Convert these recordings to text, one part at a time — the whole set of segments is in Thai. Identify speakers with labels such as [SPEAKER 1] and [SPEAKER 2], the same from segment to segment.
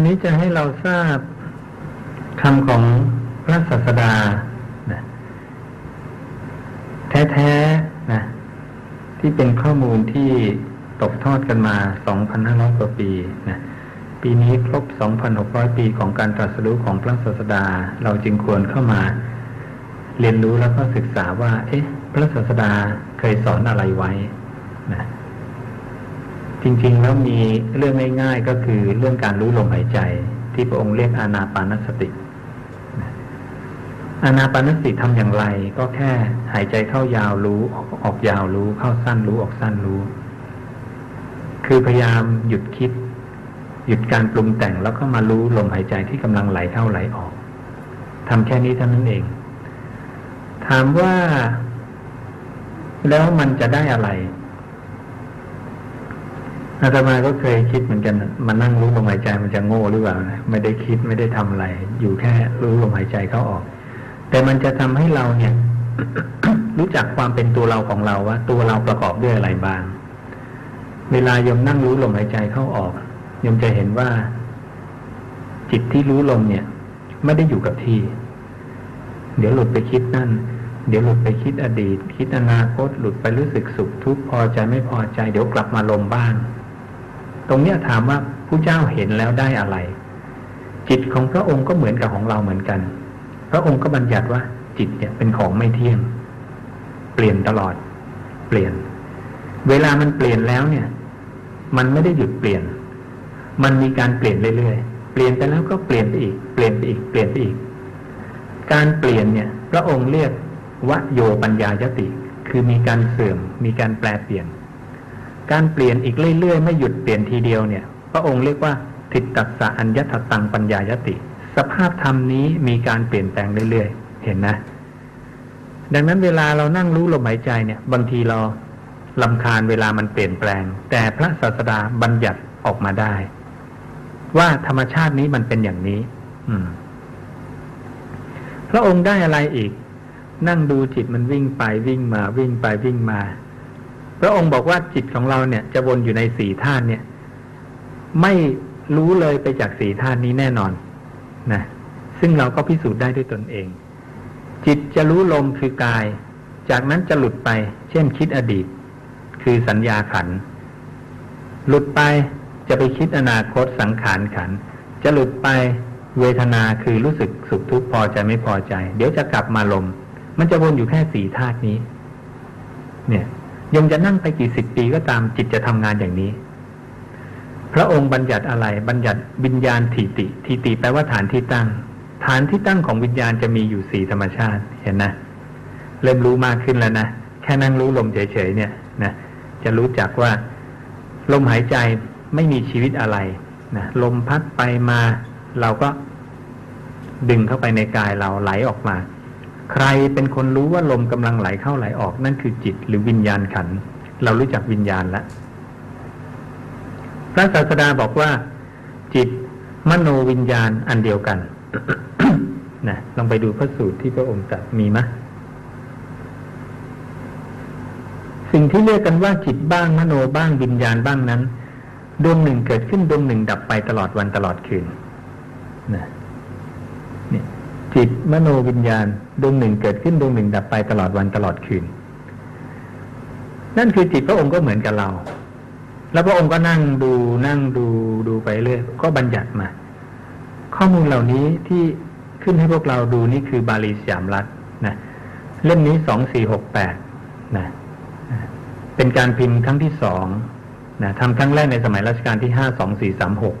[SPEAKER 1] วันนี้จะให้เราทราบคำของพระศาสดานะแท้ๆนะที่เป็นข้อมูลที่ตกทอดกันมา 2,500 กว่าปีนะปีนี้ครบ 2,600 ปีของการตรัสรู้ของพระศาสดา เราจึงควรเข้ามา เรียนรู้แล้วก็ศึกษาว่า เอ๊ะ พระศาสดาเคยสอนอะไรไว้นะ จริงๆแล้วมีเรื่องง่ายๆก็คือเรื่องการรู้ลมหายใจ ที่พระองค์เรียกอานาปานสติอานาปานสติทำอย่างไร ก็แค่หายใจเข้ายาวรู้ออกออกยาวรู้ เข้าสั้นรู้ออกสั้นรู้ คือพยายามหยุดคิด หยุดการปรุงแต่งแล้วก็มารู้ลมหายใจที่กำลังไหลเข้าไหลออกทำแค่นี้เท่านั้นเอง ถามว่า แล้วมันจะได้อะไร อาตมาก็เคยคิดเหมือนกันมานั่งรู้ลมหายใจมันจะโง่หรือเปล่าไม่ได้คิดไม่ได้ทำอะไร อยู่แค่รู้ลมหายใจเข้าออก แต่มันจะทำให้เราเนี่ย รู้จักความเป็นตัวเราของเราว่า ตัวเราประกอบด้วยอะไรบ้าง เวลายมนั่งรู้ลมหายใจเข้าออกยมจะเห็นว่า จิตที่รู้ลมเนี่ย ไม่ได้อยู่กับที่ เดี๋ยวหลุดไปคิดนั่นเดี๋ยวหลุดไปคิดอดีต คิดอนาคตหลุดไปรู้สึกสุขทุกข์พอใจไม่พอใจ เดี๋ยวกลับมาลมบ้าง ตรงเนี้ยถามว่าผู้เจ้าเห็นแล้วได้อะไร จิตของพระองค์ก็เหมือนกับของเราเหมือนกัน พระองค์ก็บัญญัติว่าจิตเนี่ยเป็นของไม่เที่ยง เปลี่ยนตลอด เปลี่ยน เวลามันเปลี่ยนแล้วเนี่ย มันไม่ได้หยุดเปลี่ยน มันมีการเปลี่ยนเรื่อยๆเปลี่ยนไปแล้วก็เปลี่ยนไปอีก เปลี่ยนไปอีกเปลี่ยนไปอีก การเปลี่ยนเนี่ย พระองค์เรียกวโยปัญญายติ คือมีการเสื่อมมีการแปลเปลี่ยน การเปลี่ยนอีกเรื่อยๆ ไม่หยุดเปลี่ยนทีเดียวเนี่ย พระองค์เรียกว่าทิฏตัสสะอัญญตตังปัญญายติ สภาพธรรมนี้มีการเปลี่ยนแปลงเรื่อยๆ เห็นนะ ดังนั้นเวลาเรานั่งรู้ลมหายใจเนี่ย บางทีเราลำคาญเวลามันเปลี่ยนแปลง แต่พระศาสดาบัญญัติออกมาได้ ว่าธรรมชาตินี้มันเป็นอย่างนี้ อืม พระองค์ได้อะไรอีก นั่งดูจิตมันวิ่งไปวิ่งมา วิ่งไปวิ่งมา พระองค์บอกว่าจิตของเราเนี่ย จะวนอยู่ในสี่ธาตุเนี่ย ไม่รู้เลยไปจากสี่ธาตุนี้แน่นอนนะซึ่งเราก็พิสูจน์ได้ด้วยตนเอง จิตจะรู้ลมคือกาย จากนั้นจะหลุดไป เช่นคิดอดีต คือสัญญาขัน หลุดไปจะไปคิดอนาคตสังขารขัน จะหลุดไปเวทนาคือรู้สึกสุขทุกข์พอใจไม่พอใจ เดี๋ยวจะกลับมาลม มันจะวนอยู่แค่สี่ธาตุนี้ เนี่ย ยมจะนั่งไปกี่สิบปีก็ตามจิตจะทำงานอย่างนี้ พระองค์บัญญัติอะไร บัญญัติวิญญาณทิติทิติแปลว่าฐานที่ตั้ง ฐานที่ตั้งของวิญญาณจะมีอยู่สี่ธรรมชาติเห็นนะเริ่มรู้มากขึ้นแล้วนะแค่นั่งรู้ลมเฉยๆเนี่ยนะจะรู้จักว่า ลมหายใจไม่มีชีวิตอะไรนะลมพัดไปมาเราก็ดึงเข้าไปในกายเราไหลออกมา ใครเป็นคนรู้ว่าลมกำลังไหลเข้าไหลออกนั่นคือจิตหรือวิญญาณขัน เรารู้จักวิญญาณแล้วพระศาสดาบอกว่า จิตมโนวิญญาณอันเดียวกันนะลองไปดูพระสูตรที่พระองค์ตรัสมีไหมสิ่งที่เรียกกันว่าจิตบ้างมโนบ้างวิญญาณบ้างนั้นดวงหนึ่งเกิดขึ้นดวงหนึ่งดับไปตลอดวันตลอดคืนนะ จิตมโนวิญญาณดวงหนึ่งเกิดขึ้นดวงหนึ่งดับไปตลอดวันตลอดคืน นั่นคือจิตพระองค์ก็เหมือนกับเรา แล้วพระองค์ก็นั่งดูนั่งดูดูไปเรื่อยก็บัญญัติมา ข้อมูลเหล่านี้ที่ขึ้นให้พวกเราดูนี่คือบาลีสยามรัฐนะเล่มนี้สองสี่หกแปดนะเป็นการพิมพ์ครั้งที่สองนะทำครั้งแรกในสมัยรัชกาลที่ห้าสองสี่สามหก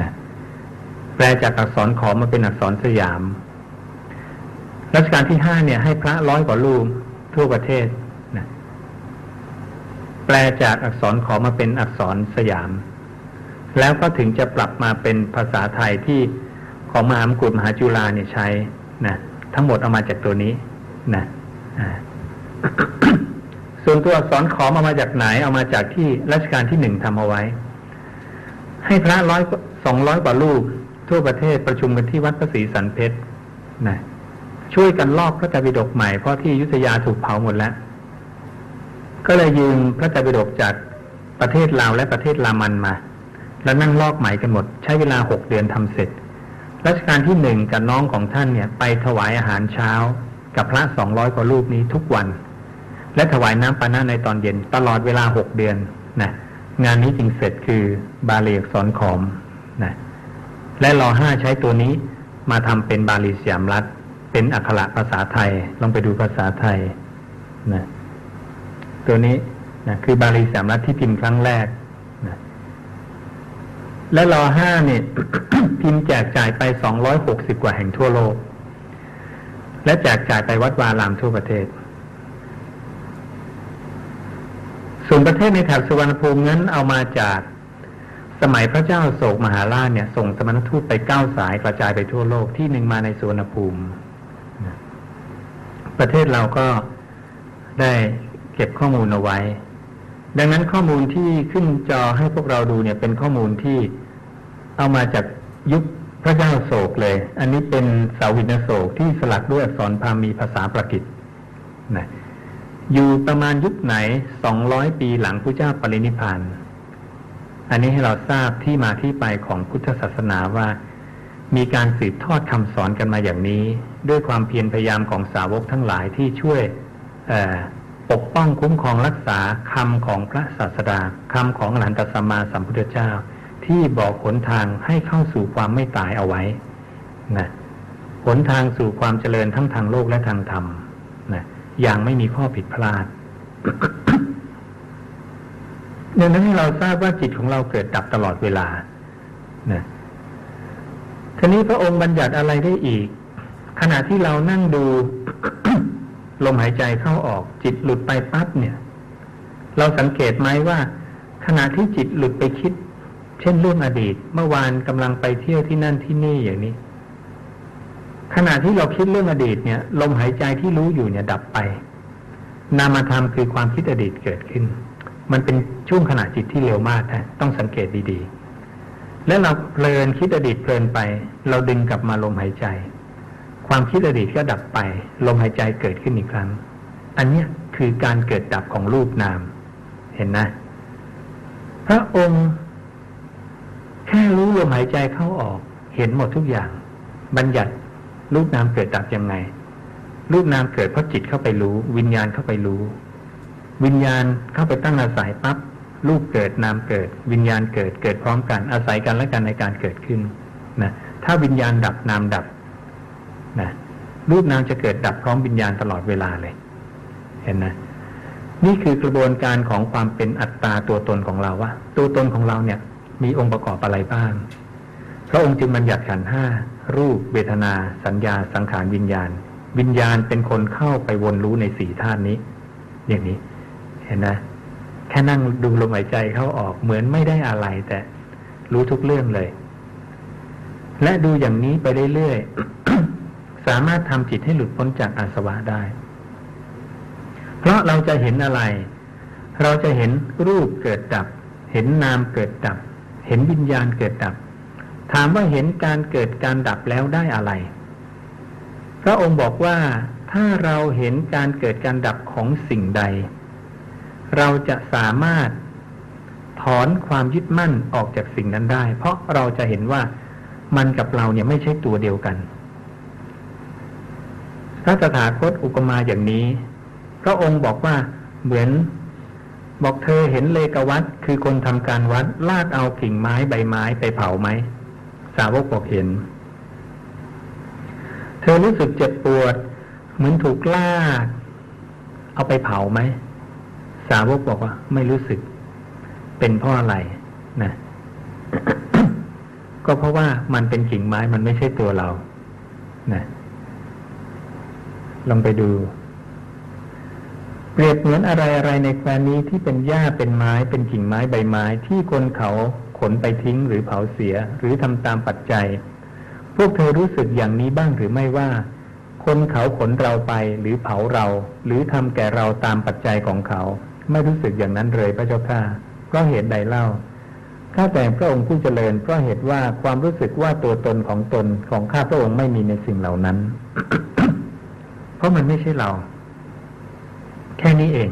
[SPEAKER 1] นะแปลจากอักษรขอมาเป็นอักษรสยาม รัชกาลที่ห้าเนี่ย ให้พระร้อยกว่ารูปทั่วประเทศนะแปลจากอักษรขอมาเป็นอักษรสยาม แล้วก็ถึงจะปรับมาเป็นภาษาไทยที่ของมหามกุฎมหาจุฬาเนี่ยใช้นะทั้งหมดเอามาจากตัวนี้นะส่วนตัวอักษรขอมามาจากไหน เอามาจากที่รัชกาลที่หนึ่งทำเอาไว้ ให้พระร้อยสองร้อยกว่ารูปทั่วประเทศประชุมกันที่วัดพระศรีสันเพชรนะ ช่วยกันลอกพระไตรปิฎกใหม่เพราะที่ยุทธยาถูกเผาหมดแล้ว ก็เลยยืมพระไตรปิฎกจากประเทศลาวและประเทศลามันมา แล้วนั่งลอกไหม่กันหมด ใช้เวลาหกเดือนทำเสร็จรัชกาลที่หนึ่งกับน้องของท่านเนี่ย ไปถวายอาหารเช้า กับพระสองร้อยกว่ารูปนี้ทุกวัน และถวายน้ำปานะในตอนเย็นตลอดเวลาหกเดือนนะงานนี้จึงเสร็จคือบาลีอักษรขอมนะและรอห้าใช้ตัวนี้มาทำเป็นบาลีสยามรัฐ เป็นอักขระภาษาไทย ลองไปดูภาษาไทยนะตัวนี้นะคือบาลีสามรัฐที่พิมพ์ครั้งแรกนะและรอห้าเนี่ย พิมพ์แจกจ่ายไปสองร้อยหกสิบกว่าแห่งทั่วโลก และแจกจ่ายไปวัดวารามทั่วประเทศ ส่วนประเทศในแถบสุวรรณภูมินั้นเอามาจากสมัยพระเจ้าโศกมหาราชเนี่ย ส่งสมณทูตไปเก้าสายกระจายไปทั่วโลกที่หนึ่งมาในสุวรรณภูมิ ประเทศเราก็ได้เก็บข้อมูลเอาไว้ ดังนั้นข้อมูลที่ขึ้นจอให้พวกเราดูเนี่ยเป็นข้อมูลที่เอามาจากยุคพระเจ้าโศกเลย อันนี้เป็นเสาวินโศกที่สลักด้วยอักษรพามีภาษาประกิตนะอยู่ประมาณยุคไหนสองร้อยปีหลังพระเจ้าปรินิพาน อันนี้ให้เราทราบที่มาที่ไปของพุทธศาสนาว่า มีการสืบทอดคำสอนกันมาอย่างนี้ ด้วยความเพียรพยายามของสาวกทั้งหลายที่ช่วยปกป้องคุ้มครองรักษาคำของพระศาสดาคำของหลานตัสมาสัมพุทธเจ้า ที่บอกหนทางให้เข้าสู่ความไม่ตายเอาไว้นะหนทางสู่ความเจริญทั้งทางโลกและทางธรรมนะอย่างไม่มีข้อผิดพลาดดังนั้นให้เราทราบว่าจิตของเราเกิดดับตลอดเวลานะทีนี้พระองค์บัญญัติอะไรได้อีก ขณะที่เรานั่งดูลมหายใจเข้าออก จิตหลุดไปปั๊บเนี่ย เราสังเกตไหมว่า ขณะที่จิตหลุดไปคิด เช่นเรื่องอดีต เมื่อวานกำลังไปเที่ยวที่นั่นที่นี่อย่างนี้ ขณะที่เราคิดเรื่องอดีตเนี่ย ลมหายใจที่รู้อยู่เนี่ยดับไป นามธรรมคือความคิดอดีตเกิดขึ้น มันเป็นช่วงขณะจิตที่เร็วมากนะต้องสังเกตดีๆ และเราเพลินคิดอดีตเพลินไป เราดึงกลับมาลมหายใจ ความคิดอดีตก็ดับไป ลมหายใจเกิดขึ้นอีกครั้ง อันนี้คือการเกิดดับของรูปนาม เห็นนะ พระองค์ แค่รู้ลมหายใจเข้าออก เห็นหมดทุกอย่าง บัญญัติรูปนามเกิดดับยังไง รูปนามเกิดเพราะจิตเข้าไปรู้ วิญญาณเข้าไปรู้ วิญญาณเข้าไปตั้งอาศัยปั๊บรูปเกิดนามเกิด วิญญาณเกิดเกิดพร้อมกันอาศัยกันและกันในการเกิดขึ้นนะถ้าวิญญาณดับนามดับ นะรูปนามจะเกิดดับพร้อมวิญญาณตลอดเวลาเลย เห็นนะนี่คือกระบวนการของความเป็นอัตตาตัวตนของเราว่าตัวตนของเราเนี่ย มีองค์ประกอบอะไรบ้าง พระองค์จึงบัญญัติขันห้ารูปเวทนา สัญญาสังขารวิญญาณ วิญญาณเป็นคนเข้าไปวนรู้ในสี่ธาตุนี้ อย่างนี้ เห็นนะแค่นั่งดูลมหายใจเข้าออกเหมือนไม่ได้อะไร แต่รู้ทุกเรื่องเลย และดูอย่างนี้ไปเรื่อย สามารถทำจิตให้หลุดพ้นจากอาสวะได้ เพราะเราจะเห็นอะไร เราจะเห็นรูปเกิดดับ เห็นนามเกิดดับ เห็นวิญญาณเกิดดับ ถามว่าเห็นการเกิดการดับแล้วได้อะไร พระองค์บอกว่าถ้าเราเห็นการเกิดการดับของสิ่งใด เราจะสามารถถอนความยึดมั่นออกจากสิ่งนั้นได้ เพราะเราจะเห็นว่ามันกับเราเนี่ยไม่ใช่ตัวเดียวกัน พระสถาคตอุปมาอย่างนี้ พระองค์บอกว่าเหมือน บอกเธอเห็นเลกวัดคือคนทำการวัดลากเอากิ่งไม้ใบไม้ไปเผาไหมสาวกบอกเห็น เธอรู้สึกเจ็บปวด เหมือนถูกลาก เอาไปเผาไหมสาวกบอกว่า ไม่รู้สึก เป็นเพราะอะไรนะก็เพราะว่ามันเป็นกิ่งไม้มันไม่ใช่ตัวเรา นะ ลองไปดู เปรียบเหมือนอะไรอะไรในแคว้นนี้ที่เป็นหญ้าเป็นไม้เป็นกิ่งไม้ใบไม้ที่คนเขาขนไปทิ้งหรือเผาเสียหรือทำตามปัจจัย พวกเธอรู้สึกอย่างนี้บ้างหรือไม่ว่า คนเขาขนเราไปหรือเผาเรา หรือทำแก่เราตามปัจจัยของเขา ไม่รู้สึกอย่างนั้นเลยพระเจ้าข้าเพราะเหตุใดเล่าข้าแต่พระองค์ผู้เจริญเพราะเหตุว่าความรู้สึกว่าตัวตนของตนของข้าพระองค์ไม่มีในสิ่งเหล่านั้น ราะมันไม่ใช่เรา แค่นี้เอง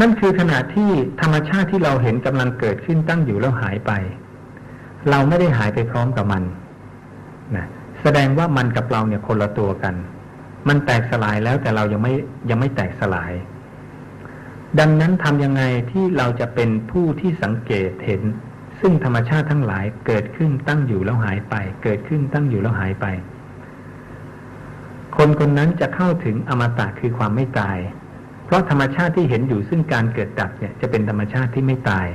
[SPEAKER 1] นั่นคือขณะที่ธรรมชาติที่เราเห็นกำลังเกิดขึ้นตั้งอยู่แล้วหายไป เราไม่ได้หายไปพร้อมกับมันนะแสดงว่ามันกับเราเนี่ยคนละตัวกัน มันแตกสลายแล้วแต่เรายังไม่ยังไม่แตกสลาย ดังนั้นทำยังไงที่เราจะเป็นผู้ที่สังเกตเห็น ซึ่งธรรมชาติทั้งหลายเกิดขึ้นตั้งอยู่แล้วหายไป เกิดขึ้นตั้งอยู่แล้วหายไป คนคนนั้นจะเข้าถึงอมตะคือความไม่ตาย เพราะธรรมชาติที่เห็นอยู่ซึ่งการเกิดดับเนี่ยจะเป็นธรรมชาติที่ไม่ตาย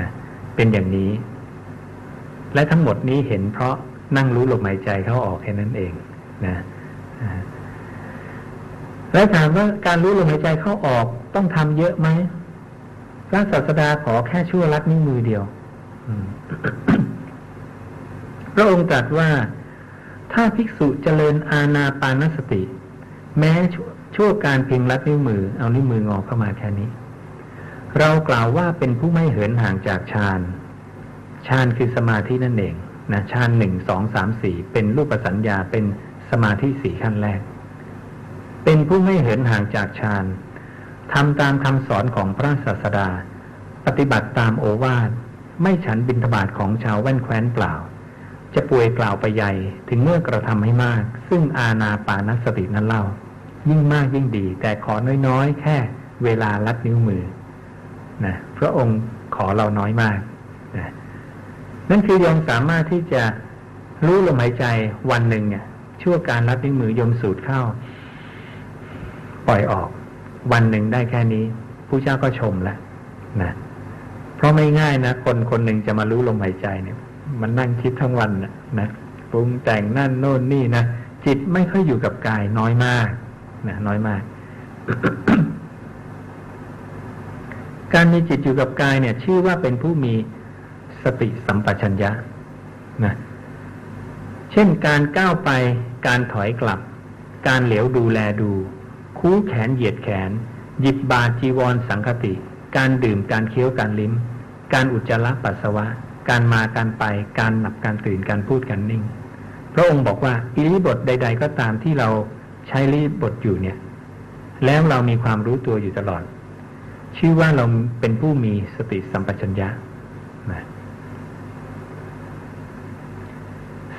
[SPEAKER 1] นะเป็นอย่างนี้ และทั้งหมดนี้เห็นเพราะนั่งรู้ลมหายใจเข้าออกแค่นั้นเองนะแล้วถามว่าการรู้ลมหายใจเข้าออกต้องทำเยอะไหมพระศาสดาขอแค่ชั่วลัดนิ้วมือเดียวพระองค์ตรัสว่า ถ้าภิกษุเจริญอาณาปานสติ แม้ชั่วการเพียงลัดนิ้วมือ เอานิ้วมืองอเข้ามาแค่นี้ เรากล่าวว่าเป็นผู้ไม่เหินห่างจากฌานฌานคือสมาธินั่นเองนะฌานหนึ่งสองสามสี่เป็นรูปสัญญาเป็นสมาธิสี่ขั้นแรก เป็นผู้ไม่เหินห่างจากฌานทำตามคำสอนของพระศาสดา ปฏิบัติตามโอวาทไม่ฉันบินทบาทของชาวแว่นแคว้นเปล่า จะป่วยกล่าวไปใหญ่ถึงเมื่อกระทำให้มาก ซึ่งอาณาปานสตินั้นเล่า ยิ่งมากยิ่งดี แต่ขอน้อยๆ แค่เวลาลัดนิ้วมือนะพระองค์ขอเราน้อยมากนะนั่นคือยมสามารถที่จะรู้ลมหายใจวันหนึ่งเนี่ยชั่วการรับนิ้วมือยมสูดเข้า ปล่อยออก วันหนึ่งได้แค่นี้ผู้เจ้าก็ชมแล้วนะเพราะไม่ง่ายนะคนคนหนึ่งจะมารู้ลมหายใจเนี่ย มันนั่งคิดทั้งวันนะนะปรุงแต่งนั่นโน่นนี่นะจิตไม่ค่อยอยู่กับกายน้อยมากนะน้อยมาก การมีจิตอยู่กับกายเนี่ย ชื่อว่าเป็นผู้มีสติสัมปชัญญะนะเช่นการก้าวไปการถอยกลับ การเหลียวดูแลดู คู่แขนเหยียดแขน หยิบบาจีวรสังคติ การดื่มการเคี้ยวการลิ้ม การอุจจาระปัสสาวะ การมาการไป การหนับการตื่นการพูดการนิ่ง พระองค์บอกว่าอิริบทใด ๆ ก็ตามที่เราใช้ริบทอยู่เนี่ย แล้วเรามีความรู้ตัวอยู่ตลอด ชื่อว่าเราเป็นผู้มีสติสัมปชัญญะนะ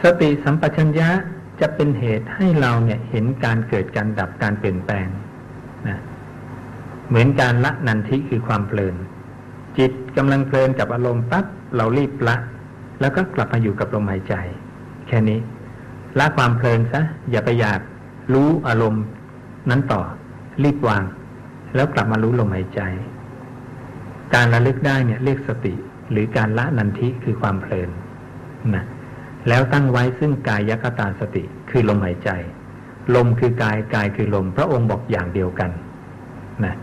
[SPEAKER 1] สติสัมปชัญญะจะเป็นเหตุให้เราเนี่ยเห็นการเกิดการดับการเปลี่ยนแปลงนะเหมือนการละนันทิคือความเพลิน จิตกำลังเพลินกับอารมณ์ปั๊บเรารีบละ แล้วก็กลับมาอยู่กับลมหายใจ แค่นี้ละความเพลินซะอย่าไปอยากรู้อารมณ์นั้นต่อ รีบวาง แล้วกลับมารู้ลมหายใจ การระลึกได้เนี่ยเรียกสติ หรือการละนันทิคือความเพลินนะแล้วตั้งไว้ซึ่งกายยคตาสติคือลมหายใจ ลมคือกายกายคือลม พระองค์บอกอย่างเดียวกันนะ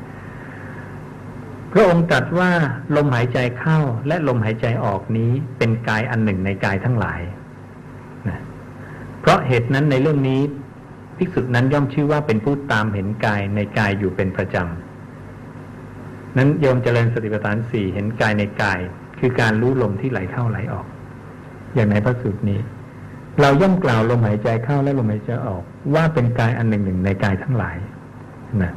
[SPEAKER 1] พระองค์ตรัสว่าลมหายใจเข้าและลมหายใจออกนี้เป็นกายอันหนึ่งในกายทั้งหลายนะเพราะเหตุนั้นในเรื่องนี้ภิกษุนั้นย่อมชื่อว่าเป็นผู้ตามเห็นกายในกายอยู่เป็นประจำ นั้นโยมเจริญสติปัฏฐานสี่เห็นกายในกาย คือการรู้ลมที่ไหลเข้าไหลออก อย่างในพระสูตรนี้ เราย่อมกล่าวลมหายใจเข้าและลมหายใจออก ว่าเป็นกายอันหนึ่งหนึ่งในกายทั้งหลายนะ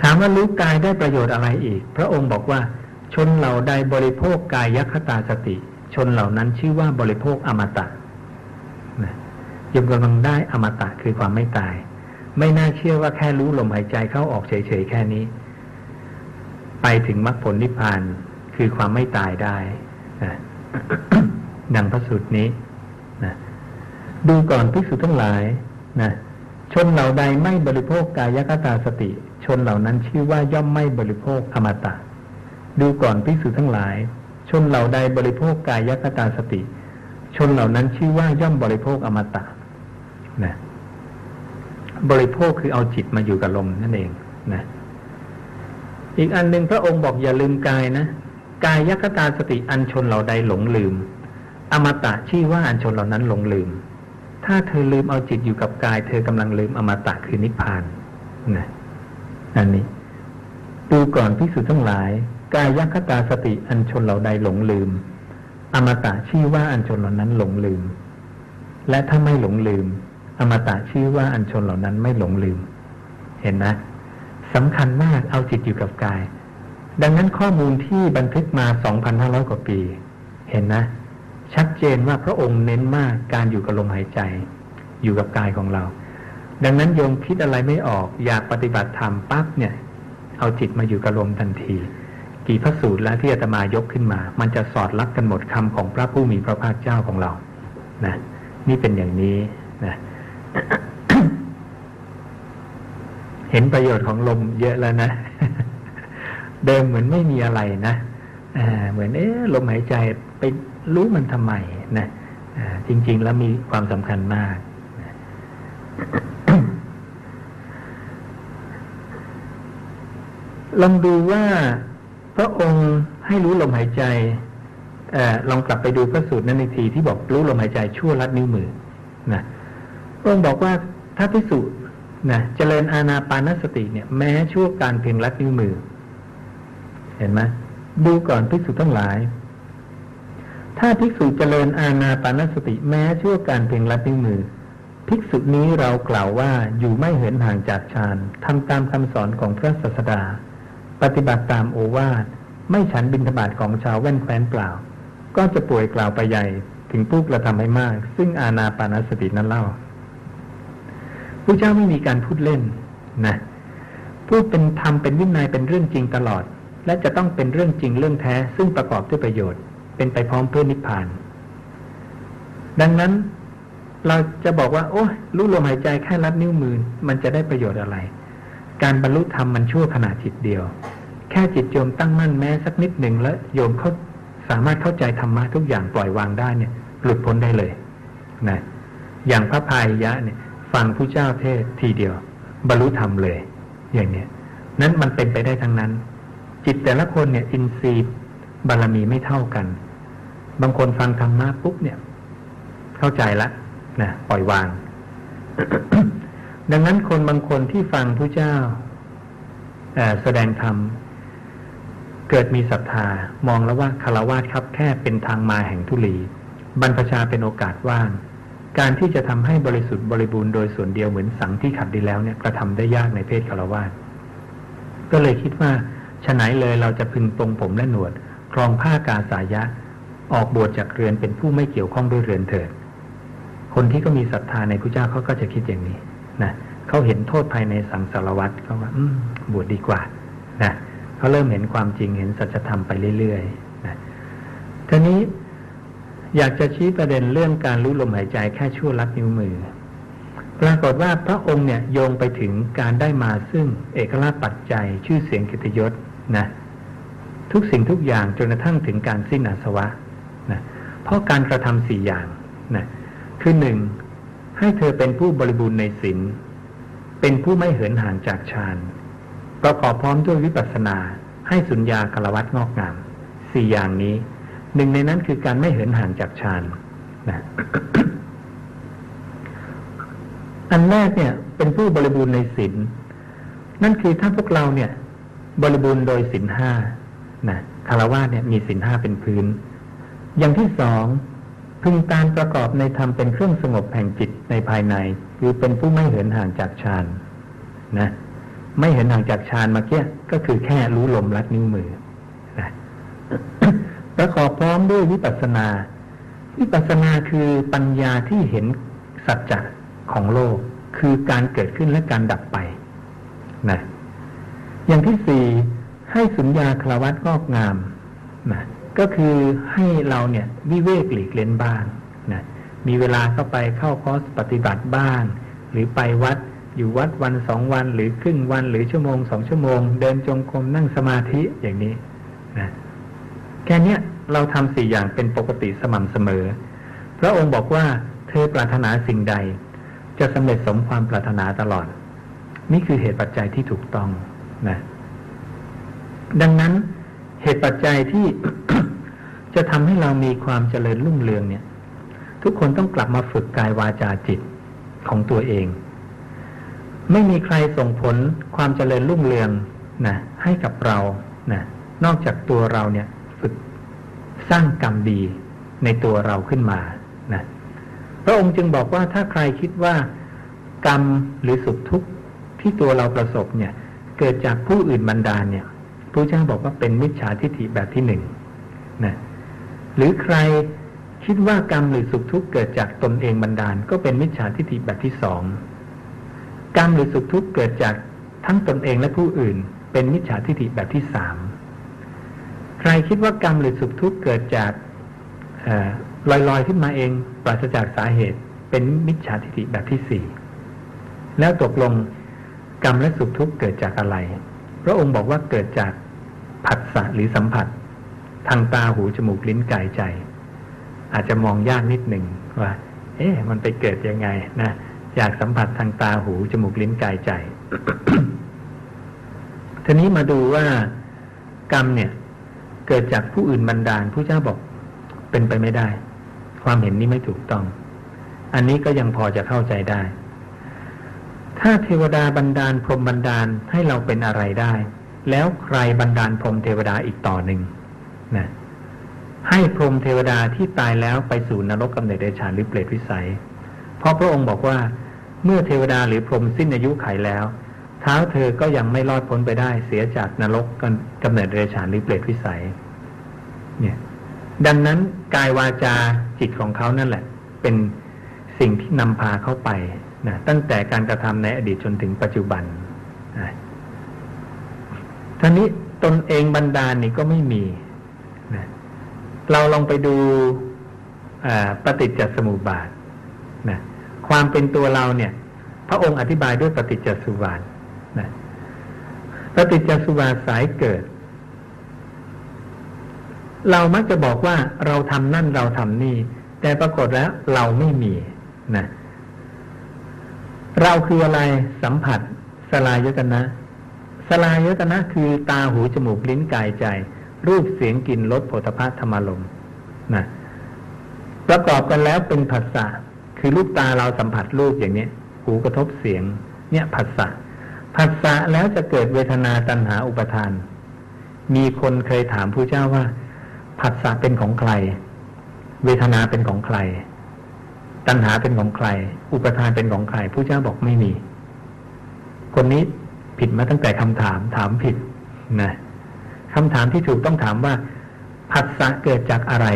[SPEAKER 1] ถามว่ารู้กายได้ประโยชน์อะไรอีก พระองค์บอกว่า ชนเหล่าใดบริโภคกายยัคตาสติ ชนเหล่านั้นชื่อว่าบริโภคอมตะนะยมกำลังได้อมตะคือความไม่ตาย ไม่น่าเชื่อว่าแค่รู้ลมหายใจเข้าออกเฉยๆแค่นี้ ไปถึงมรรคผลนิพพานคือความไม่ตายได้นะดังพระสูตรนี้นะดูก่อนภิกษุทั้งหลายนะชนเหล่าใดไม่บริโภคกายคตาสติ ชนเหล่านั้นชื่อว่าย่อมไม่บริโภคอมตะ ดูก่อนภิกษุทั้งหลาย ชนเหล่าใดบริโภคกายคตาสติ ชนเหล่านั้นชื่อว่าย่อมบริโภคอมตะนะบริโภคคือเอาจิตมาอยู่กับลมนั่นเองนะอีกอันหนึ่งพระองค์บอกอย่าลืมกายนะกายยัคตาสติอันชนเหล่าใดหลงลืม อมตะชื่อว่าอันชนเหล่านั้นหลงลืม ถ้าเธอลืมเอาจิตอยู่กับกาย เธอกำลังลืมอมตะคือนิพพานนะ อันนี้ ดูก่อนพิสุทั้งหลาย กายยัคตาสติอันชนเหล่าใดหลงลืม อมตะชื่อว่าอันชนเหล่านั้นหลงลืม และถ้าไม่หลงลืม อมตะชื่อว่าอันชนเหล่านั้นไม่หลงลืม เห็นนะสำคัญมากเอาจิตอยู่กับกาย ดังนั้นข้อมูลที่บันทึกมา 2,500 กว่าปี เห็นนะ ชัดเจนว่าพระองค์เน้นมากการอยู่กับลมหายใจ อยู่กับกายของเรา ดังนั้นโยมคิดอะไรไม่ออก อยากปฏิบัติธรรมปั๊บเนี่ย เอาจิตมาอยู่กับลมทันที กี่พระสูตรแล้วที่อาตมายกขึ้นมา มันจะสอดรับกันหมดคำของพระผู้มีพระภาคเจ้าของเรา นะ นี่เป็นอย่างนี้นะเห็นประโยชน์ของลมเยอะแล้วนะ เดิมเหมือนไม่มีอะไรนะเหมือนเอ๊ะลมหายใจไปรู้มันทำไมนะจริง ๆ แล้วมีความสำคัญมาก ลองดูว่าพระองค์ให้รู้ลมหายใจอลองกลับไปดูพระสูตรนั้นในทีที่บอกรู้ลมหายใจชั่วลัดนิ้วมือนะพระองค์บอกว่าถ้าพิสูจน์นะเจริญอาณาปานสติเนี่ย แม้ชั่วการเพียงลัดนิ้วมือ เห็นไหมดูก่อนภิกษุทั้งหลาย ถ้าภิกษุเจริญอาณาปานสติ แม้ชั่วการเพียงลัดนิ้วมือ ภิกษุนี้เรากล่าวว่าอยู่ไม่เหินห่างจากฌานทำตามคำสอนของพระศาสดา ปฏิบัติตามโอวาทไม่ฉันบินทบาทของชาวแว่นแคว้นเปล่า ก็จะป่วยกล่าวไปใหญ่ถึงผู้กระทำให้มาก ซึ่งอาณาปานสตินั้นเล่าพระเจ้าไม่มีการพูดเล่นนะพูดเป็นธรรมเป็นวินัยเป็นเรื่องจริงตลอด และจะต้องเป็นเรื่องจริงเรื่องแท้ ซึ่งประกอบด้วยประโยชน์ เป็นไปพร้อมเพื่อนิพพาน ดังนั้นเราจะบอกว่า โอ้รู้ลมหายใจแค่รัดนิ้วมือ มันจะได้ประโยชน์อะไร การบรรลุธรรมมันชั่วขณะจิตเดียว แค่จิตโยมตั้งมั่นแม้สักนิดหนึ่งแล้วโยมเขาสามารถเข้าใจธรรมะทุกอย่างปล่อยวางได้เนี่ย หลุดพ้นได้เลยนะอย่างพระพายยะเนี่ย ฟังผู้เจ้าเทศทีเดียว บรรลุธรรมเลย อย่างเนี้ยนั้นมันเป็นไปได้ทั้งนั้น จิตแต่ละคนเนี่ย อินทรีย์บารมีไม่เท่ากัน บางคนฟังธรรมะปุ๊บเนี่ย เข้าใจละนะปล่อยวาง ดังนั้นคนบางคนที่ฟังผู้เจ้าแสดงธรรมเกิดมีศรัทธามองแล้วว่าคารวาสครับแค่เป็นทางมาแห่งทุลีบรรพชาเป็นโอกาสว่าง การที่จะทำให้บริสุทธิ์บริบูรณ์โดยส่วนเดียวเหมือนสังที่ขัดดีแล้วเนี่ยกระทำได้ยากในเพศคารวะก็เลยคิดว่าฉไหนเลยเราจะพึงตรงผมและหนวด ครองผ้ากาสายะ ออกบวชจากเรือนเป็นผู้ไม่เกี่ยวข้องด้วยเรือนเถิด คนที่ก็มีศรัทธาในพระเจ้าเขาก็จะคิดอย่างนี้ นะเขาเห็นโทษภายในสังสารวัตรเขาว่าบวชดดีกว่านะเขาเริ่มเห็นความจริงเห็นสัจธรรมไปเรื่อยๆนะทีนี้อยากจะชี้ประเด็นเรื่องการรู้ลมหายใจแค่ชั่วลัดนิ้วมือ ปรากฏว่าพระองค์เนี่ยโยงไปถึงการได้มาซึ่งเอกราชปัจจัยชื่อเสียงกิตยศนะทุกสิ่งทุกอย่างจนกระทั่งถึงการสิ้นอาสวะนะเพราะการกระทำสี่อย่างนะคือหนึ่ง ให้เธอเป็นผู้บริบูรณ์ในศีลเป็นผู้ไม่เหินห่างจากฌานประกอบพร้อมด้วยวิปัสสนาให้สุญญาคารวัตงอกงามสี่อย่างนี้ หนึ่งในนั้นคือการไม่เหินห่างจากฌานนะอันแรกเนี่ย เป็นผู้บริบูรณ์ในศีลนั่นคือถ้าพวกเราเนี่ย บริบูรณ์โดยศีลห้านะคารวะเนี่ยมีศีลห้าเป็นพื้น อย่างที่สอง พึงการประกอบในธรรมเป็นเครื่องสงบแห่งจิตในภายใน คือเป็นผู้ไม่เหินห่างจากฌานนะไม่เหินห่างจากฌานมาเกี้ยก็คือแค่รู้ลมรัดนิ้วมือนะประกอบพร้อมด้วยวิปัสสนา วิปัสสนาคือปัญญาที่เห็นสัจจะของโลก คือการเกิดขึ้นและการดับไปนะอย่างที่สี่ให้สุญญาคลวัตงอกงามนะ ก็คือให้เราเนี่ยวิเวกหลีกเล่นบ้างนะมีเวลาเข้าไปเข้าคอร์สปฏิบัติบ้าง หรือไปวัดอยู่วัดวันสองวันหรือครึ่งวันหรือชั่วโมงสองชั่วโมง เดินจงกรมนั่งสมาธิอย่างนี้นะแค่นี้เราทำสี่อย่างเป็นปกติสม่ำเสมอ พระองค์บอกว่าเธอปรารถนาสิ่งใด จะสำเร็จสมความปรารถนาตลอด นี่คือเหตุปัจจัยที่ถูกต้องนะดังนั้น เหตุปัจจัยที่จะทำให้เรามีความเจริญรุ่งเรืองเนี่ย ทุกคนต้องกลับมาฝึกกายวาจาจิตของตัวเอง ไม่มีใครส่งผลความเจริญรุ่งเรืองนะให้กับเรานะนอกจากตัวเราเนี่ยฝึกสร้างกรรมดีในตัวเราขึ้นมานะพระองค์จึงบอกว่าถ้าใครคิดว่ากรรมหรือสุขทุกข์ที่ตัวเราประสบเนี่ย เกิดจากผู้อื่นบันดาลเนี่ย พระเจ้าบอกว่าเป็นมิจฉาทิฏฐิแบบที่หนึ่งนะหรือใครคิดว่ากรรมหรือสุขทุกข์เกิดจากตนเองบันดาล ก็เป็นมิจฉาทิฏฐิแบบที่สองกรรมหรือสุขทุกข์เกิดจากทั้งตนเองและผู้อื่น เป็นมิจฉาทิฏฐิแบบที่สามใครคิดว่ากรรมหรือสุขทุกข์เกิดจากลอยๆขึ้นมาเองปราศจากสาเหตุ เป็นมิจฉาทิฏฐิแบบที่สี่แล้วตกลงกรรมและสุขทุกข์เกิดจากอะไร พระองค์บอกว่าเกิดจาก ผัสสะหรือสัมผัส ทางตาหูจมูกลิ้นกายใจ อาจจะมองยากนิดหนึ่งว่า เอ๊ะมันไปเกิดยังไงนะอยากสัมผัสทางตาหูจมูกลิ้นกายใจ ทีนี้มาดูว่ากรรมเนี่ย เกิดจากผู้อื่นบันดาลผู้เจ้าบอกเป็นไปไม่ได้ ความเห็นนี้ไม่ถูกต้อง อันนี้ก็ยังพอจะเข้าใจได้ ถ้าเทวดาบันดาลพรหมบันดาลให้เราเป็นอะไรได้ แล้วใครบันดาลพรหมเทวดาอีกต่อหนึ่งนะให้พรหมเทวดาที่ตายแล้วไปสู่นรกกำเนิดเดชานหรือเปรตวิสัย เพราะพระองค์บอกว่าเมื่อเทวดาหรือพรหมสิ้นอายุไขแล้ว เท้าเธอก็ยังไม่รอดพ้นไปได้เสียจากนรกกำเนิดเดชานหรือเปรตวิสัย เนี่ย ดังนั้นกายวาจาจิตของเขานั่นแหละ เป็นสิ่งที่นำพาเข้าไปนะตั้งแต่การกระทำในอดีตจนถึงปัจจุบันนะ ท่านี้ตนเองบรรดาลนี่ก็ไม่มีนะเราลองไปดูปฏิจจสมุปบาทนะความเป็นตัวเราเนี่ย พระองค์อธิบายด้วยปฏิจจสุบาทนะปฏิจจสุบาทสายเกิด เรามักจะบอกว่าเราทำนั่นเราทำนี่ แต่ปรากฏแล้วเราไม่มีนะเราคืออะไรสัมผัสสลายยตนะ สลายตนะคือตาหูจมูกลิ้นกายใจ รูปเสียงกลิ่นรสผลิตภัณฑ์ธรรมลมนะประกอบกันแล้วเป็นผัสสะคือรูปตาเราสัมผัสรูปอย่างนี้หูกระทบเสียง เนี่ยผัสสะผัสสะแล้วจะเกิดเวทนาตัณหาอุปทาน มีคนเคยถามผู้เจ้าว่า ผัสสะเป็นของใคร เวทนาเป็นของใคร ตัณหาเป็นของใคร อุปทานเป็นของใครผู้เจ้าบอกไม่มี คนนี้ ผิดมาตั้งแต่คำถามถามผิดนะคำถามที่ถูกต้องถามว่าผัสสะเกิดจากอะไร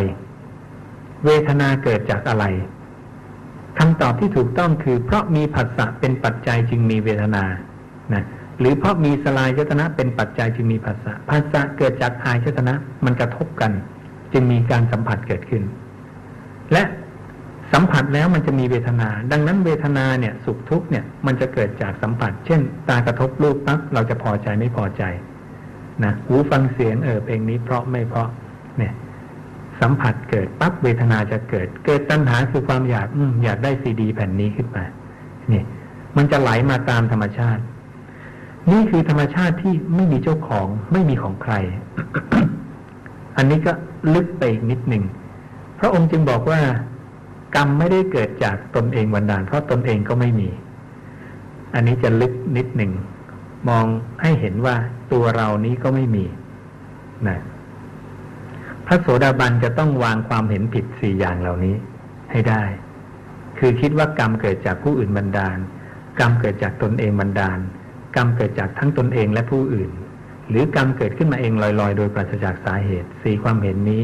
[SPEAKER 1] เวทนาเกิดจากอะไรคำตอบที่ถูกต้องคือ เพราะมีผัสสะเป็นปัจจัยจึงมีเวทนานะหรือเพราะมีสลายยตนะเป็นปัจจัยจึงมีผัสสะผัสสะเกิดจากอายยตนะมันกระทบกัน จึงมีการสัมผัสเกิดขึ้น และ สัมผัสแล้วมันจะมีเวทนา ดังนั้นเวทนาเนี่ยสุขทุกเนี่ยมันจะเกิดจากสัมผัส เช่น ตากระทบรูปปั๊บเราจะพอใจไม่พอใจนะหูฟังเสียงเออเพลงนี้เพราะไม่เพราะเนี่ยสัมผัสเกิดปั๊บเวทนาจะเกิด เกิดตัณหาคือความอยากออยากได้ซีดีแผ่นนี้ขึ้นมานี่มันจะไหลมาตามธรรมชาติ นี่คือธรรมชาติที่ไม่มีเจ้าของไม่มีของใคร อันนี้ก็ลึกไปอีกนิดหนึ่งพระองค์จึงบอกว่า กรรมไม่ได้เกิดจากตนเองวันดานเพราะตนเองก็ไม่มี อันนี้จะลึกนิดหนึ่ง มองให้เห็นว่าตัวเรานี้ก็ไม่มีนะพระโสดาบันจะต้องวางความเห็นผิดสี่อย่างเหล่านี้ให้ได้ คือคิดว่ากรรมเกิดจากผู้อื่นบันดาล กรรมเกิดจากตนเองบันดาล กรรมเกิดจากทั้งตนเองและผู้อื่น หรือกรรมเกิดขึ้นมาเองลอยๆ โดยปราศจากสาเหตุ สี่ความเห็นนี้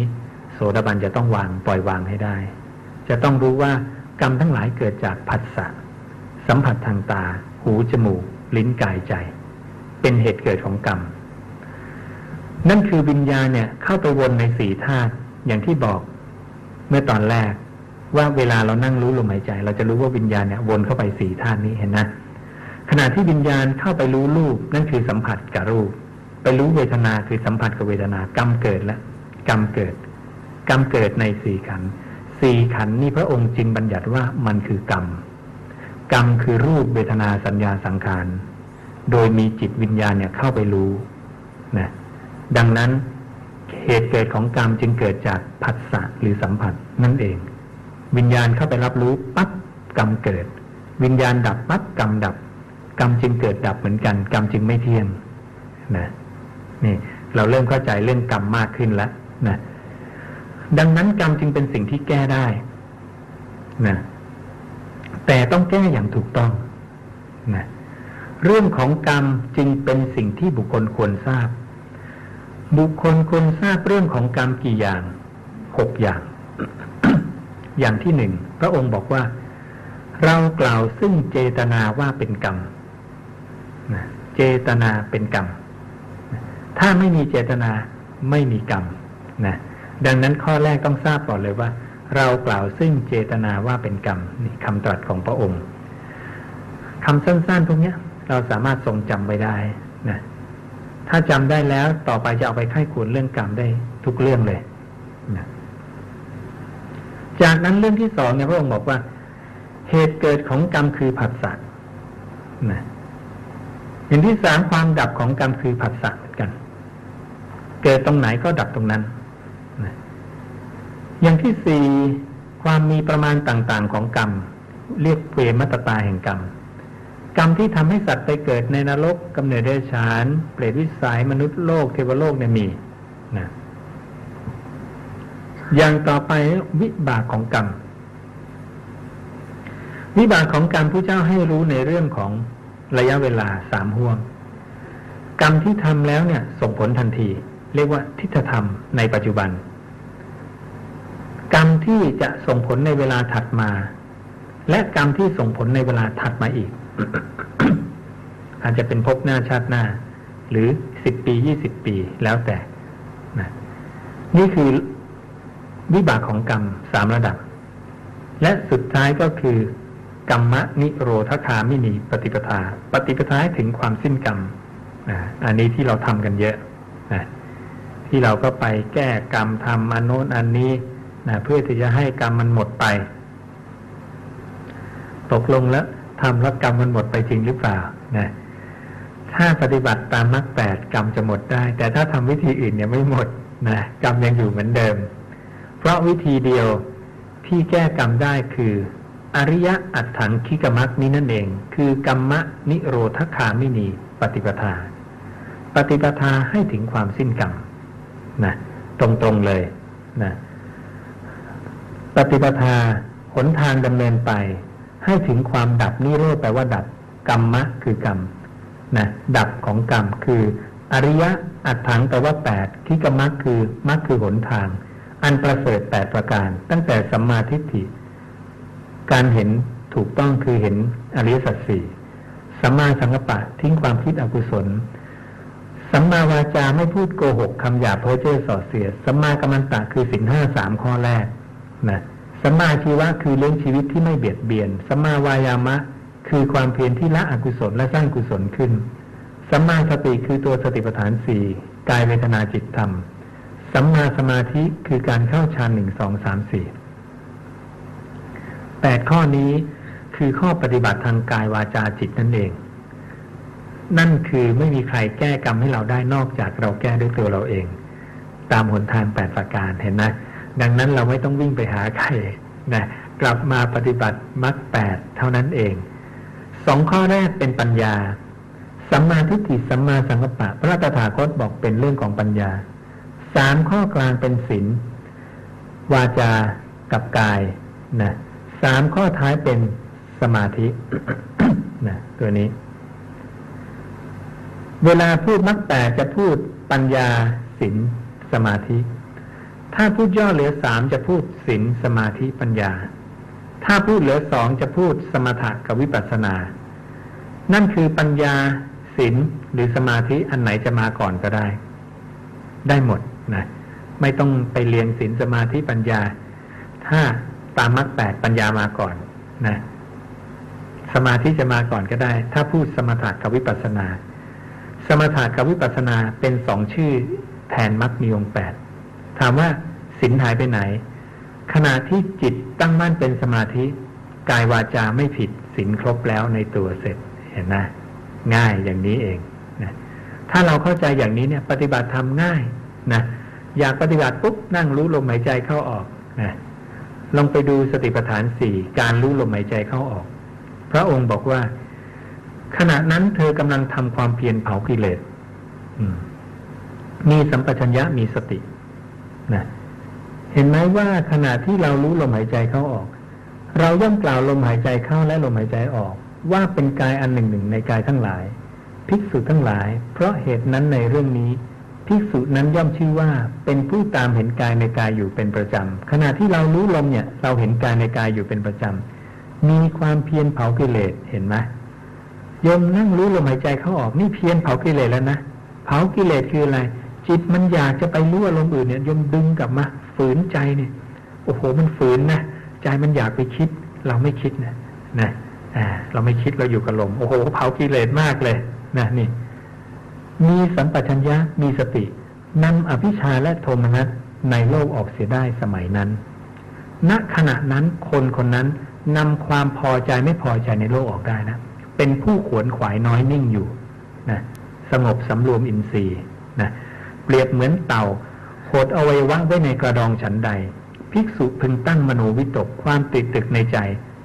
[SPEAKER 1] โสดาบันจะต้องวางปล่อยวางให้ได้ จะต้องรู้ว่ากรรมทั้งหลายเกิดจากผัสสะสัมผัสทางตา หูจมูก ลิ้นกายใจ เป็นเหตุเกิดของกรรม นั่นคือวิญญาณเนี่ยเข้าไปวนในสี่ธาตุอย่างที่บอกเมื่อตอนแรกว่าเวลาเรานั่งรู้ลมหายใจ เราจะรู้ว่าวิญญาณเนี่ยวนเข้าไปสี่ธาตุนี้เห็นนะขณะที่วิญญาณเข้าไปรู้รูปนั่นคือสัมผัสกับรูป ไปรู้เวทนาคือสัมผัสกับเวทนากรรมเกิดแล้วกรรมเกิด กรรมเกิดในสี่ขันธ์ สี่ขันนี่พระองค์จึงบัญญัติว่ามันคือกรรม กรรมคือรูปเวทนาสัญญาสังขาร โดยมีจิตวิญญาณเนี่ยเข้าไปรู้นะดังนั้นเหตุเกิดของกรรมจึงเกิดจากผัสสะหรือสัมผัสนั่นเอง วิญญาณเข้าไปรับรู้ปั๊บกรรมเกิด วิญญาณดับปั๊บกรรมดับ กรรมจึงเกิดดับเหมือนกัน กรรมจึงไม่เที่ยงนะนี่เราเริ่มเข้าใจเรื่องกรรมมากขึ้นแล้วนะ ดังนั้นกรรมจึงเป็นสิ่งที่แก้ได้นะแต่ต้องแก้อย่างถูกต้องนะเรื่องของกรรมจึงเป็นสิ่งที่บุคคลควรทราบ บุคคลควรทราบเรื่องของกรรมกี่อย่างหกอย่าง อย่างที่หนึ่งพระองค์บอกว่า เรากล่าวซึ่งเจตนาว่าเป็นกรรมเจตนาเป็นกรรม ถ้าไม่มีเจตนาไม่มีกรรมนะ ดังนั้นข้อแรกต้องทราบก่อนเลยว่า เรากล่าวซึ่งเจตนาว่าเป็นกรรมนี่คำตรัสของพระองค์คำสั้นๆพวกนี้เราสามารถทรงจำไว้ได้นะถ้าจำได้แล้วต่อไปจะเอาไปไข้ควรเรื่องกรรมได้ทุกเรื่องเลยนะจากนั้นเรื่องที่สองเนี่ยพระองค์บอกว่า เหตุเกิดของกรรมคือผัสสะนะอย่างที่สามความดับของกรรมคือผัสสะเหมือนกัน เกิดตรงไหนก็ดับตรงนั้น อย่างที่สี่ความมีประมาณต่างๆ ของกรรม เรียกเวมัตตาแห่งกรรม กรรมที่ทำให้สัตว์ไปเกิดในนรกกำเนิดเดชาน เปรตวิสัยมนุษย์โลกเทวโลกเนี่ยมีนะอย่างต่อไปวิบากของกรรม วิบากของกรรมผู้เจ้าให้รู้ในเรื่องของระยะเวลาสามห่วง กรรมที่ทำแล้วเนี่ย ส่งผลทันที เรียกว่าทิฏฐธรรมในปัจจุบัน กรรมที่จะส่งผลในเวลาถัดมา และกรรมที่ส่งผลในเวลาถัดมาอีก อาจจะเป็นภพหน้าชาติหน้า หรือสิบปียี่สิบปีแล้วแต่นะนี่คือวิบากของกรรมสามระดับ และสุดท้ายก็คือกรรมนิโรธคามินีปฏิปทา ปฏิปทาถึงความสิ้นกรรมอันนี้ที่เราทำกันเยอะนะที่เราก็ไปแก้กรรมทำอันโน้นอันนี้ นะเพื่อที่จะให้กรรมมันหมดไป ตกลงแล้วทำแล้วกรรมมันหมดไปจริงหรือเปล่านะถ้าปฏิบัติตามมรรคแปดกรรมจะหมดได้ แต่ถ้าทำวิธีอื่นเนี่ยไม่หมดนะกรรมยังอยู่เหมือนเดิม เพราะวิธีเดียวที่แก้กรรมได้คือ อริยะอัตถังคิกมักนี้นั่นเอง คือกรรมะนิโรธคามินีปฏิปทา ปฏิปทาให้ถึงความสิ้นกรรมนะตรงๆเลยนะ ปฏิปทาหนทางดำเนินไป ให้ถึงความดับนิโรธแปลว่าดับกรรมะคือกรรมนะดับของกรรมคือ อริยะอัตถังแปลว่าแปดคิกมักคือมักคือหนทาง อันประเสริฐแปดประการ ตั้งแต่สัมมาทิฏฐิ การเห็นถูกต้องคือเห็นอริยสัจสี่สัมมาสังกปะทิ้งความคิดอกุศลสัมมาวาจาไม่พูดโกหกคำหยาเพ้อเจ้อส่อเสียสัมมากัมมันตะคือสินห้าสามข้อแรก นะสัมมาชีวะคือเลี้ยงชีวิตที่ไม่เบียดเบียนสัมมาวายามะ คือความเพียรที่ละอกุศลและสร้างกุศลขึ้นสัมมาสติคือตัวสติปัฏฐานสี่กายเวทนาจิตธรรมสัมมาสมาธิคือการเข้าฌานหนึ่งสองสามสี่แปดข้อนี้คือข้อปฏิบัติทางกายวาจาจิตนั่นเอง นั่นคือไม่มีใครแก้กรรมให้เราได้นอกจากเราแก้ด้วยตัวเราเอง ตามหนทางแปดประการเห็นไหม ดังนั้นเราไม่ต้องวิ่งไปหาใครนะกลับมาปฏิบัติมรรคแปดเท่านั้นเองสองข้อแรกเป็นปัญญา สัมมาทิฏฐิสัมมาสังกัปปะ พระตถาคตบอกเป็นเรื่องของปัญญาสามข้อกลางเป็นศีลวาจากับกายนะสามข้อท้ายเป็นสมาธินะตัวนี้ เวลาพูดมักแต่จะพูดปัญญาศีลสมาธิ ถ้าพูดย่อเหลือสามจะพูดศีลสมาธิปัญญา ถ้าพูดเหลือสองจะพูดสมถะกับวิปัสสนา นั่นคือปัญญาศีลหรือสมาธิอันไหนจะมาก่อนก็ได้ ได้หมดนะไม่ต้องไปเรียนศีลสมาธิปัญญา ถ้าตามมรรคแปดปัญญามาก่อนนะสมาธิจะมาก่อนก็ได้ ถ้าพูดสมถะกับวิปัสนา สมถะกับวิปัสนาเป็นสองชื่อแทนมรรคมีองแปด ถามว่าสินหายไปไหน ขณะที่จิตตั้งมั่นเป็นสมาธิกายวาจาไม่ผิดสินครบแล้วในตัวเสร็จเห็นนะง่ายอย่างนี้เองนะถ้าเราเข้าใจอย่างนี้เนี่ย ปฏิบัติทำง่ายนะอยากปฏิบัติปุ๊บนั่งรู้ลมหายใจเข้าออกนะลองไปดูสติปัฏฐานสี่การรู้ลมหายใจเข้าออก พระองค์บอกว่า ขณะนั้นเธอกำลังทำความเพียรเผากิเลสมีสัมปชัญญะมีสติ นะเห็นไหมว่าขณะที่เรารู้ลมหายใจเข้าออก เราย่อมกล่าวลมหายใจเข้าและลมหายใจออก ว่าเป็นกายอันหนึ่งหนึ่งในกายทั้งหลาย ภิกษุทั้งหลาย เพราะเหตุนั้นในเรื่องนี้ ภิกษุนั้นย่อมชื่อว่าเป็นผู้ตามเห็นกายในกายอยู่เป็นประจำขณะที่เรารู้ลมเนี่ย เราเห็นกายในกายอยู่เป็นประจำมีความเพียรเผากิเลสเห็นไหมยมนั่งรู้ลมหายใจเข้าออกนี่เพียรเผากิเลสแล้วนะเผากิเลสคืออะไร จิตมันอยากจะไปรู้อารมณ์อื่นเนี่ยยมดึงกลับมา ฝืนใจเนี่ย โอ้โหมันฝืนนะใจมันอยากไปคิด เราไม่คิดนะนะอ่าเราไม่คิดเราอยู่กับลมโอ้โหเผากิเลสมากเลยนะนี่ มีสัมปชัญญะมีสตินำอภิชาและโทมนัสในโลกออกเสียได้สมัยนั้น ณขณะนั้นคนคนนั้นนำความพอใจไม่พอใจในโลกออกได้นะเป็นผู้ขวนขวายน้อยนิ่งอยู่นะสงบสำรวมอินทรีย์นะ เปรียบเหมือนเต่าโหดอวัยวะไว้ในกระดองฉันใด ภิกษุพึงตั้งมโนวิตกความติดตึกในใจ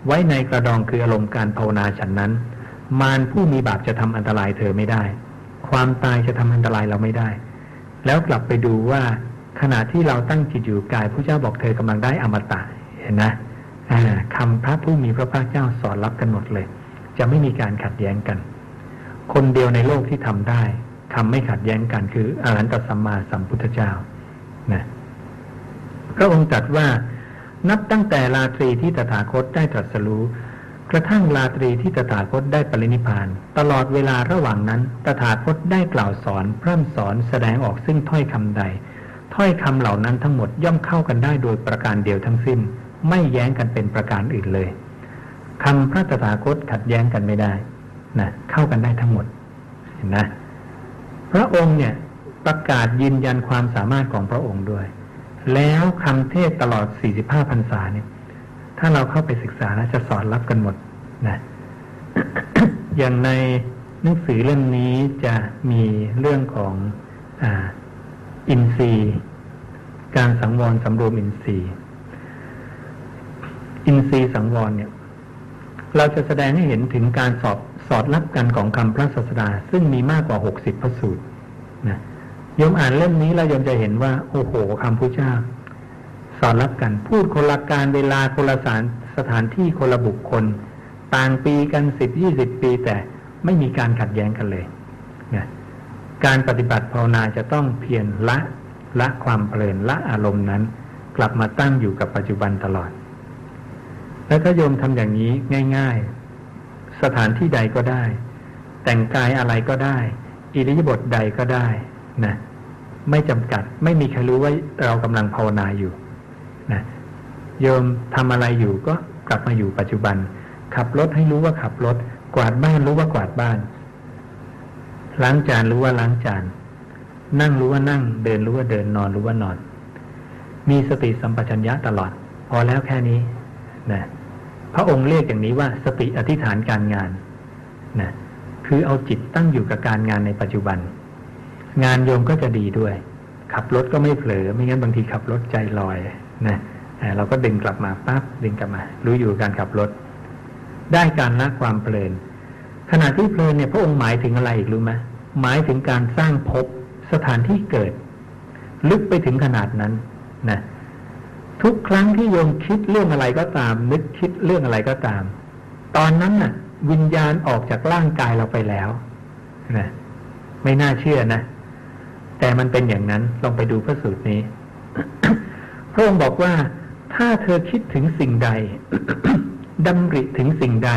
[SPEAKER 1] ไว้ในกระดองคืออารมณ์การภาวนาฉันนั้น มารผู้มีบาปจะทำอันตรายเธอไม่ได้ ความตายจะทำอันตรายเราไม่ได้ แล้วกลับไปดูว่าขณะที่เราตั้งจิตอยู่กายพระเจ้าบอกเธอกำลังได้อมตะเห็นนะคำพระผู้มีพระภาคเจ้าสอนรับกันหมดเลย จะไม่มีการขัดแย้งกัน คนเดียวในโลกที่ทำได้ คำไม่ขัดแย้งกันคืออรหันตสัมมาสัมพุทธเจ้านะพระองค์ตรัสว่านับตั้งแต่ราตรีที่ตถาคตได้ตรัสรู้กระทั่งราตรีที่ตถาคตได้ปรินิพาน ตลอดเวลาระหว่างนั้นตถาคตได้กล่าวสอน พร่ำสอนแสดงออกซึ่งถ้อยคำใด ถ้อยคำเหล่านั้นทั้งหมดย่อมเข้ากันได้โดยประการเดียวทั้งสิ้น ไม่แย้งกันเป็นประการอื่นเลยคำพระตถาคตขัดแย้งกันไม่ได้นะเข้ากันได้ทั้งหมดเห็นนะ พระองค์เนี่ยประกาศยืนยันความสามารถของพระองค์ด้วย แล้วคำเทศตลอด 45พรรษาเนี่ย ถ้าเราเข้าไปศึกษาแล้วจะสอนรับกันหมดนะอย่างในหนังสือเล่มนี้จะมีเรื่องของออินทรีย์ การสังวรสำรวมอินทรีย์ อินทรีย์สังวรเนี่ย เราจะแสดงให้เห็นถึงการสอบ อดรับกันของคำพระศาสดา ซึ่งมีมากกว่าหกสิบพระสูตรนะยมอ่านเล่มนี้เรายมจะเห็นว่า โอ้โหคำพุทธเจ้า สอดรับกันพูดคนละการเวลาคนละสารสถานที่คนละบุคคล ต่างปีกันสิบยี่สิบปี แต่ไม่มีการขัดแย้งกันเลยนะการปฏิบัติภาวนาจะต้องเพียรละละความเพลินละอารมณ์นั้น กลับมาตั้งอยู่กับปัจจุบันตลอด แล้วถ้าโยมทำอย่างนี้ง่าย ๆ สถานที่ใดก็ได้ แต่งกายอะไรก็ได้ อิริยาบถใดก็ได้นะไม่จำกัดไม่มีใครรู้ว่าเรากำลังภาวนาอยู่นะโยมทำอะไรอยู่ก็กลับมาอยู่ปัจจุบัน ขับรถให้รู้ว่าขับรถ กวาดบ้านรู้ว่ากวาดบ้าน ล้างจานรู้ว่าล้างจาน นั่งรู้ว่านั่ง เดินรู้ว่าเดินนอนรู้ว่านอน มีสติสัมปชัญญะตลอด พอแล้วแค่นี้นะ พระองค์เรียกอย่างนี้ว่าสติอธิษฐานการงานนะคือเอาจิตตั้งอยู่กับการงานในปัจจุบัน งานโยมก็จะดีด้วย ขับรถก็ไม่เผลอ ไม่งั้นบางทีขับรถใจลอยนะเราก็ดึงกลับมาปั๊บดึงกลับมา รู้อยู่การขับรถ ได้การละความเพลิน ขณะที่เพลินเนี่ยพระองค์หมายถึงอะไรอีกรู้ไหมหมายถึงการสร้างภพสถานที่เกิด ลึกไปถึงขนาดนั้นนะ ทุกครั้งที่โยมคิดเรื่องอะไรก็ตาม นึกคิดเรื่องอะไรก็ตาม ตอนนั้นน่ะ วิญญาณออกจากร่างกายเราไปแล้วนะไม่น่าเชื่อนะแต่มันเป็นอย่างนั้นลองไปดูพระสูตรนี้พระองค์บอกว่า ถ้าเธอคิดถึงสิ่งใดดำริถึงสิ่งใด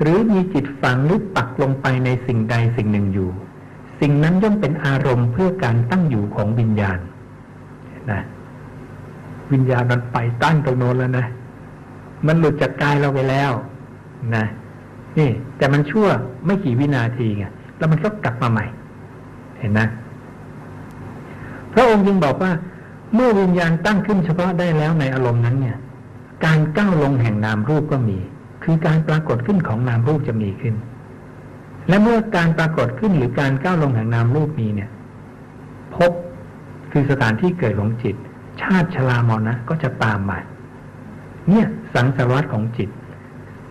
[SPEAKER 1] หรือมีจิตฝังหรือปักลงไปในสิ่งใดสิ่งหนึ่งอยู่ สิ่งนั้นย่อมเป็นอารมณ์เพื่อการตั้งอยู่ของวิญญาณนะ วิญญาณมันไปตั้งตรงโน้นแล้วนะ มันหลุดจากกายเราไปแล้ว นะ นี่ แต่มันชั่วไม่กี่วินาทีไงแล้วมันก็กลับมาใหม่ เห็นนะพระองค์จึงบอกว่า เมื่อวิญญาณตั้งขึ้นเฉพาะได้แล้วในอารมณ์นั้นเนี่ย การก้าวลงแห่งนามรูปก็มี คือการปรากฏขึ้นของนามรูปจะมีขึ้น และเมื่อการปรากฏขึ้นหรือการก้าวลงแห่งนามรูปมีเนี่ยพบคือสถานที่เกิดของจิต ชาติชรามอนะก็จะตามมาเนี่ยสังสารวัตของจิต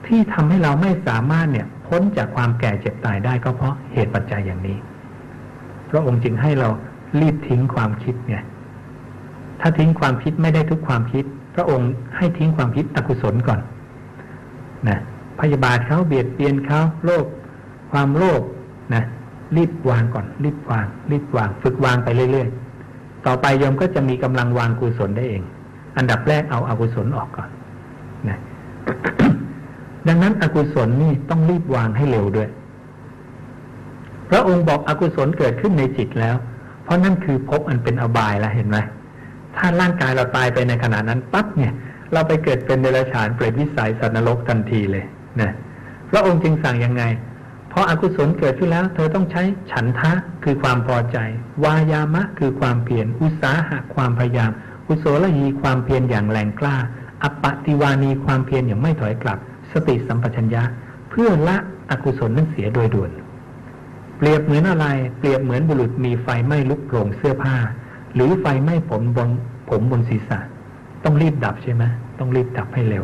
[SPEAKER 1] ที่ทำให้เราไม่สามารถเนี่ยพ้นจากความแก่เจ็บตายได้ก็เพราะเหตุปัจจัยอย่างนี้ พระองค์จึงให้เรารีบทิ้งความคิดเนี่ยถ้าทิ้งความคิดไม่ได้ทุกความคิด พระองค์ให้ทิ้งความคิดอกุศลก่อนนะพยาบาทเขาเบียดเบียนเขาโลภความโลภนะรีบวางก่อน รีบวาง รีบวาง ฝึกวางไปเรื่อยๆ ต่อไปโยมก็จะมีกำลังวางกุศลได้เอง อันดับแรกเอาอากุศลออกก่อนนะดังนั้นอกุศลนี่ต้องรีบวางให้เร็วด้วย พระองค์บอกอกุศลเกิดขึ้นในจิตแล้ว เพราะนั่นคือพบอันเป็นอบายแล้วเห็นไหมถ้าร่างกายเราตายไปในขณะนั้นปั๊บเนี่ย เราไปเกิดเป็นเดรัจฉานเปรตวิสัยสัตว์นรกทันทีเลยนะพระองค์จึงสั่งยังไง พออกุศลเกิดขึ้นแล้ว เธอต้องใช้ฉันทะคือความพอใจ วายามะคือความเพียรอุตสาหะความพยายาม อุโสลยีความเพียรอย่างแรงกล้าอปติวานีความเพียรอย่างไม่ถอยกลับ สติสัมปชัญญะ เพื่อละอกุศลนั้นเสียโดยด่วน เปรียบเหมือนอะไร เปรียบเหมือนบุรุษมีไฟไหม้ลุกโรงเสื้อผ้า หรือไฟไหม้ผมบนผมบนศีรษะ ต้องรีบดับใช่ไหมต้องรีบดับให้เร็ว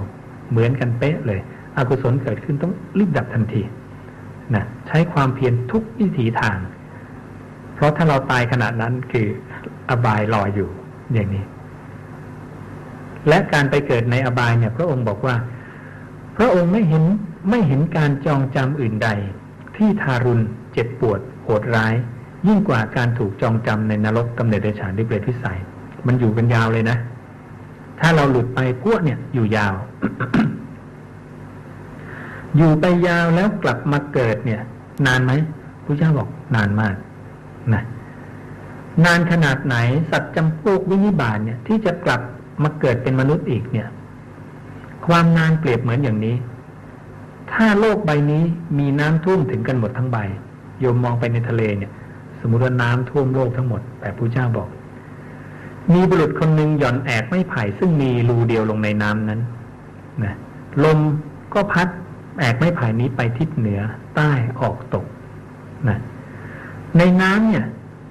[SPEAKER 1] เหมือนกันเป๊ะเลย อกุศลเกิดขึ้นต้องรีบดับทันที นะใช้ความเพียรทุกวิถีทาง เพราะถ้าเราตายขนาดนั้นคืออบายรอยอยู่อย่างนี้ และการไปเกิดในอบายเนี่ย พระองค์บอกว่า พระองค์ไม่เห็นไม่เห็นการจองจำอื่นใด ที่ทารุณเจ็บปวดโหดร้าย ยิ่งกว่าการถูกจองจำในนรกกำเนิดเดชานดิเบรตวิสัย มันอยู่กันยาวเลยนะ ถ้าเราหลุดไปพวกเนี่ยอยู่ยาว อยู่ไปยาวแล้วกลับมาเกิดเนี่ย นานไหมพระเจ้าบอกนานมากนะนานขนาดไหนสัตว์จำพวกวินิบาตเนี่ย ที่จะกลับมาเกิดเป็นมนุษย์อีกเนี่ย ความนานเปรียบเหมือนอย่างนี้ ถ้าโลกใบนี้มีน้ำท่วมถึงกันหมดทั้งใบ โยมมองไปในทะเลเนี่ย สมมติว่าน้ำท่วมโลกทั้งหมด แต่พระเจ้าบอก มีบุรุษคนหนึ่งหย่อนแอกไม้ไผ่ซึ่งมีรูเดียวลงในน้ำนั้นนะลมก็พัด แอกไม้ไผ่นี้ไปทิศเหนือใต้ออกตกนะในน้ำเนี่ย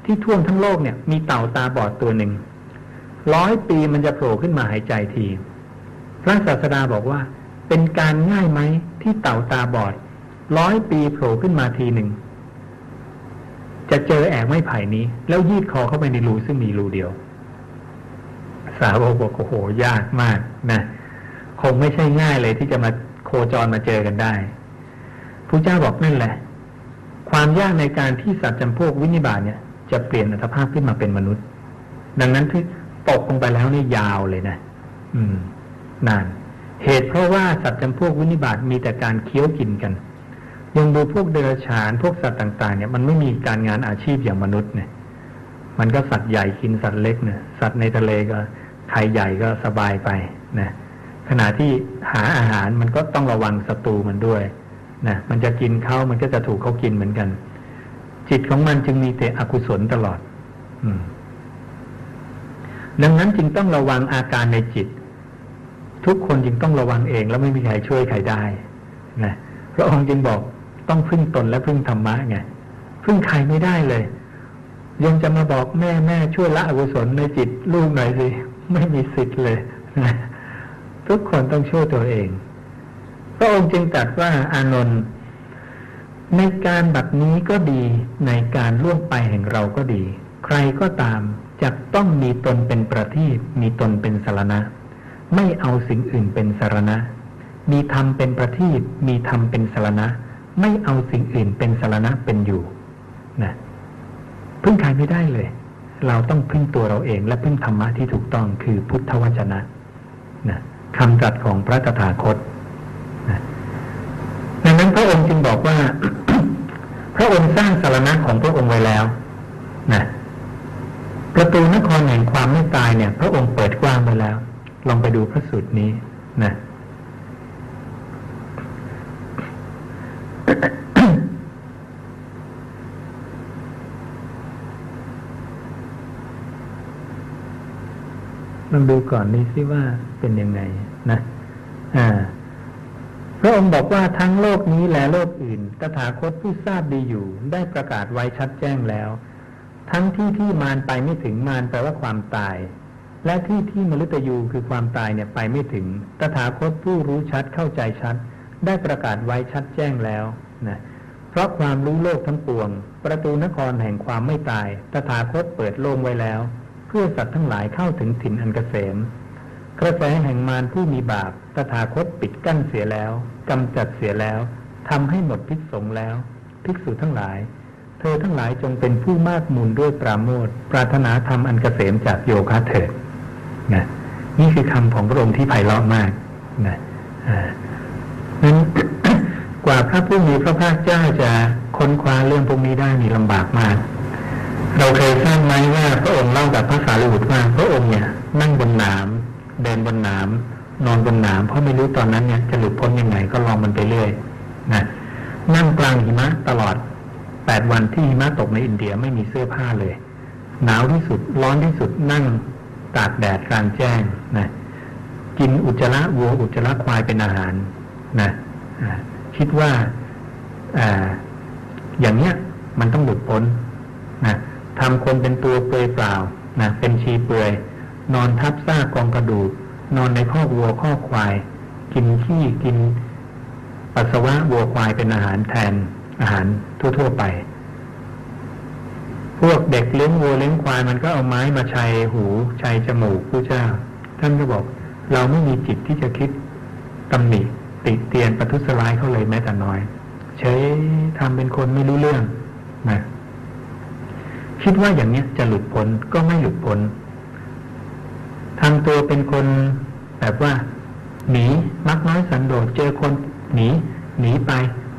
[SPEAKER 1] ที่ท่วมทั้งโลกเนี่ย มีเต่าตาบอดตัวหนึ่งร้อยปีมันจะโผล่ขึ้นมาหายใจที พระศาสดาบอกว่า เป็นการง่ายไหมที่เต่าตาบอดร้อยปีโผล่ขึ้นมาทีหนึ่งจะเจอแอกไม้ไผ่นี้ แล้วยืดคอเข้าไปในรูซึ่งมีรูเดียว สาวกบอกโอ้โหยากมากนะคงไม่ใช่ง่ายเลยที่จะมา โคจรมาเจอกันได้พระเจ้าบอกนั่นแหละ ความยากในการที่สัตว์จำพวกวินิบาตเนี่ย จะเปลี่ยนอัตภาพขึ้นมาเป็นมนุษย์ ดังนั้นที่ตกลงไปแล้วนี่ยาวเลยนะ อืม นาน เหตุเพราะว่าสัตว์จำพวกวินิบาตมีแต่การเคี้ยวกินกันยังดูพวกเดรัจฉานพวกสัตว์ต่าง ๆ เนี่ยมันไม่มีการงานอาชีพอย่างมนุษย์เนี่ย มันก็สัตว์ใหญ่กินสัตว์เล็กเนี่ย สัตว์ในทะเลก็ใครใหญ่ก็สบายไปนะ ขณะที่หาอาหารมันก็ต้องระวังศัตรูมันด้วยนะมันจะกินเขามันก็จะถูกเขากินเหมือนกัน จิตของมันจึงมีแต่อกุศลตลอดอดังนั้นจึงต้องระวังอาการในจิต ทุกคนจึงต้องระวังเองแล้วไม่มีใครช่วยใครได้นะพระองค์จึงบอกต้องพึ่งตนและพึ่งธรรมะไงพึ่งใครไม่ได้เลยยังจะมาบอกแม่แม่ช่วยละอกุศลในจิตลูกหน่อยสิไม่มีสิทธิ์เลยนะ ทุกคนต้องช่วยตัวเอง พระองค์จึงตรัสว่าอานนท์ในการบัดนี้ก็ดีในการล่วงไปแห่งเราก็ดี ใครก็ตามจะต้องมีตนเป็นประทีปมีตนเป็นสารณะ ไม่เอาสิ่งอื่นเป็นสารณะ มีธรรมเป็นประทีปมีธรรมเป็นสารณะ ไม่เอาสิ่งอื่นเป็นสารณะเป็นอยู่นะพึ่งใครไม่ได้เลย เราต้องพึ่งตัวเราเองและพึ่งธรรมะที่ถูกต้องคือพุทธวจนะนะ คำตรัสของพระตถาคตดังนั้นพระองค์จึงบอกว่า พระองค์สร้างสารณะของพระองค์ไว้แล้วนะประตูนครแห่งความไม่ตายเนี่ย พระองค์เปิดกว้างไปแล้ว ลองไปดูพระสูตรนี้นะ ลองดูก่อนนี้สิว่าเป็นยังไงนะอ่าพระองค์บอกว่าทั้งโลกนี้และโลกอื่น ตถาคตผู้ทราบดีอยู่ ได้ประกาศไว้ชัดแจ้งแล้ว ทั้งที่ที่มารไปไม่ถึงมารแปลว่าความตาย และที่ที่มฤตยูคือความตายเนี่ยไปไม่ถึง ตถาคตผู้รู้ชัดเข้าใจชัด ได้ประกาศไว้ชัดแจ้งแล้วนะเพราะความรู้โลกทั้งปวง ประตูนครแห่งความไม่ตาย ตถาคตเปิดโล่งไว้แล้ว เพื่อสัตว์ทั้งหลายเข้าถึงถิ่นอันกเกษมกระแสแห่งมารผู้มีบาปตถาคตปิดกั้นเสียแล้วกำจัดเสียแล้วทำให้หมดพิษสงแล้ว ภิกษุทั้งหลาย เธอทั้งหลายจงเป็นผู้มากมูลด้วยปราโมทปรารถนาธรรมอันเกษมจากโยคะเถิดนะนี่คือคำของพระองค์ที่ไพเราะมากนะนั้นกว่าพระผู้มีพระภาคเจ้าจะค้นคว้าเรื่องพวกนี้ได้มีลำบากมาก เราเคยทราบไหมว่าพระองค์เล่ากับพระสารีบุตรว่าพระองค์เนี่ย นั่งบนน้ำเดินบนน้ำนอนบนน้ำเพราะไม่รู้ตอนนั้นเนี่ยจะหลุดพ้นยังไงก็ลองมันไปเรื่อยนะนั่งกลางหิมะตลอดแปดวันที่หิมะตกในอินเดียไม่มีเสื้อผ้าเลย หนาวที่สุดร้อนที่สุดนั่งตากแดดกลางแจ้งนะกินอุจจาระวัวอุจจาระควายเป็นอาหารนะคิดว่าออย่างเนี้ยมันต้องหลุดพ้นนะ ทำคนเป็นตัวเปลือยเปล่านะเป็นชีเปลือย นอนทับซากกองกระดูก นอนในข้อวัวข้อควาย กินขี้กิน ปัสสาวะวัวควายเป็นอาหารแทนอาหารทั่ว ๆ ไป พวกเด็กเลี้ยงวัวเลี้ยงควายมันก็เอาไม้มาชัยหูชัยจมูกผู้เจ้า ท่านก็บอก เราไม่มีจิตที่จะคิดตำหนิติเตียนประทุษร้ายเขาเลยแม้แต่น้อย เฉยทำเป็นคนไม่รู้เรื่องนะ คิดว่าอย่างเนี้ยจะหลุดพ้นก็ไม่หลุดพ้นทำตัวเป็นคนแบบว่า หนีมักน้อยสันโดษเจอคนหนีหนีไป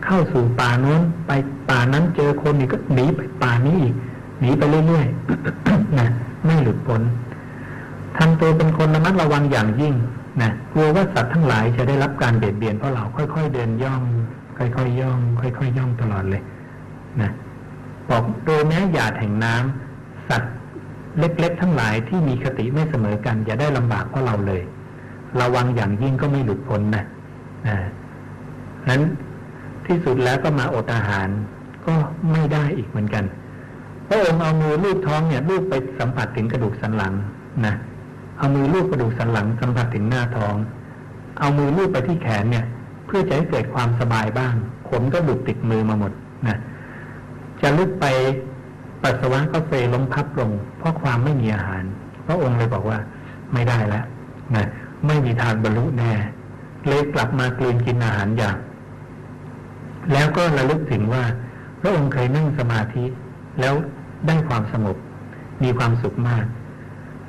[SPEAKER 1] เข้าสู่ป่าโน้น ไปป่านั้นเจอคนอีกก็หนีไปป่านี้อีกหนีไปเรื่อยๆนะไม่หลุดพ้นทำตัวเป็นคนระมัดระวังอย่างยิ่งนะกลัวว่าสัตว์ทั้งหลายจะได้รับการเบียดเบียนเพราะเราค่อย ๆ เดินย่อง ค่อยๆย่อง ค่อย ๆ ย่องตลอดเลย นะ บอกโดยแม้หยาดแห่งน้ำสัตว์เล็ก ๆ ทั้งหลายที่มีคติไม่เสมอกัน อย่าได้ลำบากเพราะเราเลย ระวังอย่างยิ่งก็ไม่หลุดพ้นนะนะนั้นที่สุดแล้วก็มาอดอาหารก็ไม่ได้อีกเหมือนกันพระองค์เอามือลูบท้องเนี่ยลูบไปสัมผัสถึงกระดูกสันหลังนะเอามือลูบกระดูกสันหลังสัมผัสถึงหน้าท้อง เอามือลูบไปที่แขนเนี่ย เพื่อจะให้เกิดความสบายบ้างขนก็ดุดติดมือมาหมดนะ จะลุกไปปัสสาวะก็เฟล้มพับลง เพราะความไม่มีอาหาร พระองค์เลยบอกว่าไม่ได้แล้วนะไม่มีทางบรรลุแน่ เลยกลับมากลืนกินอาหารอย่างแล้วก็ระลึกถึงว่า พระองค์เคยนั่งสมาธิ แล้วได้ความสงบมีความสุขมาก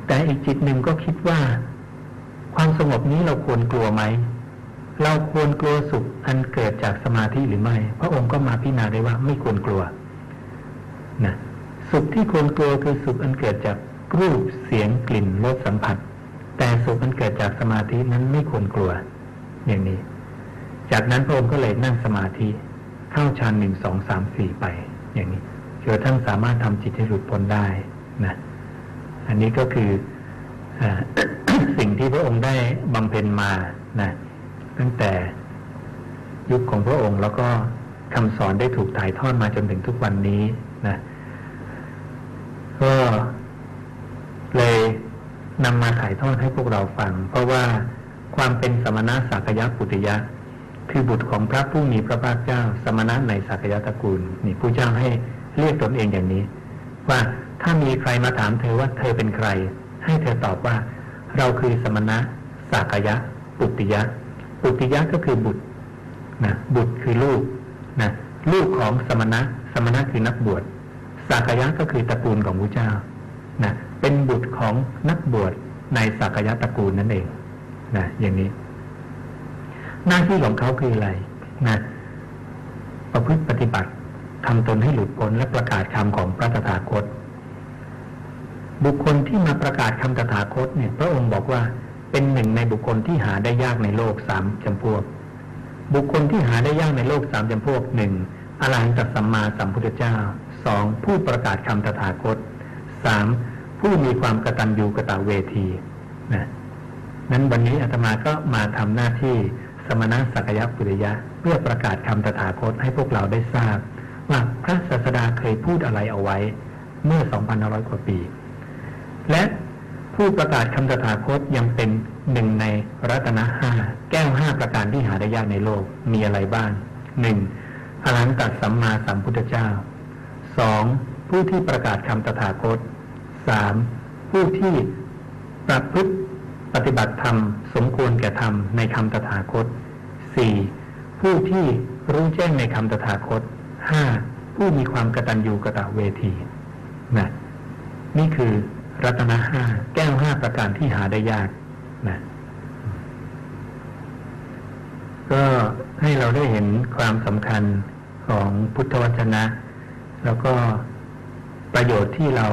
[SPEAKER 1] แต่อีกจิตหนึ่งก็คิดว่า ความสงบนี้เราควรกลัวไหมเราควรกลัวสุขอันเกิดจากสมาธิหรือไม่ พระองค์ก็มาพิจารณาได้ว่าไม่ควรกลัว นะสุขที่ควรกลัวคือสุขอันเกิดจากรูปเสียงกลิ่นรสสัมผัส แต่สุขอันเกิดจากสมาธินั้นไม่ควรกลัว อย่างนี้ จากนั้นพระองค์ก็เลยนั่งสมาธิเข้าฌานหนึ่งสองสามสี่ไป อย่างนี้จนท่านสามารถทำจิตให้หลุดพ้นได้นะอันนี้ก็คืออสิ่งที่พระองค์ได้บำเพ็ญมานะตั้งแต่ยุคของพระองค์แล้วก็คำสอนได้ถูกถ่ายทอดมาจนถึงทุกวันนี้นะ ก็เลยนำมาถ่ายทอดให้พวกเราฟัง เพราะว่าความเป็นสมณะสักยะปุติยะ คือบุตรของพระผู้มีพระภาคเจ้า สมณะในสักยะตระกูลนี่ผู้เจ้าให้เรียกตนเองอย่างนี้ ว่าถ้ามีใครมาถามเธอว่าเธอเป็นใคร ให้เธอตอบว่า เราคือสมณะสักยะปุติยะ ปุติยะก็คือบุตรนะบุตรคือลูกนะลูกของสมณะสมณะคือนักบวช สักยะก็คือตระกูลของพระเจ้านะเป็นบุตรของนักบวชในสักยะตระกูลนั่นเองนะอย่างนี้ หน้าที่ของเขาคืออะไรนะประพฤติปฏิบัติทำตนให้หลุดพ้นและประกาศคำของพระตถาคต บุคคลที่มาประกาศคำตถาคตเนี่ย พระองค์บอกว่าเป็นหนึ่งในบุคคลที่หาได้ยากในโลกสามจำพวก บุคคลที่หาได้ยากในโลกสามจำพวกหนึ่งอรหันตสัมมาสัมพุทธเจ้า สองผู้ประกาศคำตถาคตสามผู้มีความกตัญญูกตเวทีนะนั้นวันนี้อาตมาก็มาทำหน้าที่สมณะสักยะปุริยะ เพื่อประกาศคำตถาคตให้พวกเราได้ทราบ ว่าพระศาสดาเคยพูดอะไรเอาไว้ เมื่อ 2,500 กว่าปี และผู้ประกาศคำตถาคตยังเป็นหนึ่งในรัตนห้าแก้วห้าประการที่หาได้ยากในโลกมีอะไรบ้างหนึ่งอรหันตสัมมาสัมพุทธเจ้า สองผู้ที่ประกาศคำตถาคตสามผู้ที่ประพฤติปฏิบัติธรรม สมควรแก่ธรรมในคำตถาคตสี่ผู้ที่รู้แจ้งในคำตถาคตห้าผู้มีความกตัญญูกะตะเวทีนะนี่คือรัตนห้าแก้วห้าประการที่หาได้ยากนะก็ให้เราได้เห็นความสำคัญของพุทธวจนะ แล้วก็ประโยชน์ที่เรา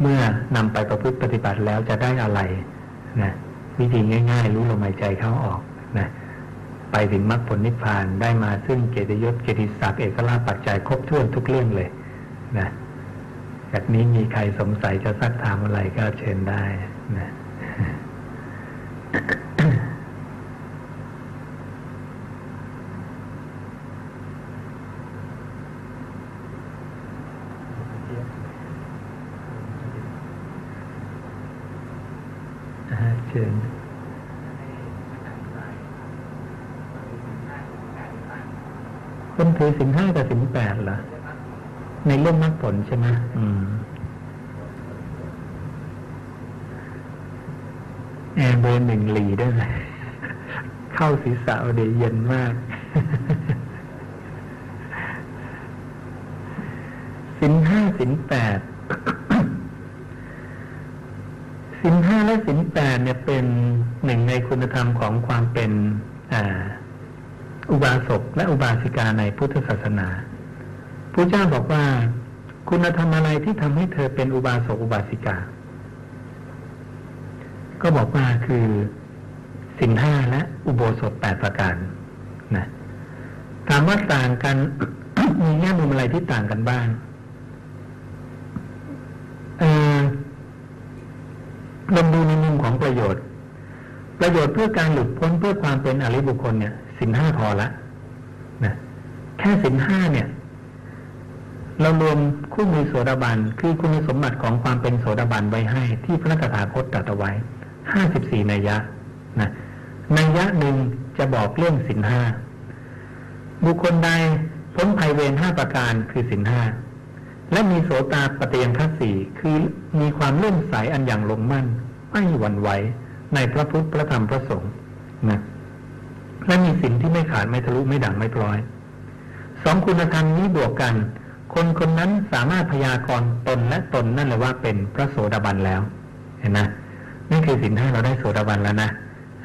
[SPEAKER 1] เมื่อนำไปประพฤติปฏิบัติแล้วจะได้อะไรนะวิธีง่าย ๆ รู้ลมหายใจเข้าออกนะไปถึงมรรคผลนิพพานได้มาซึ่งเกียรติยศเกียรติศักดิ์เอกลักษณ์ปัจจัยครบถ้วนทุกเรื่องเลยนะจากนี้มีใครสงสัยจะซักถามอะไรก็เชิญได้นะเชิญคนถือสินห้ากับสินแปดเหรอ ในเรื่องมรรคผลใช่ไหมอืมแอร์เบอร์หนึ่งหลีได้ไหมเข้าศีรษะเดียเย็นมาก สินห้าสินแปด สินห้าและสินแปดเนี่ยเป็นหนึ่งในคุณธรรมของความเป็นอุบาสกและอุบาสิกาในพุทธศาสนาพระเจ้าบอกว่า คุณธรรมอะไรที่ทำให้เธอเป็นอุบาสกอุบาสิกา ก็บอกว่าคือสินห้าและอุโบสถแปดประการนะถามว่าต่างกันมีแง่มุมอะไรที่ต่างกันบ้างเอ ลองดูในมุมของประโยชน์ ประโยชน์เพื่อการหลุดพ้นเพื่อความเป็นอริบุคคลเนี่ยสินห้าพอละนะแค่สินห้าเนี่ย เรารวมคู่มือโสดาบันคือคุณสมบัติของความเป็นโสดาบันไว้ให้ ที่พระตถาคตตรัสไว้ห้าสิบสี่นัยยะนะนัยยะหนึ่งจะบอกเรื่องสินห้าบุคคลใดพ้นภัยเวรห้าประการคือสินห้า และมีโสตาปฏิยังคัสี่คือมีความเลื่อมใสอันอย่างลงมั่นไม่หวั่นไหวในพระพุทธพระธรรมพระสงฆ์นะและมีสิ่งที่ไม่ขาดไม่ทะลุไม่ด่างไม่พลอยสองคุณธรรมนี้บวกกัน คนคนนั้นสามารถพยากรณ์ตนและตนนั่นเลยว่าเป็นพระโสดาบันแล้ว เห็นไหมนี่คือสินห้าเราได้โสดาบันแล้วนะ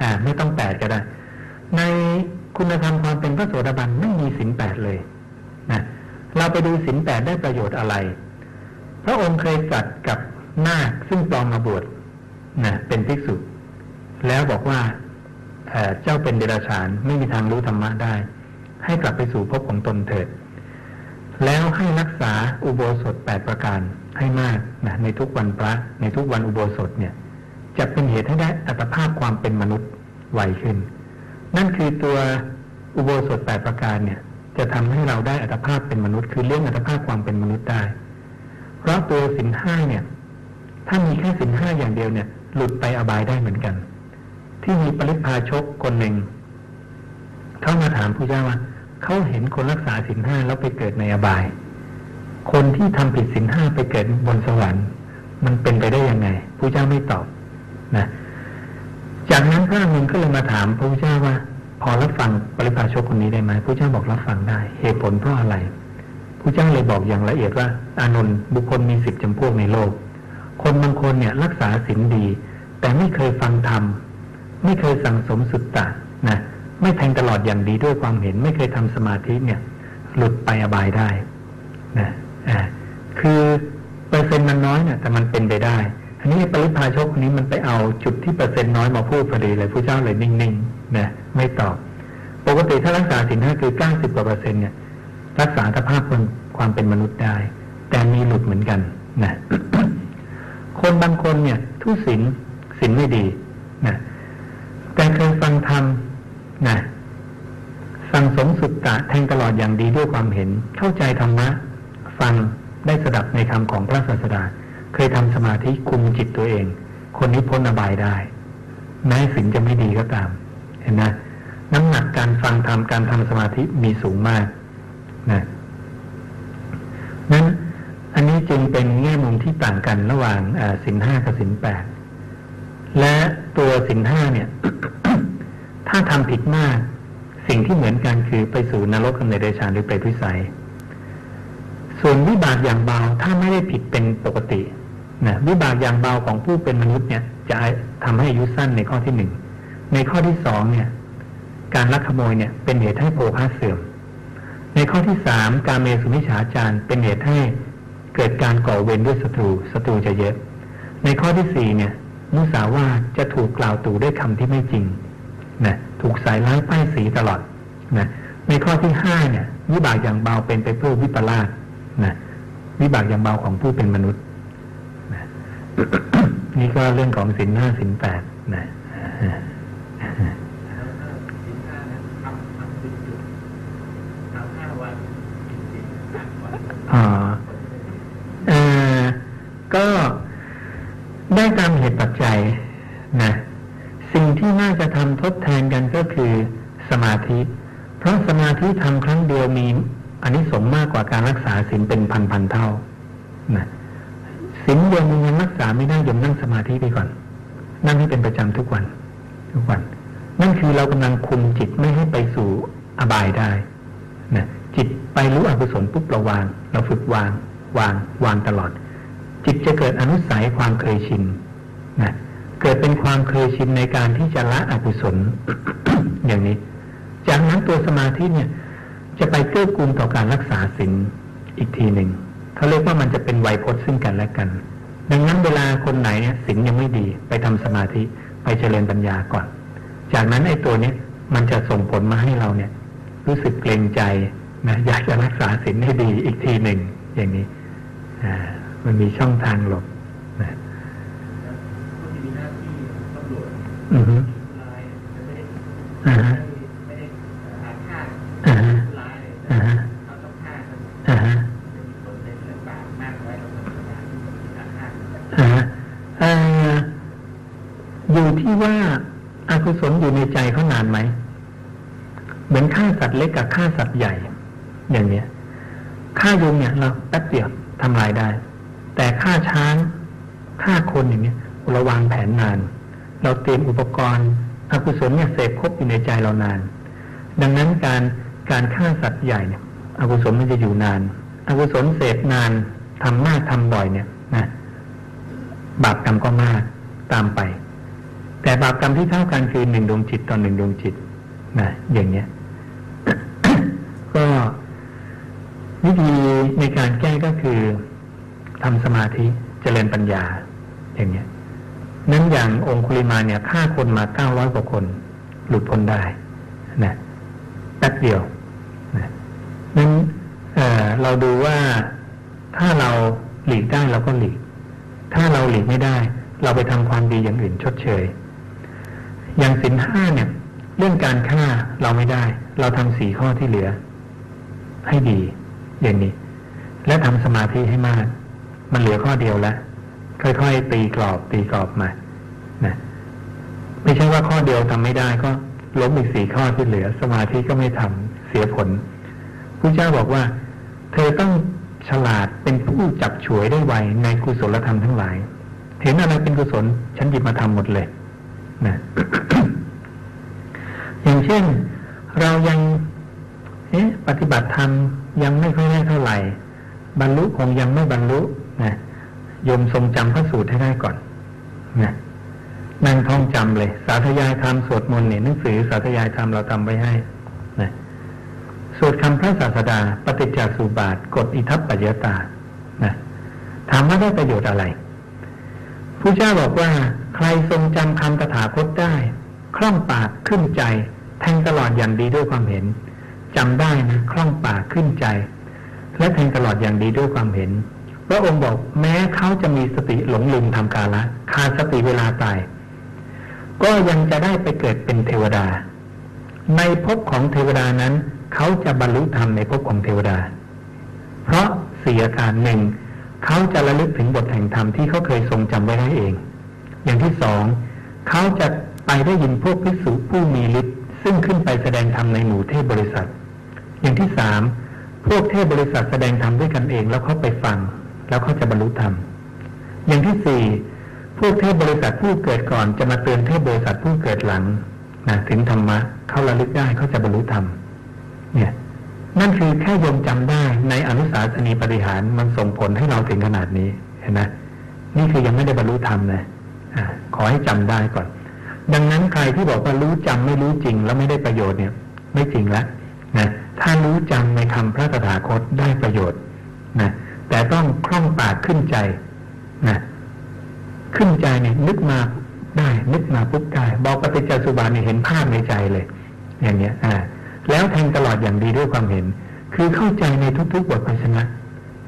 [SPEAKER 1] อ่า ไม่ต้องแปดก็ได้ ในคุณธรรมความเป็นพระโสดาบันไม่มีสินแปดเลย นะ เราไปดูสินแปดได้ประโยชน์อะไร พระองค์เคยจัดกับนาคซึ่งปลอมมาบวชนะเป็นภิกษุ แล้วบอกว่าเจ้าเป็นเดรัจฉานไม่มีทางรู้ธรรมะได้ ให้กลับไปสู่ภพของตนเถิด แล้วให้รักษาอุโบสถแปดประการให้มากนะในทุกวันพระ ในทุกวันอุโบสถเนี่ย จะเป็นเหตุให้ได้อัตภาพความเป็นมนุษย์ไวขึ้น นั่นคือตัวอุโบสถแปดประการเนี่ย จะทำให้เราได้อัตภาพเป็นมนุษย์ คือเรื่องอัตภาพความเป็นมนุษย์ได้ เพราะตัวสินห้าเนี่ย ถ้ามีแค่สินห้าอย่างเดียวเนี่ย หลุดไปอบายได้เหมือนกัน ที่มีปริพาชกคนหนึ่งเขามาถามผู้เจ้าว่าเขาเห็นคนรักษาสินห้าแล้วไปเกิดในอบาย คนที่ทำผิดสินห้าไปเกิดบนสวรรค์ มันเป็นไปได้ยังไงผู้เจ้าไม่ตอบนะ จากนั้นพระนึงก็เลยมาถามพระพุทธเจ้าว่า พอรับฟังปริพาชกคนนี้ได้ไหมผู้เจ้าบอกรับฟังได้ เหตุผลเพราะอะไรผู้เจ้าเลยบอกอย่างละเอียดว่า อานนท์บุคคลมีสิบจำพวกในโลก คนบางคนเนี่ยรักษาศีลดี แต่ไม่เคยฟังธรรมไม่เคยสั่งสมสุตตะนะไม่แทงตลอดอย่างดีด้วยความเห็น ไม่เคยทำสมาธิเนี่ย หลุดไปอบายได้นะอ่าคือเปอร์เซ็นต์มันน้อยเนี่ยแต่มันเป็นไปได้ อันนี้ปริพาชกนนี้มันไปเอาจุดที่เปอร์เซ็นต์น้อยมาพูดพอดีเลยผู้เจ้าเลยนิ่งๆนะไม่ตอบ ปกติถ้ารักษาสินห้าคือเก้าสิบกว่าเปอร์เซ็นต์เนี่ย รักษาสภาพคนความเป็นมนุษย์ได้ แต่มีหลุดเหมือนกันนะคนบางคนเนี่ยทุศินสินไม่ดีนะแต่เคยฟังธรรมนะสั่งสมสุตตะแทงตลอดอย่างดีด้วยความเห็น เข้าใจธรรมะ ฟังได้สดับในคำของพระศาสดา เคยทำสมาธิคุมจิตตัวเอง คนนี้พ้นอบายได้ แม้สินจะไม่ดีก็ตาม เห็นไหมน้ำหนักการฟังทำการทำสมาธิมีสูงมากนะนั้นอันนี้จึงเป็นแง่มุมที่ต่างกันระหว่างสินห้ากับสินแปดและตัวสินห้าเนี่ย ถ้าทำผิดมาก สิ่งที่เหมือนกันคือไปสู่นรกกำเนิดเดชานหรือเปรตวิสัย ส่วนวิบากอย่างเบาถ้าไม่ได้ผิดเป็นปกติ นะวิบากอย่างเบาของผู้เป็นมนุษย์เนี่ย จะทำให้อายุสั้นในข้อที่หนึ่งในข้อที่สองเนี่ย การลักขโมยเนี่ยเป็นเหตุให้โภคาเสื่อม ในข้อที่สามการเมสุมิฉาจารเป็นเหตุให้เกิดการก่อเวรด้วยศัตรูศัตรูจะเยอะ ในข้อที่สี่เนี่ย มุสาวาจะถูกกล่าวตู่ด้วยคำที่ไม่จริงนะถูกสายร้ายป้ายสีตลอดนะในข้อที่ห้าเนี่ย วิบากอย่างเบาเป็นไปเพื่อวิปลาสนะวิบากอย่างเบาของผู้เป็นมนุษย์ นี่ก็เรื่องของสินห้าสินแปดนะอ๋อเออก็ได้ตามเหตุปัจจัยนะสิ่งที่น่าจะทำทดแทนกันก็คือสมาธิ เพราะสมาธิทำครั้งเดียวมีอันนี้สมมากกว่าการรักษาศีลเป็นพันพันเท่านะศีลเดียวมันยังรักษาไม่ได้ยมนั่งสมาธิไปก่อน นั่งให้เป็นประจำทุกวัน ทุกวัน นั่นคือเรากำลังคุมจิตไม่ให้ไปสู่อบายได้นะจิตไปรู้อกุศลปุ๊บเราวาง เราฝึกวาง วาง วางตลอด จิตจะเกิดอนุสัยความเคยชินนะเกิดเป็นความเคยชินในการที่จะ ละอกุศลอย่างนี้ จากนั้นตัวสมาธิเนี่ย จะไปเกื้อกูลต่อการรักษาศีลอีกทีหนึ่งเขาเรียกว่ามันจะเป็นไวยพจน์ซึ่งกันและกัน ดังนั้นเวลาคนไหนเนี่ยศีลยังไม่ดี ไปทำสมาธิไปเจริญปัญญาก่อน จากนั้นไอ้ตัวเนี้ยมันจะส่งผลมาให้เราเนี่ย รู้สึกเกรงใจนะอยากจะรักษาศีลให้ดีอีกทีหนึ่งอย่างนี้อ่ามันมีช่องทางหลบนะอือฮึอ่าฮะอ่าฮะอ่าฮะอ่าฮะอ่าฮะอ่าอยู่ที่ว่าอากุศลอยู่ในใจเขานานไหม เหมือน ฆ่าสัตว์เล็กฆ่าสัตว์ใหญ่ อย่างเนี้ยฆ่ายุงเนี่ย เราแป๊บเดียวทำลายได้ แต่ฆ่าช้างฆ่าคนอย่างเนี้ยเราวางแผนนาน เราเตรียมอุปกรณ์อกุศลเนี่ยเสพครบอยู่ในใจเรานาน ดังนั้นการการฆ่าสัตว์ใหญ่เนี่ยอกุศลมันจะอยู่นานอกุศลเสพนานทำมากทำบ่อยเนี่ยนะบาปกรรมก็มากตามไป แต่บาปกรรมที่เท่ากันคือหนึ่งดวงจิตต่อหนึ่งดวงจิตนะอย่างเนี้ย ก็วิธีในการแก้ก็คือทำสมาธิเจริญปัญญา อย่างเนี้ยนั้นอย่างองคุลิมาเนี่ยฆ่าคนมาเก้าร้อยกว่าคน หลุดพ้นได้นะแป๊บเดียวนะนั้นเเราดูว่าถ้าเราหลีกได้เราก็หลีก ถ้าเราหลีกไม่ได้ เราไปทำความดีอย่างอื่นชดเชย อย่างสินห้าเนี่ย เรื่องการฆ่าเราไม่ได้ เราทำสี่ข้อที่เหลือ ให้ดีอย่างนี้ และทำสมาธิให้มาก มันเหลือข้อเดียวแล้วค่อยๆ ตีกรอบตีกรอบมานะไม่ใช่ว่าข้อเดียวทำไม่ได้ก็ล้มอีกสี่ข้อที่เหลือ สมาธิก็ไม่ทำเสียผลพระเจ้าบอกว่า เธอต้องฉลาดเป็นผู้จับฉวยได้ไวในกุศลธรรมทั้งหลาย เห็นอะไรเป็นกุศลฉันหยิบมาทำหมดเลยนะอย่างเช่น เรายัง เอ๊ะปฏิบัติธรรมยังไม่ค่อยได้เท่าไหร่ บรรลุคงยังไม่บรรลุนะโยมทรงจำพระสูตรให้ได้ก่อนนะนั่งท่องจำเลย สาธยายธรรมสวดมนต์เนี่ยหนังสือสาธยายธรรมเราทำไว้ให้นะสวดคำพระศาสดา ปฏิจจสุบาทกฎอิทัปปัจยตานะถามว่าได้ประโยชน์อะไรผู้เจ้าบอกว่า ใครทรงจำคำตถาคตได้ คล่องปากขึ้นใจ แทงตลอดอย่างดีด้วยความเห็น จำได้นะคล่องปากขึ้นใจ และแทงตลอดอย่างดีด้วยความเห็นพระองค์บอกแม้เขาจะมีสติหลงลืมทำกาละขาดสติเวลาตาย ก็ยังจะได้ไปเกิดเป็นเทวดา ในภพของเทวดานั้น เขาจะบรรลุธรรมในภพของเทวดา เพราะเสียการหนึ่งเขาจะระลึกถึงบทแห่งธรรมที่เขาเคยทรงจำไว้ได้เอง อย่างที่สองเขาจะไปได้ยินพวกพิสุผู้มีฤทธิ์ ซึ่งขึ้นไปแสดงธรรมในหมู่เทพบริษัท อย่างที่สามพวกเทพบริษัทแสดงธรรมด้วยกันเองแล้วเขาไปฟัง แล้วเขาจะบรรลุธรรม อย่างที่สี่พวกเทพบริษัทผู้เกิดก่อนจะมาเตือนเทพบริษัทผู้เกิดหลังนะถึงธรรมะเขาระลึกได้เขาจะบรรลุธรรม เนี่ย นั่นคือแค่ยมจำได้ในอนุสาสนีปฏิหารมันส่งผลให้เราถึงขนาดนี้เห็นไหมนี่คือยังไม่ได้บรรลุธรรมเลยขอให้จำได้ก่อน ดังนั้นใครที่บอกว่ารู้จำไม่รู้จริงแล้วไม่ได้ประโยชน์เนี่ย ไม่จริงแล้วนะถ้ารู้จำในคำพระตถาคตได้ประโยชน์นะแต่ต้องคล่องปากขึ้นใจนะขึ้นใจเนี่ยนึกมาได้นึกมาปุ๊บได้บอกปฏิจจสุบานเนี่ยเห็นภาพในใจเลย อย่างเงี้ย อ่า แล้วแทงตลอดอย่างดีด้วยความเห็น คือเข้าใจในทุกๆบทพันชนะ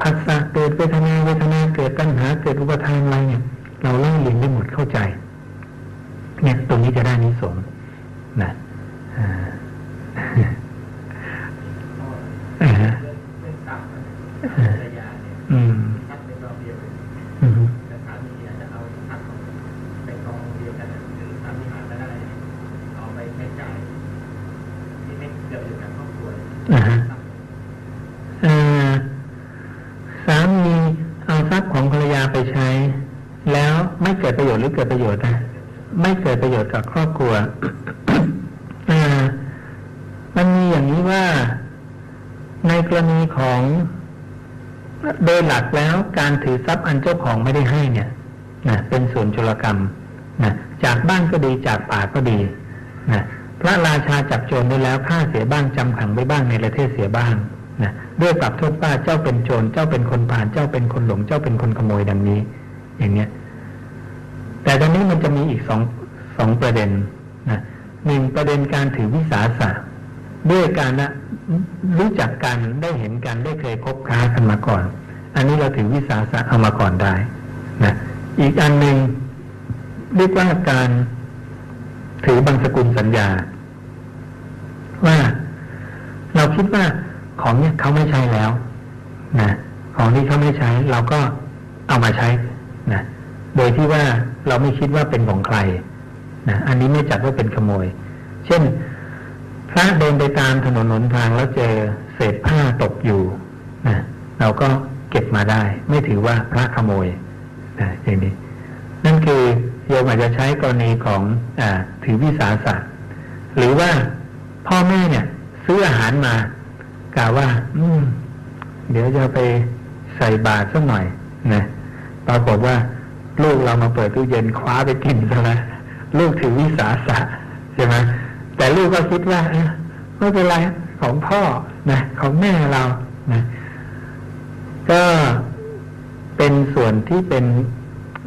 [SPEAKER 1] ภาษาเกิดเวทนาเวทนาเกิดปัญหาเกิดอุปทานอะไรเนี่ย เราเล่าเรียนได้หมดเข้าใจ เนี่ย ตรงนี้จะได้นิสงนะอ่าอ่าฮะอืมอืม
[SPEAKER 2] แต่สามีอาจจะเอาทักไปกองเดียวกันหรือสามีหาไปได้เอาไปใช้จ่ายที่ไม่เกี่ยวกับครอบครัว
[SPEAKER 1] อ่าฮะเอ่อสามีเอาทรัพย์ของภรรยาไปใช้ แล้วไม่เกิดประโยชน์หรือเกิดประโยชน์นะ ไม่เกิดประโยชน์กับครอบครัวมันมีอย่างนี้ว่าในกรณีของโดยหลักแล้วการถือทรัพย์อันเจ้าของไม่ได้ให้เนี่ยนะเป็นส่วนจุลกรรมนะจากบ้านก็ดีจากป่าก็ดีนะพระราชาจับโจรได้แล้วฆ่าเสียบ้างจำขังไว้บ้างในประเทศเสียบ้างนะด้วยปรับโทษป้าเจ้าเป็นโจรเจ้าเป็นคนผ่านเจ้าเป็นคนหลงเจ้าเป็นคนขโมยดังนี้ อย่างเนี้ย แต่ตอนนี้มันจะมีอีกสองสองประเด็นนะหนึ่งประเด็นการถือวิสาสะด้วยการนะรู้จักกันได้เห็นกันได้เคยคบค้ากันมาก่อน อันนี้เราถือวิสาสะเอามาก่อนได้นะอีกอันหนึ่งเรียกว่าการถือบางสกุลสัญญา ว่าเราคิดว่าของเนี้ยเขาไม่ใช้แล้วนะของที่เขาไม่ใช้ เราก็เอามาใช้นะโดยที่ว่า เราไม่คิดว่าเป็นของใครนะอันนี้ไม่จัดว่าเป็นขโมย เช่น พระเดินไปตามถนนหนทางแล้วเจอเศษผ้าตกอยู่นะเราก็เก็บมาได้ ไม่ถือว่าพระขโมยนะอย่างนี้ นั่นคือโยมอาจจะใช้กรณีของอถือวิสาสะหรือว่าพ่อแม่เนี่ย ซื้ออาหารมากล่าวว่า อืม เดี๋ยวจะไปใส่บาตรสักหน่อยนะปรากฏว่า ลูกเรามาเปิดตู้เย็นคว้าไปกินซะแล้วลูกถือวิสาสะใช่ไหมแต่ลูกก็คิดว่าไม่เป็นไรของพ่อนะของแม่เรานะก็เป็นส่วนที่เป็น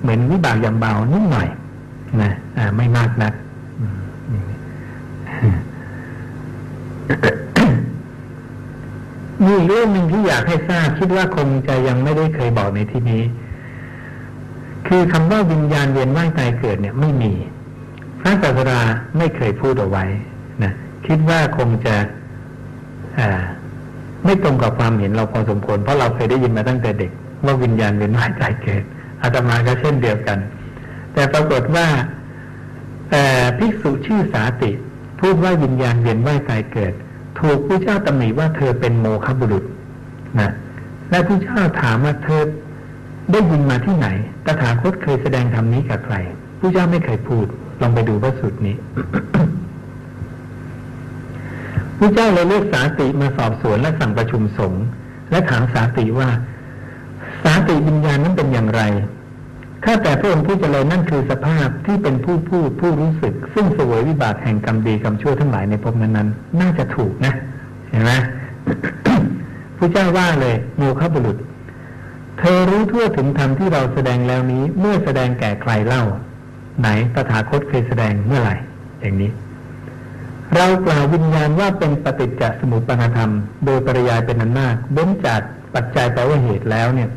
[SPEAKER 1] เหมือนวิบากอย่างเบานิดหน่อย นะอ่าไม่มากนักอืมมีอีกเรื่องหนึ่งที่อยากให้ทราบคิดว่าคงจะยังไม่ได้เคยบอกในที่นี้ คือคำว่าวิญญาณเวียนว่ายตายเกิดเนี่ยไม่มี พระศาสดาไม่เคยพูดเอาไว้นะคิดว่าคงจะอ่าไม่ตรงกับความเห็นเราพอสมควรเพราะเราเคยได้ยินมาตั้งแต่เด็ก ว่าวิญญาณเวียนว่ายตายเกิดอาตมาก็เช่นเดียวกัน แต่ปรากฏว่าภิกษุชื่อสาติ พูดว่าวิญญาณเวียนว่ายตายเกิด ถูกผู้เจ้าตำหนิว่าเธอเป็นโมฆะบุรุษนะและผู้เจ้าถามว่าเธอ ได้ยินมาที่ไหน ตถาคตเคยแสดงธรรมนี้กับใคร ผู้เจ้าไม่เคยพูด ลองไปดูพระสูตรนี้ผู้เจ้าเลยเรียกสาติมาสอบสวนและสั่งประชุมสงฆ์และถามสาติว่า สาติวิญญาณนั้นเป็นอย่างไรข้าแต่พระองค์ผู้เจริญนั่นคือสภาพที่เป็นผู้พูดผู้รู้สึก ซึ่งเสวยวิบากแห่งกรรมดีกรรมชั่วทั้งหลายในภพนั้นๆน่าจะถูกนะเห็นไหมผู้เจ้าว่าเลยโมฆะบุรุษ เธอรู้ทั่วถึงธรรมที่เราแสดงแล้วนี้ เมื่อแสดงแก่ใครเล่า ไหนตถาคตเคยแสดงเมื่อไหร่ อย่างนี้ เรากล่าววิญญาณว่าเป็นปฏิจจสมุปปนธรรม โดยปริยายเป็นนันมากเบ้นจากปัจจัยแปลว่าเหตุแล้วเนี่ย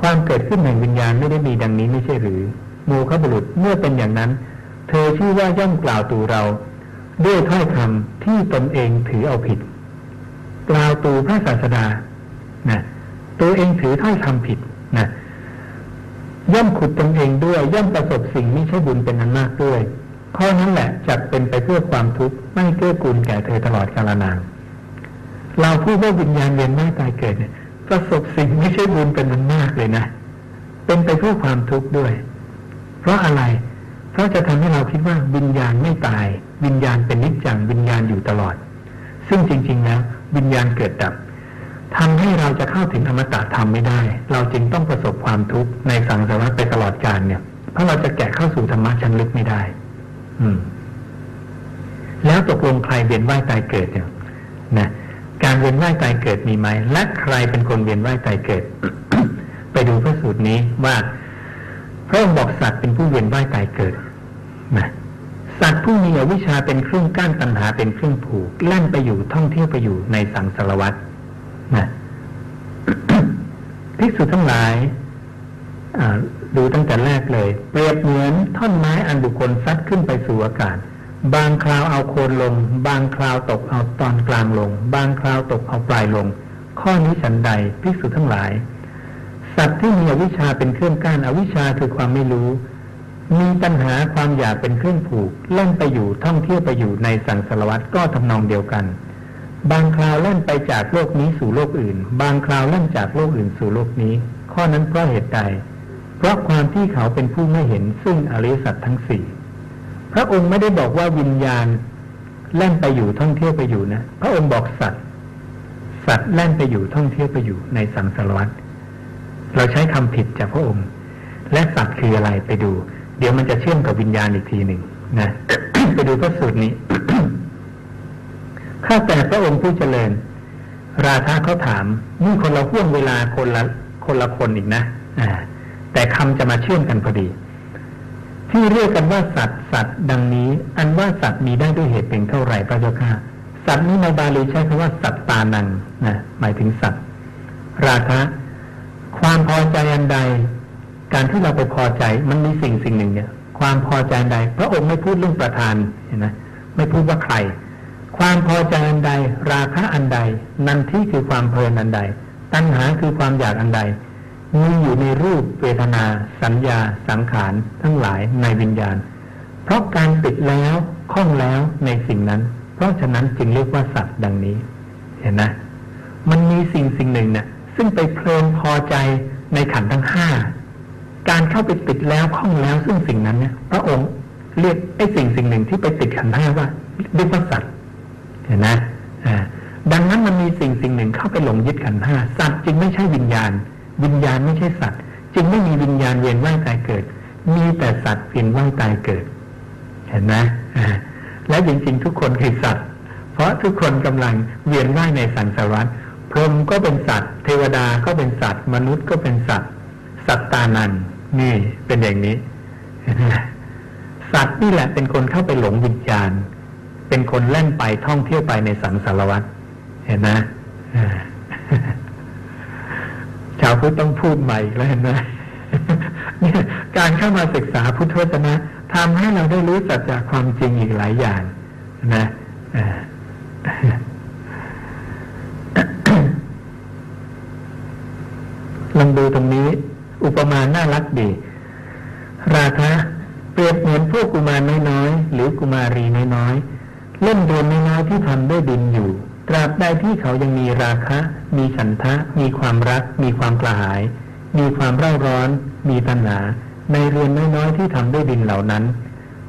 [SPEAKER 1] ความเกิดขึ้นแห่งวิญญาณไม่ได้มีดังนี้ไม่ใช่หรือโมฆะบุรุษเมื่อเป็นอย่างนั้น เธอชื่อว่าย่อมกล่าวตูเรา ด้วยถ้อยคำที่ตนเองถือเอาผิด กล่าวตูพระศาสดานะ ตัวเองถือถ้อยคำผิดนะย่อมขุดตนเองด้วย ย่อมประสบสิ่งไม่ใช่บุญเป็นอันมากด้วย ข้อนั้นแหละจัดเป็นไปเพื่อความทุกข์ไม่เกื้อกูลแก่เธอตลอดกาลนานเราพูดว่าวิญญาณเวียนว่ายตายเกิดเนี่ย ประสบสิ่งไม่ใช่บุญเป็นมันมากเลยนะเป็นไปเพื่อความทุกข์ด้วย เพราะอะไร เพราะจะทำให้เราคิดว่าวิญญาณไม่ตาย วิญญาณเป็นนิจจังวิญญาณอยู่ตลอด ซึ่งจริง ๆ แล้ว วิญญาณเกิดดับ ทำให้เราจะเข้าถึงอมตะธรรมไม่ได้ เราจึงต้องประสบความทุกข์ในสังสารวัฏไปตลอดกาลเนี่ย เพราะเราจะแกะเข้าสู่ธรรมะชั้นลึกไม่ได้ อืม แล้วตกลงใครเวียนว่ายตายเกิดเนี่ยนะการเวียนว่ายตายเกิดมีไหมและใครเป็นคนเวียนว่ายตายเกิด ไปดูพระสูตรนี้ว่าพระองค์บอกสัตว์เป็นผู้เวียนว่ายตายเกิดนะสัตว์ผู้มีอวิชชาเป็นเครื่องกั้นตัณหาเป็นเครื่องผูกแล่นไปอยู่ท่องเที่ยวไปอยู่ในสังสารวัฏ นะภิกษุทั้งหลายดูตั้งแต่แรกเลย เปรียบเหมือนท่อนไม้อันบุคคลซัดขึ้นไปสู่อากาศ บางคราวเอาโคนลง บางคราวตกเอาตอนกลางลง บางคราวตกเอาปลายลง ข้อนี้ฉันใดภิกษุทั้งหลาย สัตว์ที่มีอวิชชาเป็นเครื่องกั้นอวิชชาคือความไม่รู้ มีปัญหาความอยากเป็นเครื่องผูกเล่นไปอยู่ท่องเที่ยวไปอยู่ในสังสารวัฏก็ทำนองเดียวกัน บางคราวเล่นไปจากโลกนี้สู่โลกอื่น บางคราวเล่นจากโลกอื่นสู่โลกนี้ ข้อนั้นเพราะเหตุใด เพราะความที่เขาเป็นผู้ไม่เห็นซึ่งอริสัตทั้งสี่พระองค์ไม่ได้บอกว่าวิญญาณเล่นไปอยู่ท่องเที่ยวไปอยู่นะ พระองค์บอกสัตว์ สัตว์เล่นไปอยู่ท่องเที่ยวไปอยู่ในสังสารวัฏเราใช้คำผิดจากพระองค์ และสัตว์คืออะไรไปดู เดี๋ยวมันจะเชื่อมกับวิญญาณอีกทีหนึ่งนะไปดูพระสูตรนี้ ข้าแต่พระองค์ผู้เจริญ ราธาเขาถามนี่คนเราห่วงเวลาคนละคนละคนอีกนะอ่าแต่คำจะมาเชื่อมกันพอดี ที่เรียกกันว่าสัตว์สัตว์ดังนี้ อันว่าสัตว์มีได้ด้วยเหตุเป็นเท่าไหร่พระเจ้าค่ะสัตว์นี้ในบาลีใช้คำว่าสัตตานังนะหมายถึงสัตว์ ราคะ ความพอใจอันใด การที่เราไปพอใจมันมีสิ่งสิ่งหนึ่งเนี่ย ความพอใจใด พระองค์ไม่พูดเรื่องประธานเห็นไหมไม่พูดว่าใคร ความพอใจอันใด ราคะอันใด นันที่คือความเพลินอันใด ตัณหาคือความอยากอันใดมีอยู่ในรูปเวทนา สัญญา สังขารทั้งหลายในวิญญาณ เพราะการติดแล้วคล้องแล้วในสิ่งนั้น เพราะฉะนั้นจึงเรียกว่าสัตว์ดังนี้ เห็นนะ มันมีสิ่งสิ่งหนึ่งเนะี่ยซึ่งไปเพลินพอใจในขันทั้งห้าการเข้าไปติดแล้วคล้องแล้วซึ่งสิ่งนั้นเนี่ย พระองค์เรียกไอ้สิ่งสิ่งหนึ่งที่ไปติดขันห้าว่าเรียกว่าสัตว์ เห็นไหมดังนั้นมันมีสิ่งสิ่งหนึ่งเข้าไปหลงยึดขันห้าสัตว์จึงไม่ใช่วิญญาณ วิญญาณไม่ใช่สัตว์ จึงไม่มีวิญญาณเวียนว่ายตายเกิด มีแต่สัตว์เวียนว่ายตายเกิด เห็นไหมและจริงๆ ทุกคนคือสัตว์ เพราะทุกคนกำลังเวียนว่ายในสังสารวัฏพรหมก็เป็นสัตว์ เทวดาก็เป็นสัตว์ มนุษย์ก็เป็นสัตว์ สัตตานันนี่เป็นอย่างนี้ สัตว์นี่แหละเป็นคนเข้าไปหลงวิญญาณ เป็นคนเล่นไปท่องเที่ยวไปในสังสารวัฏเห็นไหมชาวพุทธต้องพูดใหม่แล้วเห็นไหมการเข้ามาศึกษาพุทธวจนะทำให้เราได้รู้สัจจะความจริงอีกหลายอย่าง นะลองดูตรงนี้ อุปมาน่ารักดี ราคะเปรียบเหมือนพวกกุมารน้อยๆหรือกุมารีน้อยๆ เล่นเรือนน้อยๆที่ทำด้วยดินอยู่ ตราบใดที่เขายังมีราคะ มีฉันทะ มีความรัก มีความกระหาย มีความเร่าร้อน มีตัณหา ในเรือนน้อยๆที่ทำด้วยดินเหล่านั้น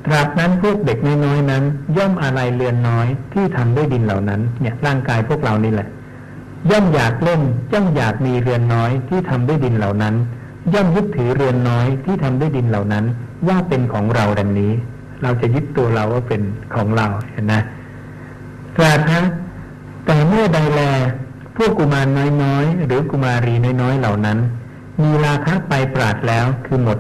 [SPEAKER 1] ตราบนั้นพวกเด็กน้อยๆนั้น ย่อมอะไรเรือนน้อยที่ทำด้วยดินเหล่านั้น เนี่ยร่างกายพวกเรานี่แหละ ย่อมอยากเล่นย่อมอยากมีเรือนน้อยที่ทำด้วยดินเหล่านั้น ย่อมยึดถือเรือนน้อยที่ทำด้วยดินเหล่านั้น ว่าเป็นของเราดังนี้ เราจะยึดตัวเราว่าเป็นของเราเห็นนะตราทั้งแต่เมื่อใดแลพวกกุมารน้อยๆ หรือกุมารีน้อยๆเหล่านั้น มีราคะไปปราดแล้วคือหมด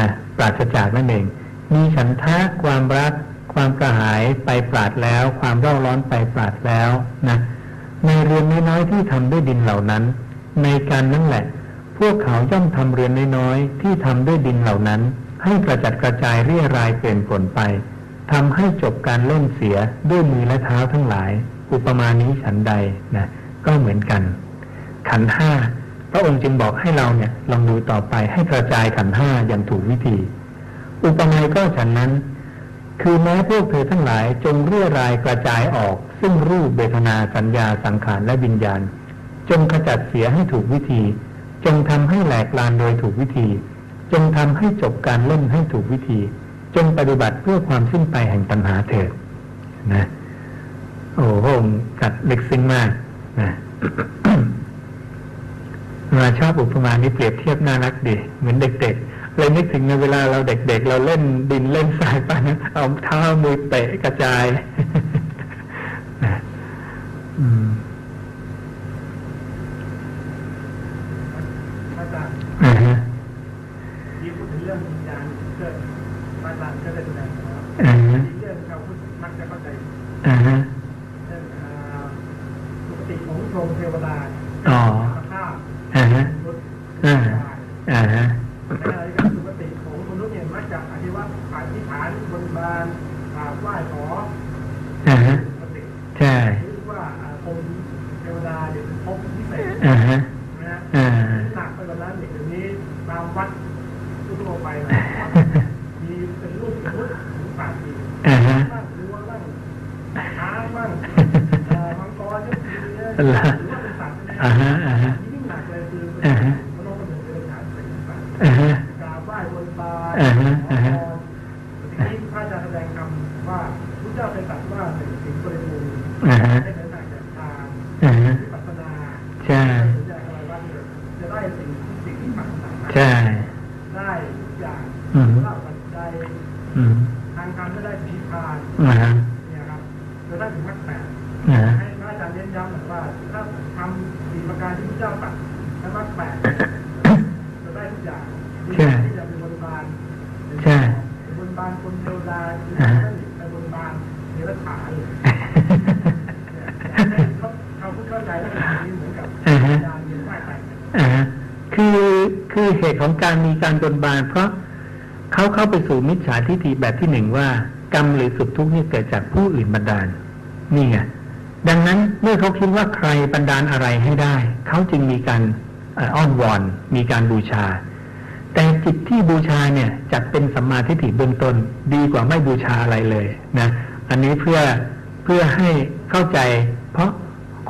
[SPEAKER 1] นะปราศจากนั่นเอง มีฉันทะความรัก ความกระหายไปปราดแล้ว ความเร่าร้อนไปปราดแล้วนะในเรือนน้อยๆที่ทำด้วยดินเหล่านั้น ในการนั่นแหละ พวกเขาย่อมทำเรือนน้อยๆที่ทำด้วยดินเหล่านั้น ให้กระจัดกระจายเรียรายเปลี่ยนผลไปทำให้จบการเล่นเสียด้วยมือและเท้าทั้งหลาย อุปมานี้ฉันใดนะก็เหมือนกัน ขันห้าพระองค์จึงบอกให้เราเนี่ยลองดูต่อไปให้กระจายขันห้าอย่างถูกวิธี อุปมาก็ฉันนั้น คือแม้พวกเธอทั้งหลายจงเรียรายกระจายออก ซึ่งรูปเบทนาสัญญาสังขารและวิญญาณ จงขจัดเสียให้ถูกวิธี จงทำให้แหลกลานโดยถูกวิธี จงทำให้จบการเล่นให้ถูกวิธี จงปฏิบัติเพื่อความสิ้นไปแห่งตัณหาเถิดนะ โอ้โหกัดเล็กซึ้งมากนะมาชอบอุปมานี้เปรียบเทียบน่ารักดี เหมือนเด็ก ๆ เลยนึกถึงในเวลาเราเด็ก ๆ เราเล่นดินเล่นทรายไปนะเอาเท้ามือเตะกระจายนะอืม
[SPEAKER 2] อาจารย์
[SPEAKER 1] อ่าฮะ
[SPEAKER 2] ที่พูดถึงเรื่องวิญญาณเกิดอาจารย์ก็ได้แสดงนะครับ
[SPEAKER 1] อ่าฮะ
[SPEAKER 2] เรื่องชาวพุทธมักจะเข้าใจ
[SPEAKER 1] อ่าฮะ
[SPEAKER 2] เรื่องอ่าปกติของพรหม เทวดา
[SPEAKER 1] อ๋อ
[SPEAKER 2] ภาพ
[SPEAKER 1] อ่าฮะ
[SPEAKER 2] มนุษย์
[SPEAKER 1] อ่า
[SPEAKER 2] ได้
[SPEAKER 1] อ่าฮะ
[SPEAKER 2] ขณะที่การปกติของมนุษย์เนี่ยมักจะอธิว่าอธิษฐานบนบานกราบไหว้ขอ
[SPEAKER 1] อ่าฮะ
[SPEAKER 2] ปกติ
[SPEAKER 1] ใช่
[SPEAKER 2] หรือว่าอ่าองค์เทวดาเนี่ยเป็นภพพิเศษ
[SPEAKER 1] อ่าฮะ
[SPEAKER 2] นะฮะ
[SPEAKER 1] อ่า
[SPEAKER 2] หนักไปกว่านั้นเนี่ยเดี๋ยวนี้ตามวัดทั่วๆไปนะมีเป็นรูปสมมติถึงปากดี
[SPEAKER 1] อ่าฮะ
[SPEAKER 2] บ้างวัวบ้างช้างบ้างเอ่อมังกรเยอะทีเดียวหรือว่าเป็นสัตว์นะ
[SPEAKER 1] อ่าฮะอ่าฮะ
[SPEAKER 2] ยิ่งหนักเลยคือ
[SPEAKER 1] อ่าฮะ
[SPEAKER 2] มนุษย์คนหนึ่งเป็นฐานเป็นสัตว์
[SPEAKER 1] อ่าฮะ
[SPEAKER 2] กราบไหว้บนบาน
[SPEAKER 1] อ่าฮะ
[SPEAKER 2] ขอ
[SPEAKER 1] อ่า
[SPEAKER 2] พ
[SPEAKER 1] ฮะ
[SPEAKER 2] รทีนี้พระอาจารย์แสดงคำว่าพระเจ้าเป็นตรัสว่าเป็นสิ่งบริบูรณ์
[SPEAKER 1] อ่าฮะ
[SPEAKER 2] ให้เป็นหนักจากทาง
[SPEAKER 1] อ่าฮะ
[SPEAKER 2] วิปัสสนา
[SPEAKER 1] ใช่
[SPEAKER 2] จะอะไรบ้างเนี่ยจะได้สิ่งที่สิ่งที่ปัสสนา
[SPEAKER 1] ใช่
[SPEAKER 2] ได้ทุกอย่าง
[SPEAKER 1] อืม
[SPEAKER 2] ได้ปัจจัย
[SPEAKER 1] อืม
[SPEAKER 2] ทาง การก็ได้พิพาน
[SPEAKER 1] อ่าฮะ
[SPEAKER 2] เนี่ยครับจะได้ถึงมรรคแปด
[SPEAKER 1] อ่าฮะ
[SPEAKER 2] ให้พระอาจารย์เน้นย้ำหน่อยว่าถ้าทำสี่ประการที่พระเจ้าตรัสและมรรคแปดจะได้ทุกอย่างที่จะเป็นบนบาน
[SPEAKER 1] ใช่
[SPEAKER 2] บนบานคนเทวดาหรือ
[SPEAKER 1] อ่าฮะ
[SPEAKER 2] ไปบนบานเนรถาเลยเนี่ยเขาเขาพูดเข้าใจแล้วแบบนี้เหมือนกับ
[SPEAKER 1] อ่าฮะ
[SPEAKER 2] ยานเวียนว่ายตายเกิด
[SPEAKER 1] อ่าฮะคือคือเหตุของการมีการบนบาน เพราะเขาเข้าไปสู่มิจฉาทิฏฐิแบบที่หนึ่งว่า กรรมหรือสุขทุกข์นี่เกิดจากผู้อื่นบันดาลนี่ไงดังนั้นเมื่อเขาคิดว่าใครบันดาลอะไรให้ได้ เขาจึงมีการอ้อนวอน มีการบูชา แต่จิตที่บูชาเนี่ยจัดเป็นสัมมาทิฏฐิเบื้องต้นดีกว่าไม่บูชาอะไรเลยนะอันนี้เพื่อเพื่อให้เข้าใจ เพราะ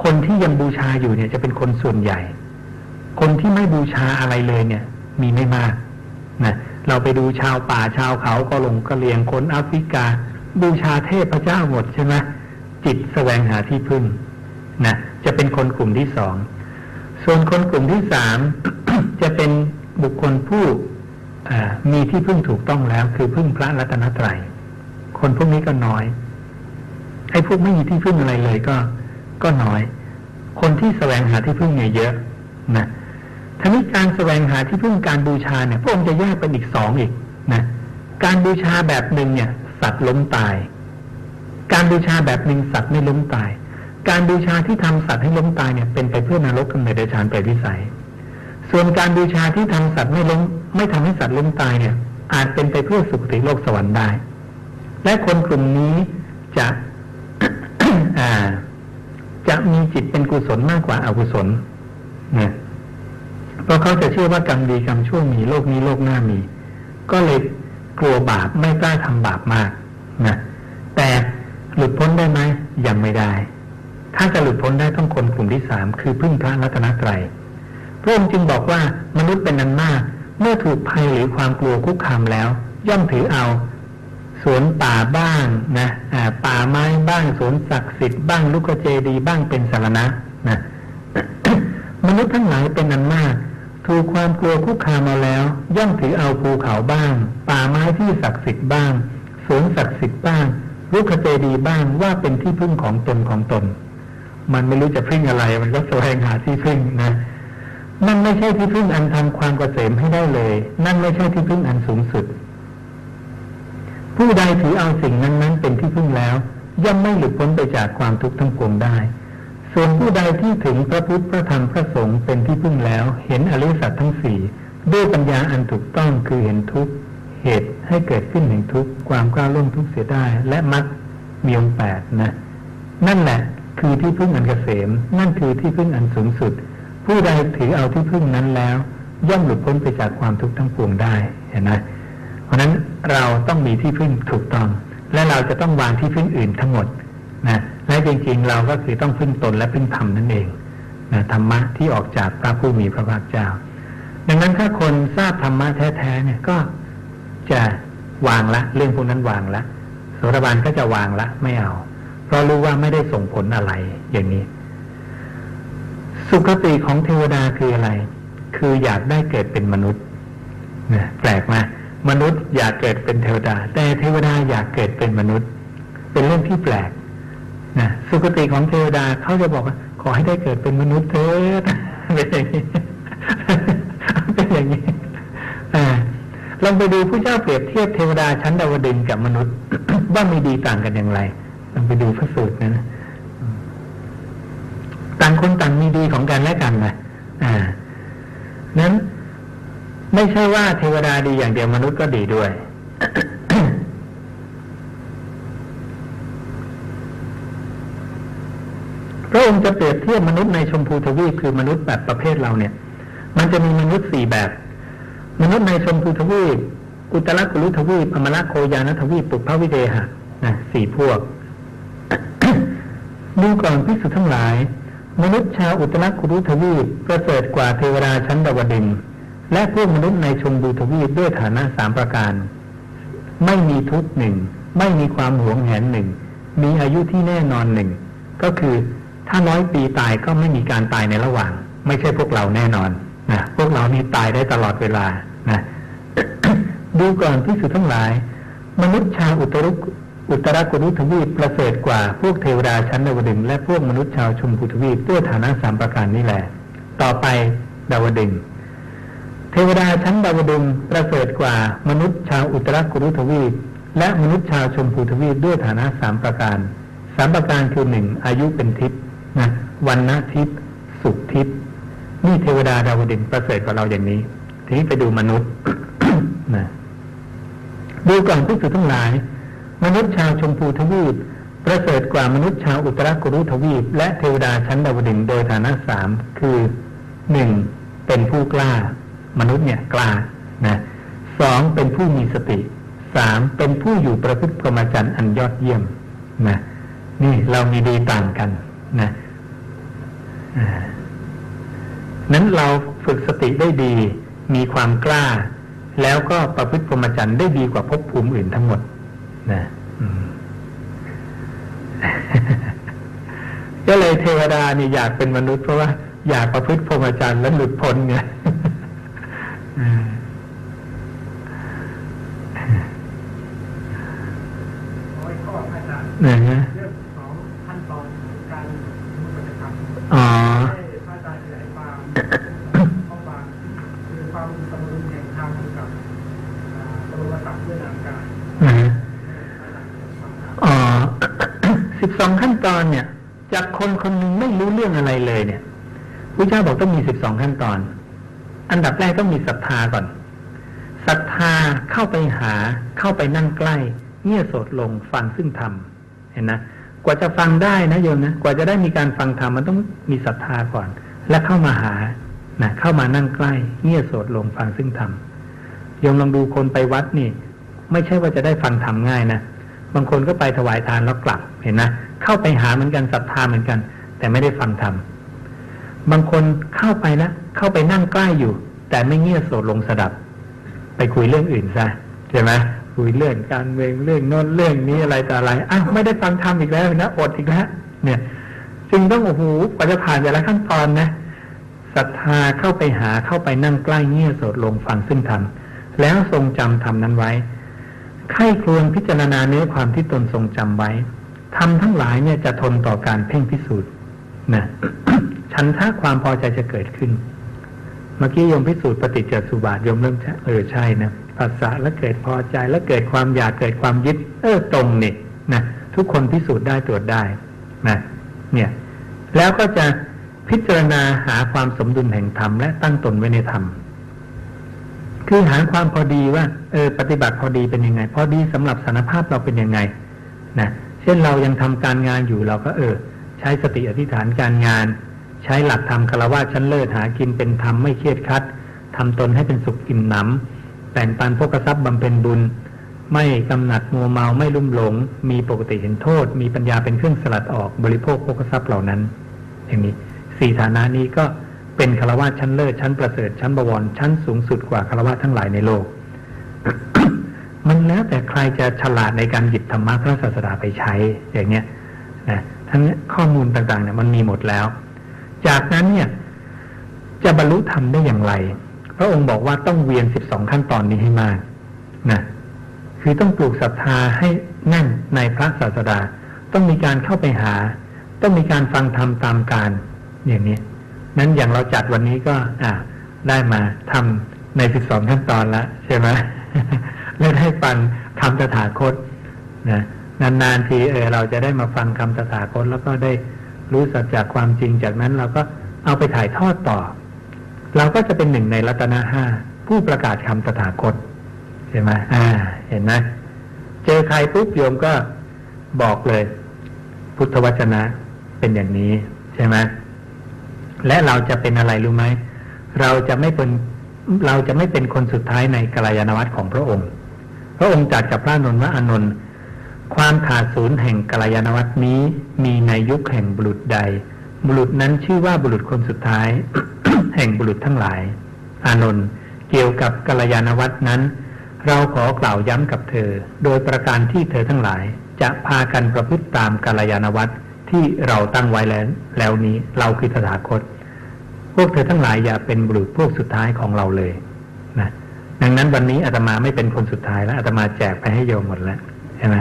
[SPEAKER 1] คนที่ยังบูชาอยู่เนี่ยจะเป็นคนส่วนใหญ่ คนที่ไม่บูชาอะไรเลยเนี่ย มีไม่มากนะ เราไปดูชาวป่าชาวเขาก็ลงกะเหรียงคนแอฟริกา บูชาเทพเจ้าหมดใช่ไหมจิตแสวงหาที่พึ่งนะจะเป็นคนกลุ่มที่สอง ส่วนคนกลุ่มที่สามจะเป็นบุคคลผู้มีที่พึ่งถูกต้องแล้ว คือพึ่งพระรัตนตรัยคนพวกนี้ก็น้อยไอ้พวกไม่มีที่พึ่งอะไรเลยก็ ก็น้อย คนที่แสวงหาที่พึ่งเนี่ยเยอะนะ ทีนี้การแสวงหาที่พึ่งการบูชาเนี่ยพระองค์จะแยกเป็นอีกสองอีกนะการบูชาแบบหนึ่งเนี่ย สัตว์ล้มตาย การบูชาแบบหนึ่งสัตว์ไม่ล้มตาย การบูชาที่ทำสัตว์ให้ล้มตายเนี่ยเป็นไปเพื่อนรกกำเนิดเดชานเปรตวิสัย ส่วนการบูชาที่ทำสัตว์ไม่ล้มไม่ทำให้สัตว์ล้มตายเนี่ย อาจเป็นไปเพื่อสุคติโลกสวรรค์ได้ และคนกลุ่มนี้จะจะมีจิตเป็นกุศลมากกว่าอากุศลเนะเพ ราะเขาจะเชื่อว่ากรรมดีกรรมชั่วมีโลกนี้โลกหน้ามี ก็เลยกลัวบาปไม่กล้าทำบาปมากนะแต่หลุดพ้นได้ไหมยังไม่ได้ ถ้าจะหลุดพ้นได้ต้องคนกลุ่มที่สามคือพึ่งพระรัตนตรัยพระองค์จึงบอกว่ามนุษย์เป็นนันมาก เมื่อถูกภัยหรือความกลัวคุกคามแล้ว ย่อมถือเอาสวนป่าบ้างนะป่าไม้บ้างสวนศักดิ์สิทธิ์บ้างลูกเจดีบ้างเป็นสารณะนะมนุษย์ทั้งหลายเป็นนันมาก ถูกความกลัวคุกคามมาแล้ว ย่อมถือเอาภูเขาบ้าง ป่าไม้ที่ศักดิ์สิทธิ์บ้างสวนศักดิ์สิทธิ์บ้างลูกเจดีย์บ้างว่าเป็นที่พึ่งของตนของตน มันไม่รู้จะพึ่งอะไร มันก็แสวงหาที่พึ่งนะนั่นไม่ใช่ที่พึ่งอันทำความเกษมให้ได้เลย นั่นไม่ใช่ที่พึ่งอันสูงสุด ผู้ใดถือเอาสิ่งนั้นๆเป็นที่พึ่งแล้ว ย่อมไม่หลุดพ้นไปจากความทุกข์ทั้งปวงได้ ส่วนผู้ใดที่ถึงพระพุทธพระธรรมพระสงฆ์เป็นที่พึ่งแล้ว เห็นอริยสัจทั้งสี่ด้วยปัญญาอันถูกต้องคือเห็นทุกข์เหตุให้เกิดขึ้นแห่งทุกข์ความก้าวล่วงทุกข์เสียได้ และมรรคมีองแปดนะ นั่นแหละคือที่พึ่งอันเกษม นั่นคือที่พึ่งอันสูงสุด ผู้ใดถือเอาที่พึ่งนั้นแล้ว ย่อมหลุดพ้นไปจากความทุกข์ทั้งปวงได้เห็นไหมเพราะนั้นเราต้องมีที่พึ่งถูกต้อง และเราจะต้องวางที่พึ่งอื่นทั้งหมดนะ และจริงๆเราก็คือต้องพึ่งตนและพึ่งธรรมนั่นเองนะธรรมะที่ออกจากพระผู้มีพระภาคเจ้า ดังนั้นถ้าคนทราบธรรมะแท้ๆเนี่ยก็จะวางละ เรื่องพวกนั้นวางละโสดาบันก็จะวางละไม่เอา เพราะรู้ว่าไม่ได้ส่งผลอะไรอย่างนี้ สุขติของเทวดาคืออะไร คืออยากได้เกิดเป็นมนุษย์นะแปลกมามนุษย์อยากเกิดเป็นเทวดา แต่เทวดาอยากเกิดเป็นมนุษย์ เป็นเรื่องที่แปลก นะสุคติของเทวดาเขาจะบอกว่า ขอให้ได้เกิดเป็นมนุษย์เถิดเป็นอย่างนี้เป็นอย่างนี้ลองไปดูผู้เจ้าเปรียบเทียบเทวดาชั้นดาวดึงกับมนุษย์ ว่ามีดีต่างกันอย่างไรลองไปดูพระสูตรนะนะต่างคนต่างมีดีของกันและกันนะอ่านั้นไม่ใช่ว่าเทวดาดีอย่างเดียวมนุษย์ก็ดีด้วย พระองค์จะเปรียบเทียบมนุษย์ในชมพูทวีปคือมนุษย์แบบประเภทเราเนี่ย มันจะมีมนุษย์สี่แบบ มนุษย์ในชมพูทวีปอุตรกุลุทวีปอมระโคยานทวีปปุพพวิเดหะนะสี่พวกดูก่อนพิสุทั้งหลาย มนุษย์ชาวอุตรกุลุทวีปประเสริฐกว่าเทวดาชั้นดาวดึงและพวกมนุษย์ในชมพูทวีปด้วยฐานะสามประการ ไม่มีทุกหนึ่งไม่มีความหวงแหนหนึ่งมีอายุที่แน่นอนหนึ่งก็คือ ถ้าร้อยปีตายก็ไม่มีการตายในระหว่าง ไม่ใช่พวกเราแน่นอนนะพวกเรานี่ตายได้ตลอดเวลานะดูก่อนที่สุดทั้งหลาย มนุษย์ชาวอุตรุอุตรากุรุทวีปประเสริฐกว่าพวกเทวดาชั้นดาวดึงและพวกมนุษย์ชาวชมพูทวีปด้วยฐานะสามประการนี่แหละ ต่อไปดาวดึงเทวดาชั้นดาวดึงประเสริฐกว่ามนุษย์ชาวอุตรากุรุทวีป และมนุษย์ชาวชมพูทวีปด้วยฐานะสามประการสามประการคือหนึ่งอายุเป็นทิพย์ นะวันนะทิพย์สุขทิพย์นี่เทวดาดาวดึงประเสริฐกว่าเราอย่างนี้ ทีนี้ไปดูมนุษย์นะดูก่อนผู้สื่อทั้งหลาย มนุษย์ชาวชมพูทวีปประเสริฐกว่ามนุษย์ชาวอุตรกุรุทวีป และเทวดาชั้นดาวดึงโดยฐานะสามคือหนึ่งเป็นผู้กล้า มนุษย์เนี่ยกล้านะสองเป็นผู้มีสติสามเป็นผู้อยู่ประพฤติพรหมจรรย์อันยอดเยี่ยมนะนี่เรามีดีต่างกัน นะอ่านั้นเราฝึกสติได้ดี มีความกล้า แล้วก็ประพฤติพรหมจรรย์ได้ดีกว่าภพภูมิอื่นทั้งหมด นะอืมก็เลยเทวดานี่อยากเป็นมนุษย์เพราะว่าอยากประพฤติพรหมจรรย์และหลุดพ้นไงอืม
[SPEAKER 2] ขอให้ข้ออาจารย์
[SPEAKER 1] นะฮะ
[SPEAKER 2] เรื่องของขั้นตอนการมุปฏิธรรม
[SPEAKER 1] อ๋อ
[SPEAKER 2] ให้พระอาจารย์ขยายความข้อความคือความสมดุลแห่งธรรมกับอ่าปรมัตถ์ด้วยนามกาย
[SPEAKER 1] นะฮะ
[SPEAKER 2] อาจารย์ฟังครับ
[SPEAKER 1] อ๋อ สิบสองขั้น ตอนเนี่ย จากคนคนหนึ่งไม่รู้เรื่องอะไรเลยเนี่ยพระเจ้าบอกต้องมีสิบสองขั้นตอน อันดับแรกต้องมีศรัทธาก่อนศรัทธาเข้าไปหาเข้าไปนั่งใกล้เงี่ยโสดลงฟังซึ่งธรรมเห็นนะกว่าจะฟังได้นะโยมนะกว่าจะได้มีการฟังธรรมมันต้องมีศรัทธาก่อน และเข้ามาหานะเข้ามานั่งใกล้เงี่ยโสดลงฟังซึ่งธรรมโยมลองดูคนไปวัดนี่ ไม่ใช่ว่าจะได้ฟังธรรมง่ายนะบางคนก็ไปถวายทานแล้วกลับเห็นนะ เข้าไปหาเหมือนกันศรัทธาเหมือนกัน แต่ไม่ได้ฟังธรรมบางคนเข้าไปแล้วเข้าไปนั่งใกล้อยู่ แต่ไม่เงียโสดลงสดับ ไปคุยเรื่องอื่นซะใช่ไหมคุยเรื่องการเมืองเรื่องโน้นเรื่องนี้อะไรต่ออะไรอ้าวไม่ได้ฟังธรรมอีกแล้วนะอดอีกแล้วเนี่ย จึงต้องโอ้โหกว่าจะผ่านแต่ละขั้นตอนนะศรัทธาเข้าไปหาเข้าไปนั่งใกล้เงียโสดลงฟังซึ่งธรรมแล้วทรงจำธรรมนั้นไว้ไข้ครวญพิจารณาเนื้อความที่ตนทรงจำไว้ ทำทั้งหลายเนี่ยจะทนต่อการเพ่งพิสูจน์นะฉันทะความพอใจจะเกิดขึ้น เมื่อกี้โยมพิสูจน์ปฏิจจสุบาทโยมเริ่มเออใช่นะภาษาแล้วเกิดพอใจแล้วเกิดความอยากเกิดความยึด เออตรงนี่นะทุกคนพิสูจน์ได้ตรวจได้นะเนี่ย แล้วก็จะพิจารณาหาความสมดุลแห่งธรรมและตั้งตนไว้ในธรรมคือหาความพอดีว่า เออ ปฏิบัติพอดีเป็นยังไง พอดีสำหรับสารภาพเราเป็นยังไงนะ เช่นเรายังทำการงานอยู่เราก็เออ ใช้สติอธิษฐานการงาน ใช้หลักธรรมคารวะชั้นเลิศหากินเป็นธรรมไม่เครียดคัดทำตนให้เป็นสุขอิ่มหนำแบ่งปันพกทรัพย์บำเพ็ญบุญ ไม่กำหนัดมัวเมาไม่ลุ่มหลง มีปกติเห็นโทษ มีปัญญาเป็นเครื่องสลัดออกบริโภคพกทรัพย์เหล่านั้น อย่างนี้สี่ฐานะนี้ก็เป็นคารวะชั้นเลิศชั้นประเสริฐชั้นบวรชั้นสูงสุดกว่าคารวะทั้งหลายในโลก มันแล้วแต่ใครจะฉลาดในการหยิบธรรมะพระศาสดาไปใช้อย่างเนี้ยนะทั้งนี้ข้อมูลต่างๆเนี่ยมันมีหมดแล้ว จากนั้นเนี่ย จะบรรลุธรรมได้อย่างไร พระองค์บอกว่าต้องเวียนสิบสองขั้นตอนนี้ให้มากนะคือต้องปลูกศรัทธาให้แน่นในพระศาสดา ต้องมีการเข้าไปหา ต้องมีการฟังธรรมตามการอย่างนี้นั้นอย่างเราจัดวันนี้ก็ อ่า ได้มาทำในสิบสองขั้นตอนแล้วใช่ไหม เล่นให้ฟังคำตถาคตนะนานๆทีเออเราจะได้มาฟังคำตถาคต แล้วก็ได้รู้สัจจากความจริงจากนั้นเราก็เอาไปถ่ายทอดต่อ เราก็จะเป็นหนึ่งในรัตนห้าผู้ประกาศคำตถาคตใช่ไหมอ่า เห็นไหมเจอใครปุ๊บโยมก็บอกเลย พุทธวจนะเป็นอย่างนี้ใช่ไหมและเราจะเป็นอะไรรู้ไหมเราจะไม่เป็นเราจะไม่เป็นคนสุดท้ายในกัลยาณวัตรของพระองค์ ระองค์จัดกับพระนนท์ว่าอนนท์ความขาดศูนย์แห่งกัลยาณวัตรนี้มีในยุคแห่งบุรุษใด บุรุษนั้นชื่อว่าบุรุษคนสุดท้าย แห่งบุรุษทั้งหลาย อานนท์เกี่ยวกับกัลยาณวัตรนั้น เราขอกล่าวย้ำกับเธอ โดยประการที่เธอทั้งหลาย จะพากันประพฤติตามกัลยาณวัตรที่เราตั้งไว้แล้วแล้วนี้เราคือตถาคต พวกเธอทั้งหลายอย่าเป็นบุรุษพวกสุดท้ายของเราเลยนะ ดังนั้นวันนี้อาตมาไม่เป็นคนสุดท้ายแล้วอาตมาแจกไปให้โยมหมดแล้วใช่ไหม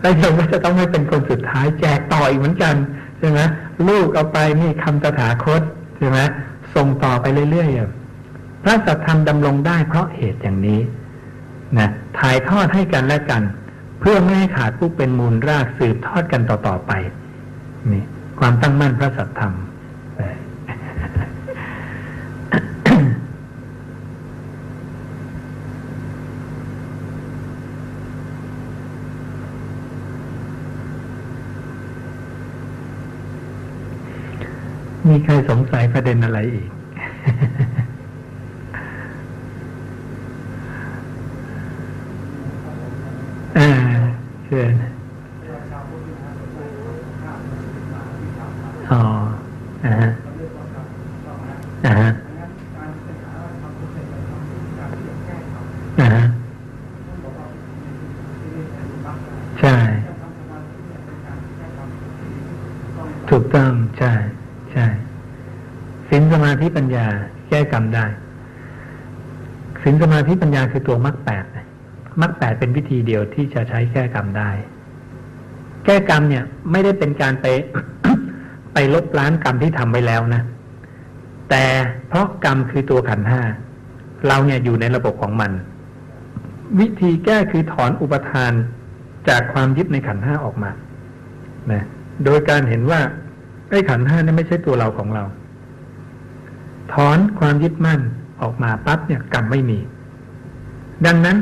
[SPEAKER 1] แล้วโยมก็จะต้องไม่เป็นคนสุดท้าย แจกต่ออีกเหมือนกันใช่ไหมลูกเอาไปนี่คำตถาคตใช่ไหมส่งต่อไปเรื่อยๆพระสัทธรรมดำรงได้เพราะเหตุอย่างนี้นะถ่ายทอดให้กันและกัน เพื่อไม่ให้ขาดผู้เป็นมูลรากสืบทอดกันต่อๆไปนี่ความตั้งมั่นพระสัทธรรม มีใครสงสัยประเด็นอะไรอีก อ่าเชิญอ๋ออ่าฮะอ่าฮะอ่าฮะใช่ ถูกต้อง ใช่ ใช่สินสมาธิ ปัญญาแก้กรรมได้สินสมาธิปัญญาคือตัวมรรคแปดมรรคแปดเป็นวิธีเดียวที่จะใช้แก้กรรมได้ แก้กรรมเนี่ย ไม่ได้เป็นการไปไปลบล้างกรรมที่ทำไว้แล้วนะ แต่เพราะกรรมคือตัวขันห้าเราเนี่ยอยู่ในระบบของมัน วิธีแก้คือถอนอุปทานจากความยึดในขันห้าออกมานะโดยการเห็นว่าไอ้ขันห้านี่ไม่ใช่ตัวเราของเรา ถอนความยึดมั่นออกมาปั๊บเนี่ยกรรมไม่มี ดังนั้น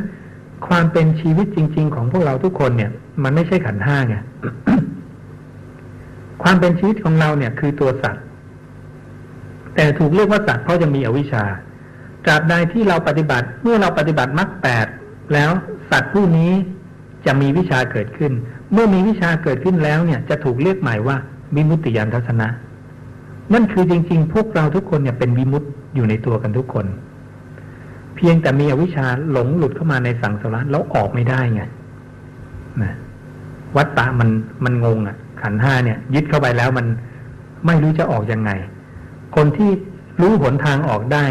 [SPEAKER 1] ความเป็นชีวิตจริง ๆ ของพวกเราทุกคนเนี่ย มันไม่ใช่ขันห้าไงความเป็นชีวิตของเราเนี่ยคือตัวสัตว์ แต่ถูกเรียกว่าสัตว์เพราะยังมีอวิชชาตราบใดที่เราปฏิบัติเมื่อเราปฏิบัติมรรคแปดแล้วสัตว์ผู้นี้จะมีวิชาเกิดขึ้น เมื่อมีวิชาเกิดขึ้นแล้วเนี่ย จะถูกเรียกหม่ว่าวิมุตติยานทัศนะ นั่นคือจริง ๆ พวกเราทุกคนเนี่ยเป็นวิมุตติอยู่ในตัวกันทุกคน เพียงแต่มีอวิชชาหลงหลุดเข้ามาในสังสารแล้วออกไม่ได้ไงนะวัตตะมันมันงงอะ ขันห้าเนี่ย ยึดเข้าไปแล้วมันไม่รู้จะออกยังไง คนที่รู้หนทางออกได้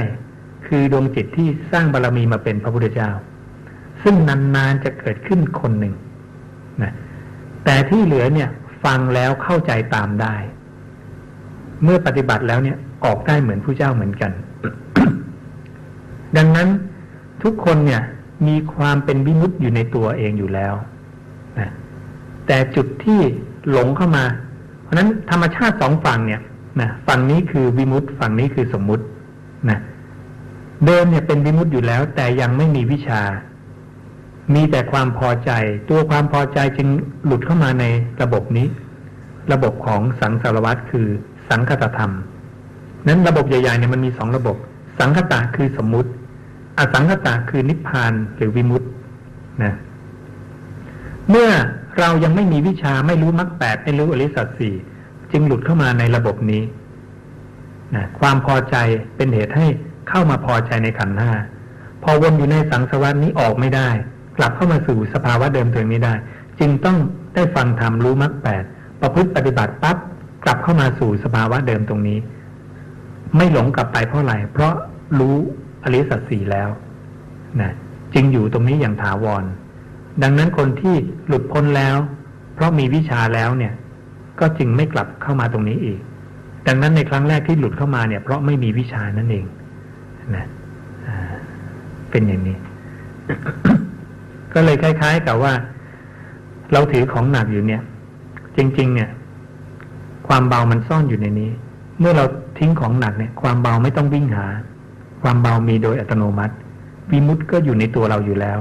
[SPEAKER 1] คือดวงจิตที่สร้างบารรมีมาเป็นพระพุทธเจ้า ซึ่งนานๆจะเกิดขึ้นคนหนึ่งนะแต่ที่เหลือเนี่ย ฟังแล้วเข้าใจตามได้ เมื่อปฏิบัติแล้วเนี่ยออกได้เหมือนผู้เจ้าเหมือนกัน ดังนั้นทุกคนเนี่ยมีความเป็นวิมุตต์อยู่ในตัวเองอยู่แล้วนะแต่จุดที่หลงเข้ามา เพราะนั้นธรรมชาติสองฝั่งเนี่ยนะฝั่งนี้คือวิมุตต์ฝั่งนี้คือสมมุตินะเดิมเนี่ยเป็นวิมุตต์อยู่แล้ว แต่ยังไม่มีวิชา มีแต่ความพอใจ ตัวความพอใจจึงหลุดเข้ามาในระบบนี้ ระบบของสังสารวัตรคือ สังคตธรรม นั้นระบบใหญ่ๆเนี่ยมันมีสองระบบ สังคตะคือสมมุติ อสังคตะคือนิพพานหรือวิมุตต์นะเมื่อเรายังไม่มีวิชาไม่รู้มรรคแปดไม่รู้อริสัตสี่จึงหลุดเข้ามาในระบบนี้นะความพอใจเป็นเหตุให้เข้ามาพอใจในขันธ์ห้าพอวนอยู่ในสังสารวัฏนี้ออกไม่ได้ กลับเข้ามาสู่สภาวะเดิมตัวเองไม่ได้ จึงต้องได้ฟังธรรมรู้มรรคแปดประพฤติปฏิบัติปั๊บ กลับเข้ามาสู่สภาวะเดิมตรงนี้ ไม่หลงกลับไปเพราะอะไรเพราะรู้อริสัจสี่แล้วนะจึงอยู่ตรงนี้อย่างถาวร ดังนั้นคนที่หลุดพ้นแล้ว เพราะมีวิชาแล้วเนี่ย ก็จึงไม่กลับเข้ามาตรงนี้อีก ดังนั้นในครั้งแรกที่หลุดเข้ามาเนี่ยเพราะไม่มีวิชานั่นเองนะเป็นอย่างนี้ ก็เลยคล้าย ๆ กับว่า เราถือของหนักอยู่เนี่ย จริง ๆ เนี่ย ความเบามันซ่อนอยู่ในนี้ เมื่อเราทิ้งของหนักเนี่ย ความเบาไม่ต้องวิ่งหา ความเบามีโดยอัตโนมัติวิมุตต์ก็อยู่ในตัวเราอยู่แล้ว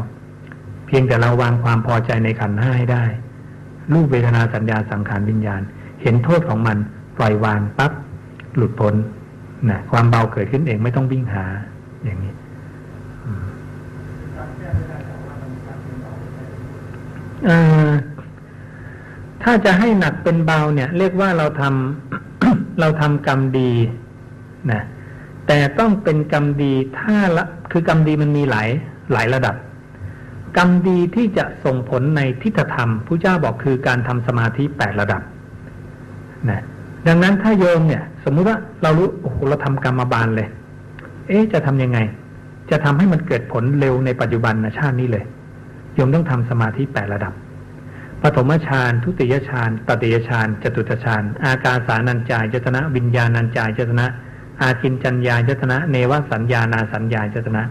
[SPEAKER 1] เพียงแต่เราวางความพอใจในขันห้าให้ได้ รูปเวทนาสัญญาสังขารวิญญาณ เห็นโทษของมัน ปล่อยวางปั๊บหลุดพ้นนะความเบาเกิดขึ้นเองไม่ต้องวิ่งหาอย่างนี้อืมเอ่อ ถ้าจะให้หนักเป็นเบาเนี่ย เรียกว่าเราทำเราทำกรรมดีนะแต่ต้องเป็นกรรมดีถ้าละคือกรรมดีมันมีหลายหลายระดับ กรรมดีที่จะส่งผลในทิฏฐธรรมผู้เจ้าบอกคือการทำสมาธิแปดระดับนะดังนั้นถ้าโยมเนี่ย สมมุติว่าเรารู้โอ้โหเราทำกรรมบาลเลย เอ๊ะจะทำยังไง จะทำให้มันเกิดผลเร็วในปัจจุบันนะชาตินี้เลยโยมต้องทำสมาธิแปดระดับ ปฐมฌานทุติยฌานตติยฌานจตุตฌานอากาสานัญจายตนะวิญญาณัญจายตนะ อากินจัญญายตนะ เนวสัญญานาสัญญายตนะ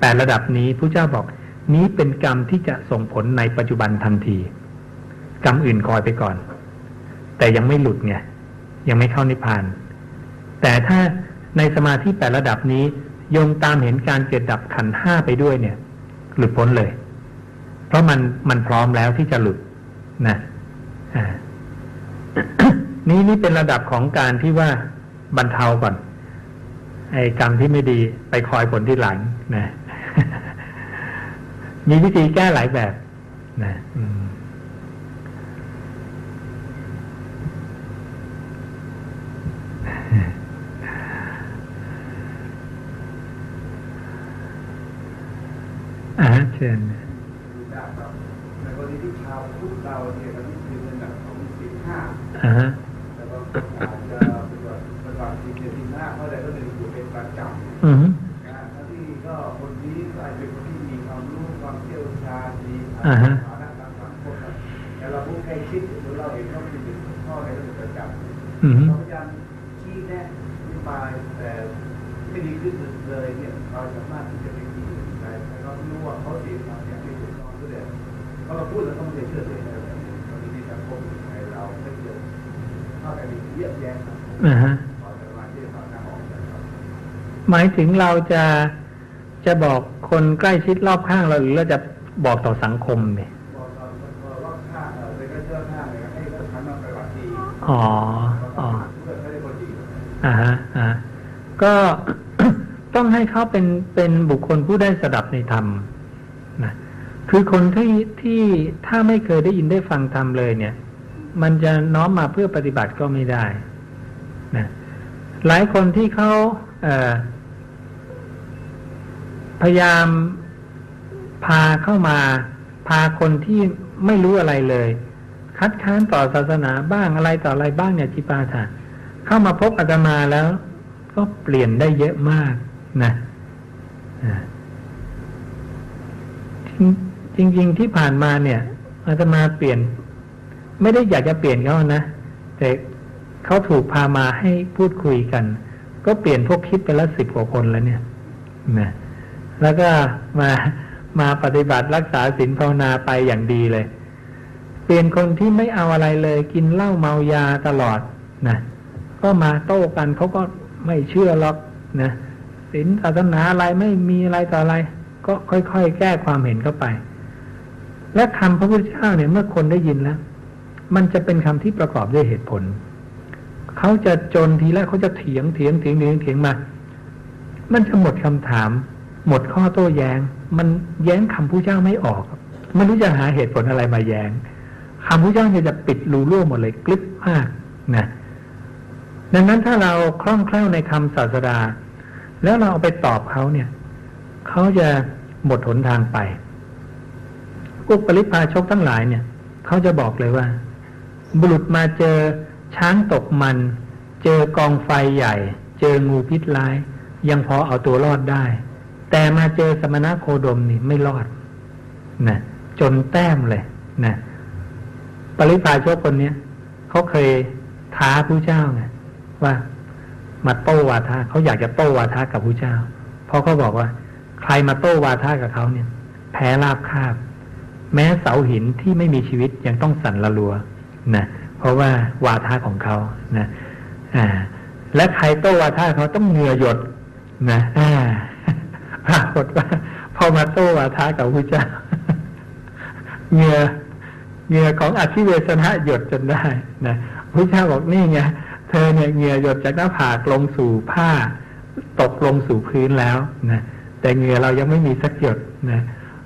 [SPEAKER 1] แปดระดับนี้ผู้เจ้าบอกนี้เป็นกรรมที่จะส่งผลในปัจจุบันทันที กรรมอื่นคอยไปก่อน แต่ยังไม่หลุดไงยังไม่เข้านิพพาน แต่ถ้าในสมาธิแปดระดับนี้โยมตามเห็นการเกิดดับขันห้าไปด้วยเนี่ย หลุดพ้นเลย เพราะมันมันพร้อมแล้วที่จะหลุดนะนี่นี่เป็นระดับของการที่ว่าบรรเทาก่อน ไอ้กรรมที่ไม่ดีไปคอยผลที่หลังนะมีวิธีแก้หลายแบบนะอ่าเชิญ
[SPEAKER 3] ในกรณีที่ชาวพุทธเราเนี่ยมันมีเงินหนักของสิบห้า
[SPEAKER 1] อ่าฮะ
[SPEAKER 3] แต่ว่าอาจจะปฏิบัติปฏิบัติสิบเจ็ดสิบห้าเพราะใดก็หนึ่งอยู่เป็นประจำ
[SPEAKER 1] อืม
[SPEAKER 3] นะหน้าที่ก็คนนี้ก็อาจจ ห
[SPEAKER 1] มายถึงเราจะจะบอกคนใกล้ชิดรอบข้างเราหรือเราจะบอกต่อสังคมเนี่ย
[SPEAKER 3] บอกต่อคนรอบข้างอะไรก็เยอะมากเลย
[SPEAKER 1] อ๋ออ๋อ
[SPEAKER 3] อ่า
[SPEAKER 1] ฮะอ่าก็ต้องให้เขาเป็นเป็นบุคคลผู้ได้สดับในธรรมนะคือคนที่ที่ถ้าไม่เคยได้ยินได้ฟังธรรมเลยเนี่ย มันจะน้อมมาเพื่อปฏิบัติก็ไม่ได้นะหลายคนที่เขาเอ่อ พยายามพาเข้ามา พาคนที่ไม่รู้อะไรเลย คัดค้านต่อศาสนาบ้างอะไรต่ออะไรบ้างเนี่ยจิปาถะเข้ามาพบอาตมาแล้ว ก็เปลี่ยนได้เยอะมากนะจริงจริงๆที่ผ่านมาเนี่ยอาตมาเปลี่ยน ไม่ได้อยากจะเปลี่ยนเขานะแต่เขาถูกพามาให้พูดคุยกัน ก็เปลี่ยนพวกคิดไปละสิบกว่าคนแล้วเนี่ยนะ แล้วก็มามาปฏิบัติรักษาศีลภาวนาไปอย่างดีเลย เปลี่ยนคนที่ไม่เอาอะไรเลยกินเหล้าเมายาตลอดนะก็มาโต้กันเขาก็ไม่เชื่อหรอกนะศีลศาสนาอะไรไม่มีอะไรต่ออะไร ก็ค่อยๆแก้ความเห็นเข้าไป และคำพระพุทธเจ้าเนี่ยเมื่อคนได้ยินแล้ว มันจะเป็นคำที่ประกอบด้วยเหตุผลเขาจะจนทีแรกเขาจะเถียงเถียงเถียงเถียงเถียงมา มันจะหมดคำถาม หมดข้อโต้แย้ง มันแย้งคำพระเจ้าไม่ออกไม่รู้จะหาเหตุผลอะไรมาแย้งคำพระเจ้าเนี่ยจะปิดรูรั่วหมดเลยกลิบมากนะดังนั้นถ้าเราคล่องแคล่วในคำศาสดา แล้วเราเอาไปตอบเขาเนี่ยเขาจะหมดหนทางไปพวกปริพาชกทั้งหลายเนี่ยเขาจะบอกเลยว่า บุรุษมาเจอช้างตกมัน เจอกองไฟใหญ่ เจองูพิษร้าย ยังพอเอาตัวรอดได้ แต่มาเจอสมณะโคดมนี่ไม่รอดนะจนแต้มเลยนะปริพาชกคนเนี้ยเขาเคยท้าผู้เจ้าไงว่ามาโต้วาทะเขาอยากจะโต้วาทะกับผู้เจ้า เพราะเขาบอกว่า ใครมาโต้วาทะกับเขาเนี่ย แพ้ราบคาบ แม้เสาหินที่ไม่มีชีวิตยังต้องสั่นละลัวนะเพราะว่าวาทะของเขานะอ่า และใครโต้วาทะเขาต้องเหงื่อหยดนะอ่า ปรากฏว่า พอมาโต้วาทะกับผู้เจ้าเหงื่อเหงื่อของอธิเวสนะหยดจนได้นะพระเจ้าบอกนี่ไงเธอเนี่ยเหงื่อหยดจากหน้าผากลงสู่ผ้า ตกลงสู่พื้นแล้วนะแต่เหงื่อเรายังไม่มีสักหยดนะ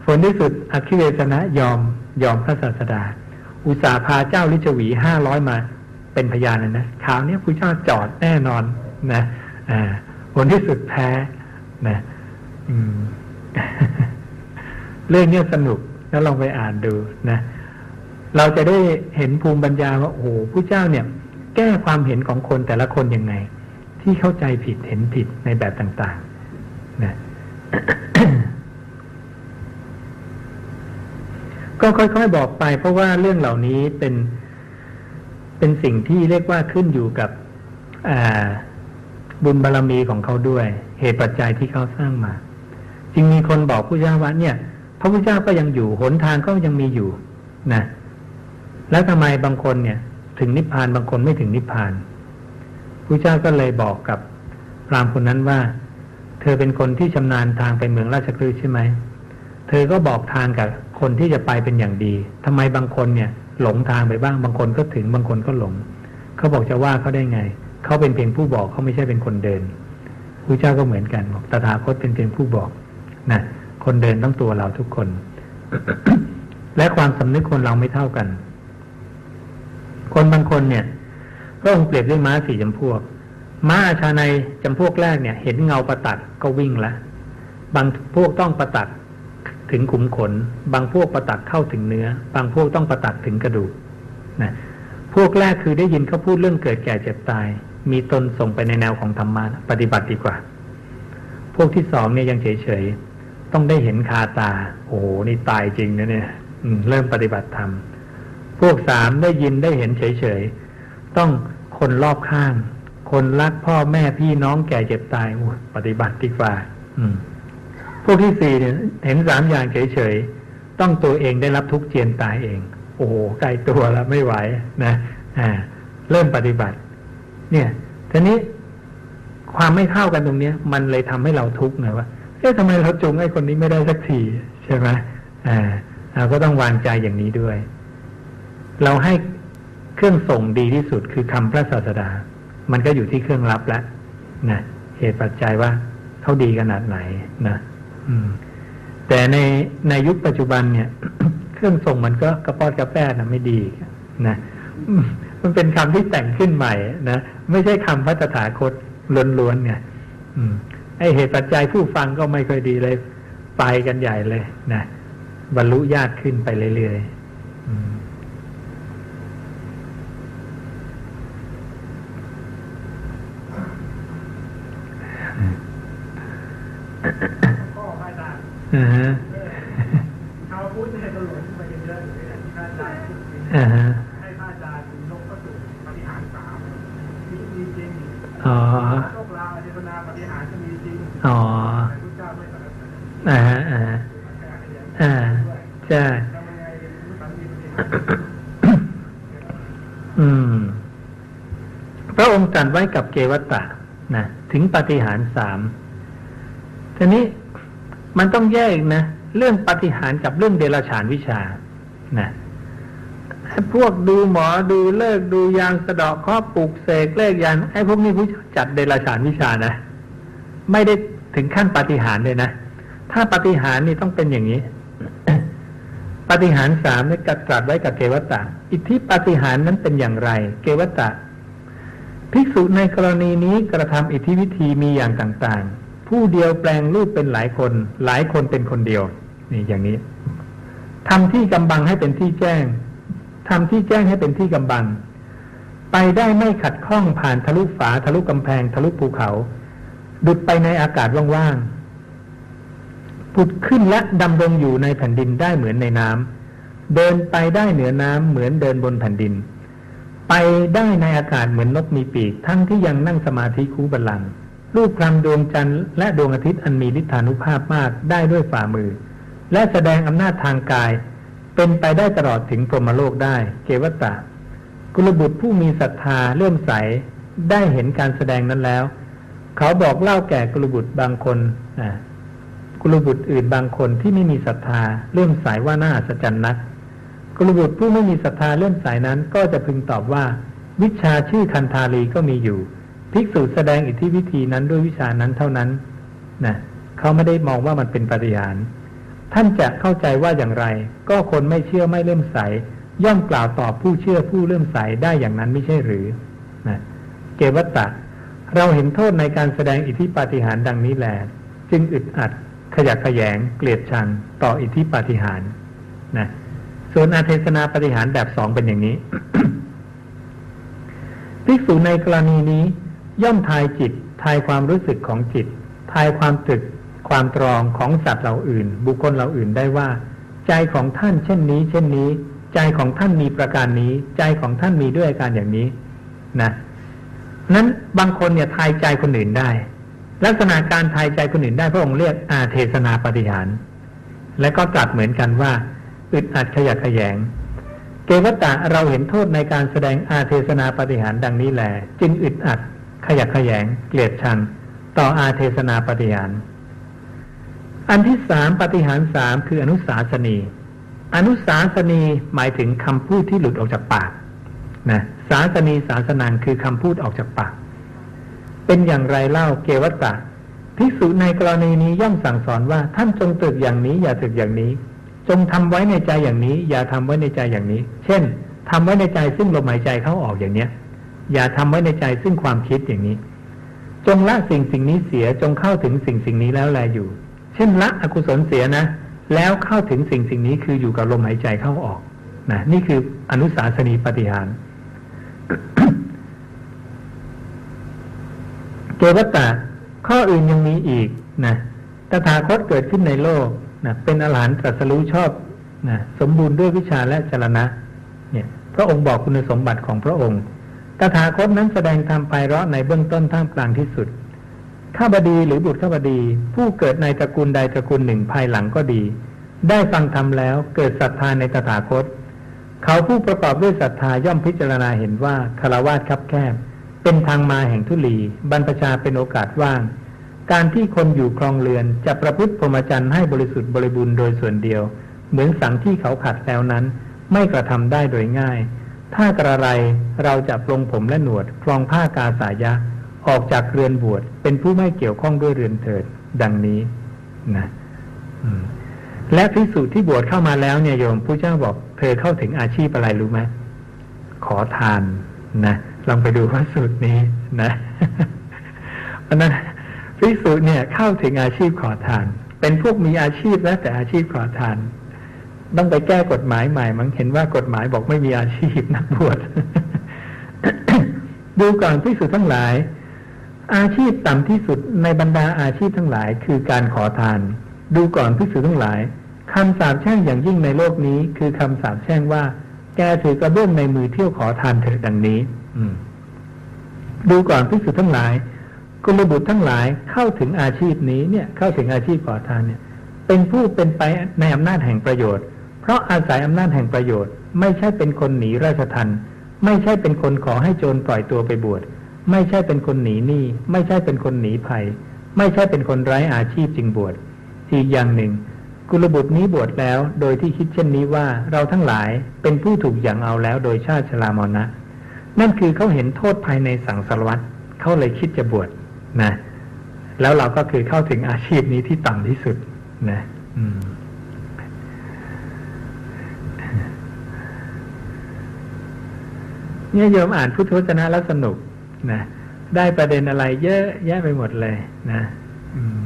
[SPEAKER 1] ผลที่สุดอธิเวสนะยอมยอมพระศาสดา อุตสาพาเจ้าลิจวีห้าร้อยมาเป็นพยานนะคราวนี้พระเจ้าจอดแน่นอนนะอ่าผลที่สุดแพ้นะ เรื่องนี้สนุกแล้วลองไปอ่านดูนะเราจะได้เห็นภูมิปัญญาว่าโอ้โหผู้เจ้าเนี่ย แก้ความเห็นของคนแต่ละคนยังไง ที่เข้าใจผิดเห็นผิดในแบบต่างๆนะก็ค่อยๆบอกไป เพราะว่าเรื่องเหล่านี้เป็นเป็นสิ่งที่เรียกว่าขึ้นอยู่กับบุญบารรมีของเขาด้วย เหตุปัจจัยที่เขาสร้างมา จึงมีคนบอกผู้เจ้าว่าเนี่ย พระพุทธเจ้าก็ยังอยู่หนทางก็ยังมีอยู่นะแล้วทำไมบางคนเนี่ย ถึงนิพพานบางคนไม่ถึงนิพพานพระเจ้าก็เลยบอกกับพรามคนนั้นว่า เธอเป็นคนที่ชำนาญทางไปเมืองราชคฤห์ใช่ไหมเธอก็บอกทางกับคนที่จะไปเป็นอย่างดีทำไมบางคนเนี่ย หลงทางไปบ้าง บางคนก็ถึงบางคนก็หลง เขาบอกจะว่าเขาได้ไง เขาเป็นเพียงผู้บอกเขาไม่ใช่เป็นคนเดินพระเจ้าก็เหมือนกันบอกตถาคตเป็นเพียงผู้บอก นะคนเดินต้องตัวเราทุกคน และความสำนึกคนเราไม่เท่ากัน คนบางคนเนี่ยก็องเปรียบด้วยม้าสี่จำพวก ม้าอาชาในจำพวกแรกเนี่ย เห็นเงาประตักก็วิ่งละบางพวกต้องประตักถึงขุมขน บางพวกประตักเข้าถึงเนื้อ บางพวกต้องประตักถึงกระดูกนะพวกแรกคือได้ยินเขาพูดเรื่องเกิดแก่เจ็บตาย มีตนส่งไปในแนวของธรรมะปฏิบัติดีกว่า พวกที่สองเนี่ยยังเฉยๆ ต้องได้เห็นคาตา โอ้โหนี่ตายจริงนะเนี่ยเริ่มปฏิบัติธรรม พวกสามได้ยินได้เห็นเฉยๆ ต้องคนรอบข้าง คนรักพ่อแม่พี่น้องแก่เจ็บตายโอ้ปฏิบัติดีกว่าพวกที่สี่เนี่ยเห็นสามอย่างเฉยๆ ต้องตัวเองได้รับทุกเจียนตายเอง โอ้โหไกลตัวแล้วไม่ไหวนะอ่า เริ่มปฏิบัติ เนี่ยทีนี้ความไม่เท่ากันตรงเนี้ย มันเลยทำให้เราทุกข์นะว่า เอ๊ะทำไมเราจูงไอ้คนนี้ไม่ได้สักทีใช่ไหมอ่าเราก็ต้องวางใจอย่างนี้ด้วย เราให้เครื่องส่งดีที่สุดคือคำพระศาสดา มันก็อยู่ที่เครื่องรับแล้วนะเหตุปัจจัยว่าเขาดีขนาดไหนนะแต่ในในยุคปัจจุบันเนี่ย เครื่องส่งมันก็กระปอดกระแปดนะไม่ดีนะมันเป็นคำที่แต่งขึ้นใหม่นะไม่ใช่คำพระตถาคตล้วนๆเนี่ย ไอเหตุปัจจัยผู้ฟังก็ไม่ค่อยดีเลย ไปกันใหญ่เลยนะบรรลุญาติขึ้นไปเรื่อย
[SPEAKER 2] ๆอ่าฮะชาวพุทธเนี่ยก็หลงไปเยอะอยู่เนี่ยที่พระอาจารย์พูดจริงให้พระอาจารย์นกพระสุปฏิหารสามมีมีจริงอ๋อ อ๋อพระเจ้าไม่สนับสนุนอ่าอ่าอ่าใช่อืม พระองค์ตรัสไว้กับเกวัตตะนะถึงปฏิหารสามทีนี้มันต้องแยกนะเรื่องปฏิหารกับเรื่องเดรัจฉานวิชานะพวกดูหมอดูเลิกดูยางสะดอกข้อปลูกเสกเลขยันไอ้พวกนี้ผู้จัดเดรัจฉานวิชานะ ไม่ได้ถึงขั้นปฏิหารเลยนะ ถ้าปฏิหารนี่ต้องเป็นอย่างนี้ ปฏิหารสามนี่กัดตรัสไว้กับเกวัตตะ อิทธิปฏิหารนั้นเป็นอย่างไร เกวัตตะ
[SPEAKER 1] ภิกษุในกรณีนี้กระทำอิทธิวิธีมีอย่างต่างๆ ผู้เดียวแปลงรูปเป็นหลายคน หลายคนเป็นคนเดียว นี่อย่างนี้ทำที่กำบังให้เป็นที่แจ้งทำที่แจ้งให้เป็นที่กำบัง ไปได้ไม่ขัดข้องผ่านทะลุฝาทะลุกำแพงทะลุภูเขา ดุดไปในอากาศว่างๆผุดขึ้นและดำรงอยู่ในแผ่นดินได้เหมือนในน้ำเดินไปได้เหนือน้ำเหมือนเดินบนแผ่นดิน ไปได้ในอากาศเหมือนนกมีปีก ทั้งที่ยังนั่งสมาธิคูบัลลังรูปคลำดวงจันทร์และดวงอาทิตย์อันมีฤทธานุภาพมากได้ด้วยฝ่ามือ และแสดงอำนาจทางกาย เป็นไปได้ตลอดถึงพรหมโลกได้ เกวัตตะกุลบุตรผู้มีศรัทธาเลื่อมใสได้เห็นการแสดงนั้นแล้ว เขาบอกเล่าแก่กุลบุตรบางคนกุลบุตรอื่นบางคนที่ไม่มีศรัทธาเลื่อมใสว่าน่าสัจจรรย์นักกุลบุตรผู้ไม่มีศรัทธาเลื่อมสายนั้น ก็จะพึงตอบว่า วิชาชื่อคันธาลีก็มีอยู่ ภิกษุแสดงอิทธิวิธีนั้นด้วยวิชานั้นเท่านั้นนะเขาไม่ได้มองว่ามันเป็นปฏิหารท่านจะเข้าใจว่าอย่างไร ก็คนไม่เชื่อไม่เลื่มใส ย่อมกล่าวตอบผู้เชื่อผู้เลื่มใสได้อย่างนั้นไม่ใช่หรือนะเกวัตตะ เราเห็นโทษในการแสดงอิทธิปาฏิหาริย์ดังนี้แหลจึงอึดอัดขยักขยง เกลียดชังต่ออิทธิปาฏิหาริย์นะส่วนอาเทศนาปฏิหารแบบสองเป็นอย่างนี้ภิกษุในกรณีนี้ ย่อมทายจิต ทายความรู้สึกของจิต ทายความตึก ความตรองของสัตว์เหล่าอื่น บุคคลเหล่าอื่นได้ว่า ใจของท่านเช่นนี้ เช่นนี้ ใจของท่านมีประการนี้ ใจของท่านมีด้วยอาการอย่างนี้ นะ นั้นบางคนเนี่ยทายใจคนอื่นได้ ลักษณะการทายใจคนอื่นได้พระองค์เรียกอาเทศนาปฏิหาร และก็ตรัสเหมือนกันว่าอึดอัดขยักขยง เกวตตะเราเห็นโทษในการแสดงอาเทศนาปฏิหารดังนี้แหลจึงอึดอัดขยักขยง เกลียดชัง ต่ออาเทศนาปฏิหารอันที่สามปฏิหารสามคืออนุสาสนี อนุสาสนีหมายถึงคำพูดที่หลุดออกจากปาก นะสาสนีสาสนังคือคำพูดออกจากปาก เป็นอย่างไรเล่าเกวัตตะภิกษุในกรณีนี้ย่อมสั่งสอนว่าท่านจงตึกอย่างนี้ อย่าตึกอย่างนี้ จงทำไว้ในใจอย่างนี้ อย่าทำไว้ในใจอย่างนี้ เช่นทำไว้ในใจซึ่งลมหายใจเข้าออกอย่างเนี้ย อย่าทำไว้ในใจซึ่งความคิดอย่างนี้ จงละสิ่งสิ่งนี้เสียจงเข้าถึงสิ่งสิ่งนี้แล้วแลอยู่ เช่นละอกุศลเสียนะ แล้วเข้าถึงสิ่งสิ่งนี้คืออยู่กับลมหายใจเข้าออกนะนี่คืออนุสาสนีปฏิหาร เกวัตตาข้ออื่นยังมีอีกนะตถาคตเกิดขึ้นในโลกนะเป็นอรหันต์ตรัสรู้ชอบนะสมบูรณ์ด้วยวิชาและจรณะ เนี่ยพระองค์บอกคุณสมบัติของพระองค์ ตถาคตนั้นแสดงธรรมไพเราะในเบื้องต้นท่ามกลางที่สุด ข้าบดีหรือบุตรข้าบดี ผู้เกิดในตระกูลใดตระกูลหนึ่งภายหลังก็ดี ได้ฟังธรรมแล้วเกิดศรัทธาในตถาคต เขาผู้ประกอบด้วยศรัทธาย่อมพิจารณาเห็นว่าคารวาสคับแคบ เป็นทางมาแห่งทุลี บรรพชาเป็นโอกาสว่าง การที่คนอยู่ครองเรือนจะประพฤติพรหมจรรย์ให้บริสุทธิ์บริบูรณ์โดยส่วนเดียว เหมือนสังที่เขาขัดแล้วนั้น ไม่กระทำได้โดยง่าย ถ้ากระไรเราจะปรงผมและหนวดคลองผ้ากาสายะ ออกจากเรือนบวชเป็นผู้ไม่เกี่ยวข้องด้วยเรือนเถิด ดังนี้นะ และพิสูจน์ที่บวชเข้ามาแล้วเนี่ยโยมผู้เจ้าบอกเธอเข้าถึงอาชีพอะไรรู้ไหมขอทานนะลองไปดูพระสูตรนี้นะเพราะนั้นภิกษุเนี่ยเข้าถึงอาชีพขอทาน เป็นพวกมีอาชีพแล้วแต่อาชีพขอทาน ต้องไปแก้กฎหมายใหม่มันเห็นว่ากฎหมายบอกไม่มีอาชีพนักบวชดูก่อนภิกษุทั้งหลาย อาชีพต่ำที่สุดในบรรดาอาชีพทั้งหลาย คือการขอทาน ดูก่อนภิกษุทั้งหลายคำสาปแช่งอย่างยิ่งในโลกนี้ คือคำสาปแช่งว่า แกถือกระเบื้องในมือเที่ยวขอทานเถิดดังนี้ดูก่อนภิกษุทั้งหลายกุลบุตรทั้งหลายเข้าถึงอาชีพนี้เนี่ย เข้าถึงอาชีพขอทานเนี่ย เป็นผู้เป็นไปในอำนาจแห่งประโยชน์ เพราะอาศัยอำนาจแห่งประโยชน์ ไม่ใช่เป็นคนหนีราชทันไม่ใช่เป็นคนขอให้โจรปล่อยตัวไปบวชไม่ใช่เป็นคนหนีหนี้ไม่ใช่เป็นคนหนีภัย ไม่ใช่เป็นคนไร้อาชีพจึงบวช อีกอย่างหนึ่ง กุลบุตรนี้บวชแล้ว โดยที่คิดเช่นนี้ว่าเราทั้งหลายเป็นผู้ถูกอย่างเอาแล้วโดยชาติชรามรณะ นั่นคือเขาเห็นโทษภายในสังสารวัตรเขาเลยคิดจะบวชนะ แล้วเราก็คือเข้าถึงอาชีพนี้ที่ต่ำที่สุดนะเนี่ยโยมอ่านพุทธวจนะแล้วสนุกนะได้ประเด็นอะไรเยอะแยะไปหมดเลยนะ อืม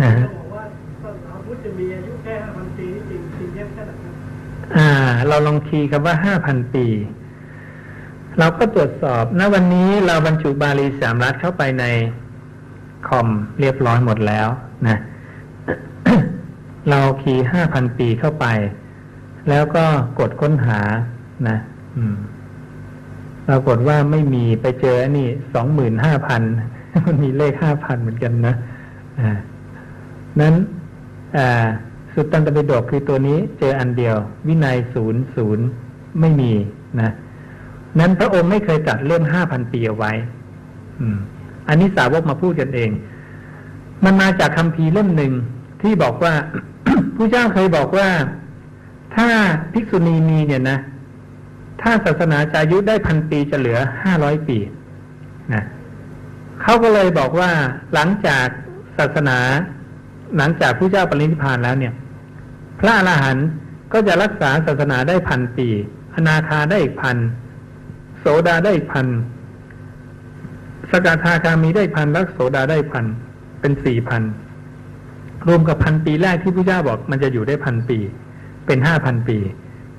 [SPEAKER 2] นะบอกว่าศาสนาพุทธจะมีอายุแค่ห้าพันปีจริงจริงแค่ไหน
[SPEAKER 1] อ่า เราลองคีย์คำว่าห้าพันปี เราก็ตรวจสอบณวันนี้เราบรรจุบาลีสามรัฐเข้าไปในคอมเรียบร้อยหมดแล้วนะเราคีย์ห้าพันปีเข้าไป แล้วก็กดค้นหานะ อืมป รากฏว่าไม่มีไปเจออันนี้สองหมื่นห้าพันมันมีเลขห้าพันเหมือนกันนะอ่านั้นอ่าสุดตันตปิฎกคือตัวนี้เจออันเดียว วินัยศูนย์ศูนย์ไม่มีนะนั้นพระองค์ไม่เคยจัดเรื่องห้าพันปีเอาไว้อืมอันนี้สาวกมาพูดกันเอง มันมาจากคำพีเล่มหนึ่งที่บอกว่าผู้เจ้าเคยบอกว่า ถ้าภิกษุณีมีเนี่ยนะ ถ้าศาสนาจะอายุได้พันปีจะเหลือห้าร้อยปีนะเขาก็เลยบอกว่าหลังจากศาสนา หลังจากผู้เจ้าปรินิพานแล้วเนี่ย พระอรหันต์ก็จะรักษาศาสนาได้พันปีอนาคาได้อีกพันโสดาได้อีกพันสกทาคามีได้พันแล้วโสดาได้พันเป็นสี่พันรวมกับพันปีแรกที่พระเจ้าบอกมันจะอยู่ได้พันปี เป็นห้าพันปี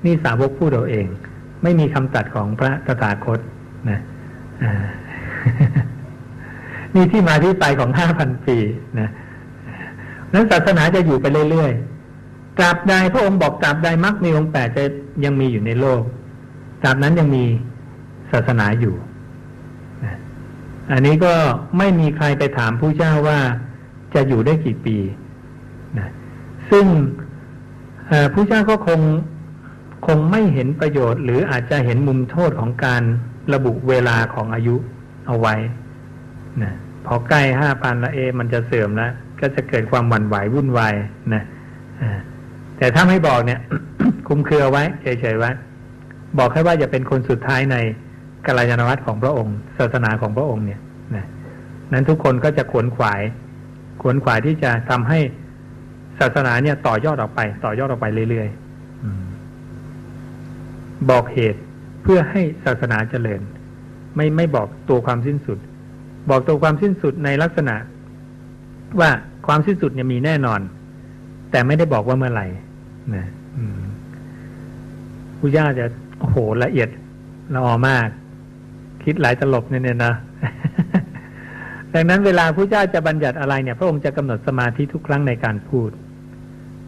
[SPEAKER 1] นี่สาวกพูดเอาเอง ไม่มีคำตัดของพระตถาคตนะนี่ที่มาที่ไปของห้าพันปีนะนั้นศาสนาจะอยู่ไปเรื่อยๆตราบใดพระองค์บอกตราบใดมรรคมีองค์แปดจะยังมีอยู่ในโลกตราบนั้นยังมีศาสนาอยู่อันนี้ก็ไม่มีใครไปถามผู้เจ้าว่าจะอยู่ได้กี่ปีนะซึ่งผู้เจ้าก็คง คงไม่เห็นประโยชน์ หรืออาจจะเห็นมุมโทษของการระบุเวลาของอายุเอาไว้นะพอใกล้ห้าพันละเอ มันจะเสื่อมแล้วก็จะเกิดความหวั่นไหววุ่นวายนะแต่ถ้าไม่บอกเนี่ย คุมเครือไว้เฉยๆไว้บอกแค่ว่าจะเป็นคนสุดท้ายในกาลยานวัตรของพระองค์ ศาสนาของพระองค์เนี่ยนะนั้นทุกคนก็จะขวนขวาย ขวนขวายที่จะทำให้ศาสนาเนี่ยต่อยอดออกไป ต่อยอดออกไปเรื่อยๆ บอกเหตุเพื่อให้ศาสนาเจริญ ไม่ไม่บอกตัวความสิ้นสุด บอกตัวความสิ้นสุดในลักษณะ ว่าความสิ้นสุดเนี่ยมีแน่นอน แต่ไม่ได้บอกว่าเมื่อไหร่นะผู้ย่าจะโอ้โหละเอียดละออมาก คิดหลายตลบเนี่ยนะดังนั้นเวลาผู้เจ้าจะบัญญัติอะไรเนี่ย พระองค์จะกำหนดสมาธิทุกครั้งในการพูด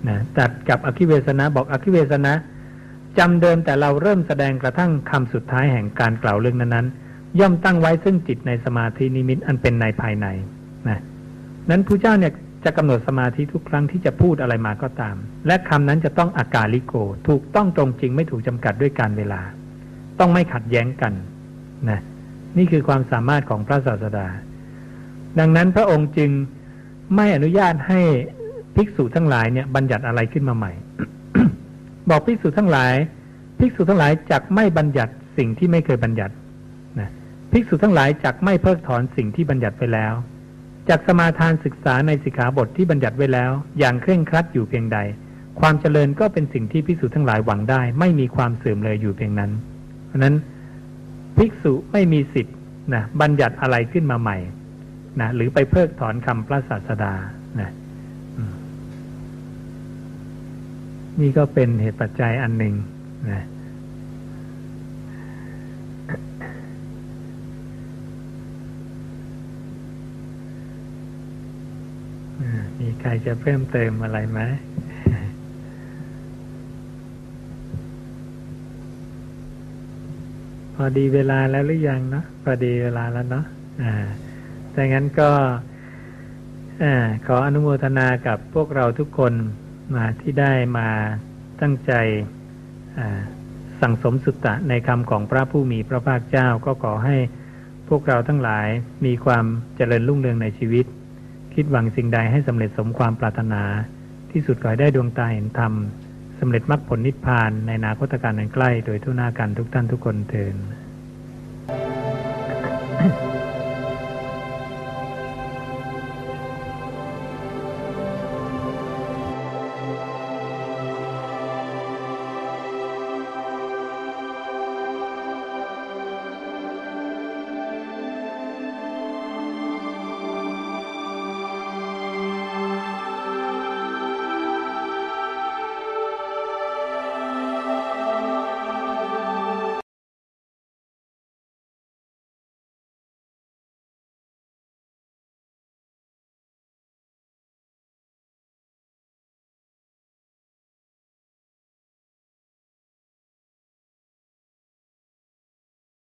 [SPEAKER 1] นะตัดกับอคิเวสนะบอกอคิเวสนะ จำเดิมแต่เราเริ่มแสดงกระทั่งคำสุดท้ายแห่งการกล่าวเรื่องนั้นๆ ย่อมตั้งไว้ซึ่งจิตในสมาธินิมิตอันเป็นในภายในนะนั้นผู้เจ้าเนี่ยจะกำหนดสมาธิทุกครั้งที่จะพูดอะไรมาก็ตาม และคำนั้นจะต้องอากาลิโก ถูกต้องตรงจริงไม่ถูกจำกัดด้วยการเวลา ต้องไม่ขัดแย้งกันนะนี่คือความสามารถของพระศาสดา ดังนั้นพระองค์จึงไม่อนุญาตให้ภิกษุทั้งหลายเนี่ยบัญญัติอะไรขึ้นมาใหม่ บอกภิกษุทั้งหลายภิกษุทั้งหลายจักไม่บัญญัติสิ่งที่ไม่เคยบัญญัตินะภิกษุทั้งหลายจักไม่เพิกถอนสิ่งที่บัญญัติไปแล้วจักสมาทานศึกษาในสิกขาบทที่บัญญัติไว้แล้ว อย่างเคร่งครัดอยู่เพียงใด ความเจริญก็เป็นสิ่งที่ภิกษุทั้งหลายหวังได้ ไม่มีความเสื่อมเลยอยู่เพียงนั้น เพราะนั้นภิกษุไม่มีสิทธิ์นะบัญญัติอะไรขึ้นมาใหม่นะหรือไปเพิกถอนคำพระศาสดานะ นี่ก็เป็นเหตุปัจจัยอันหนึ่งนะมีใครจะเพิ่มเติมอะไรไหมพอดีเวลาแล้วหรือยังเนาะพอดีเวลาแล้วเนาะอ่าดังนั้นก็อขออนุโมทนากับพวกเราทุกคน มาที่ได้มาตั้งใจสั่งสมสุตตะในคำของพระผู้มีพระภาคเจ้าก็ขอให้พวกเราทั้งหลายมีความเจริญรุ่งเรืองในชีวิต คิดหวังสิ่งใดให้สำเร็จสมความปรารถนา ที่สุดขอให้ได้ดวงตาเห็นธรรมสำเร็จมรรคผลนิพพานในนาคตการนั้นใกล้ โดยทุนากันทุกท่านทุกคนเทิน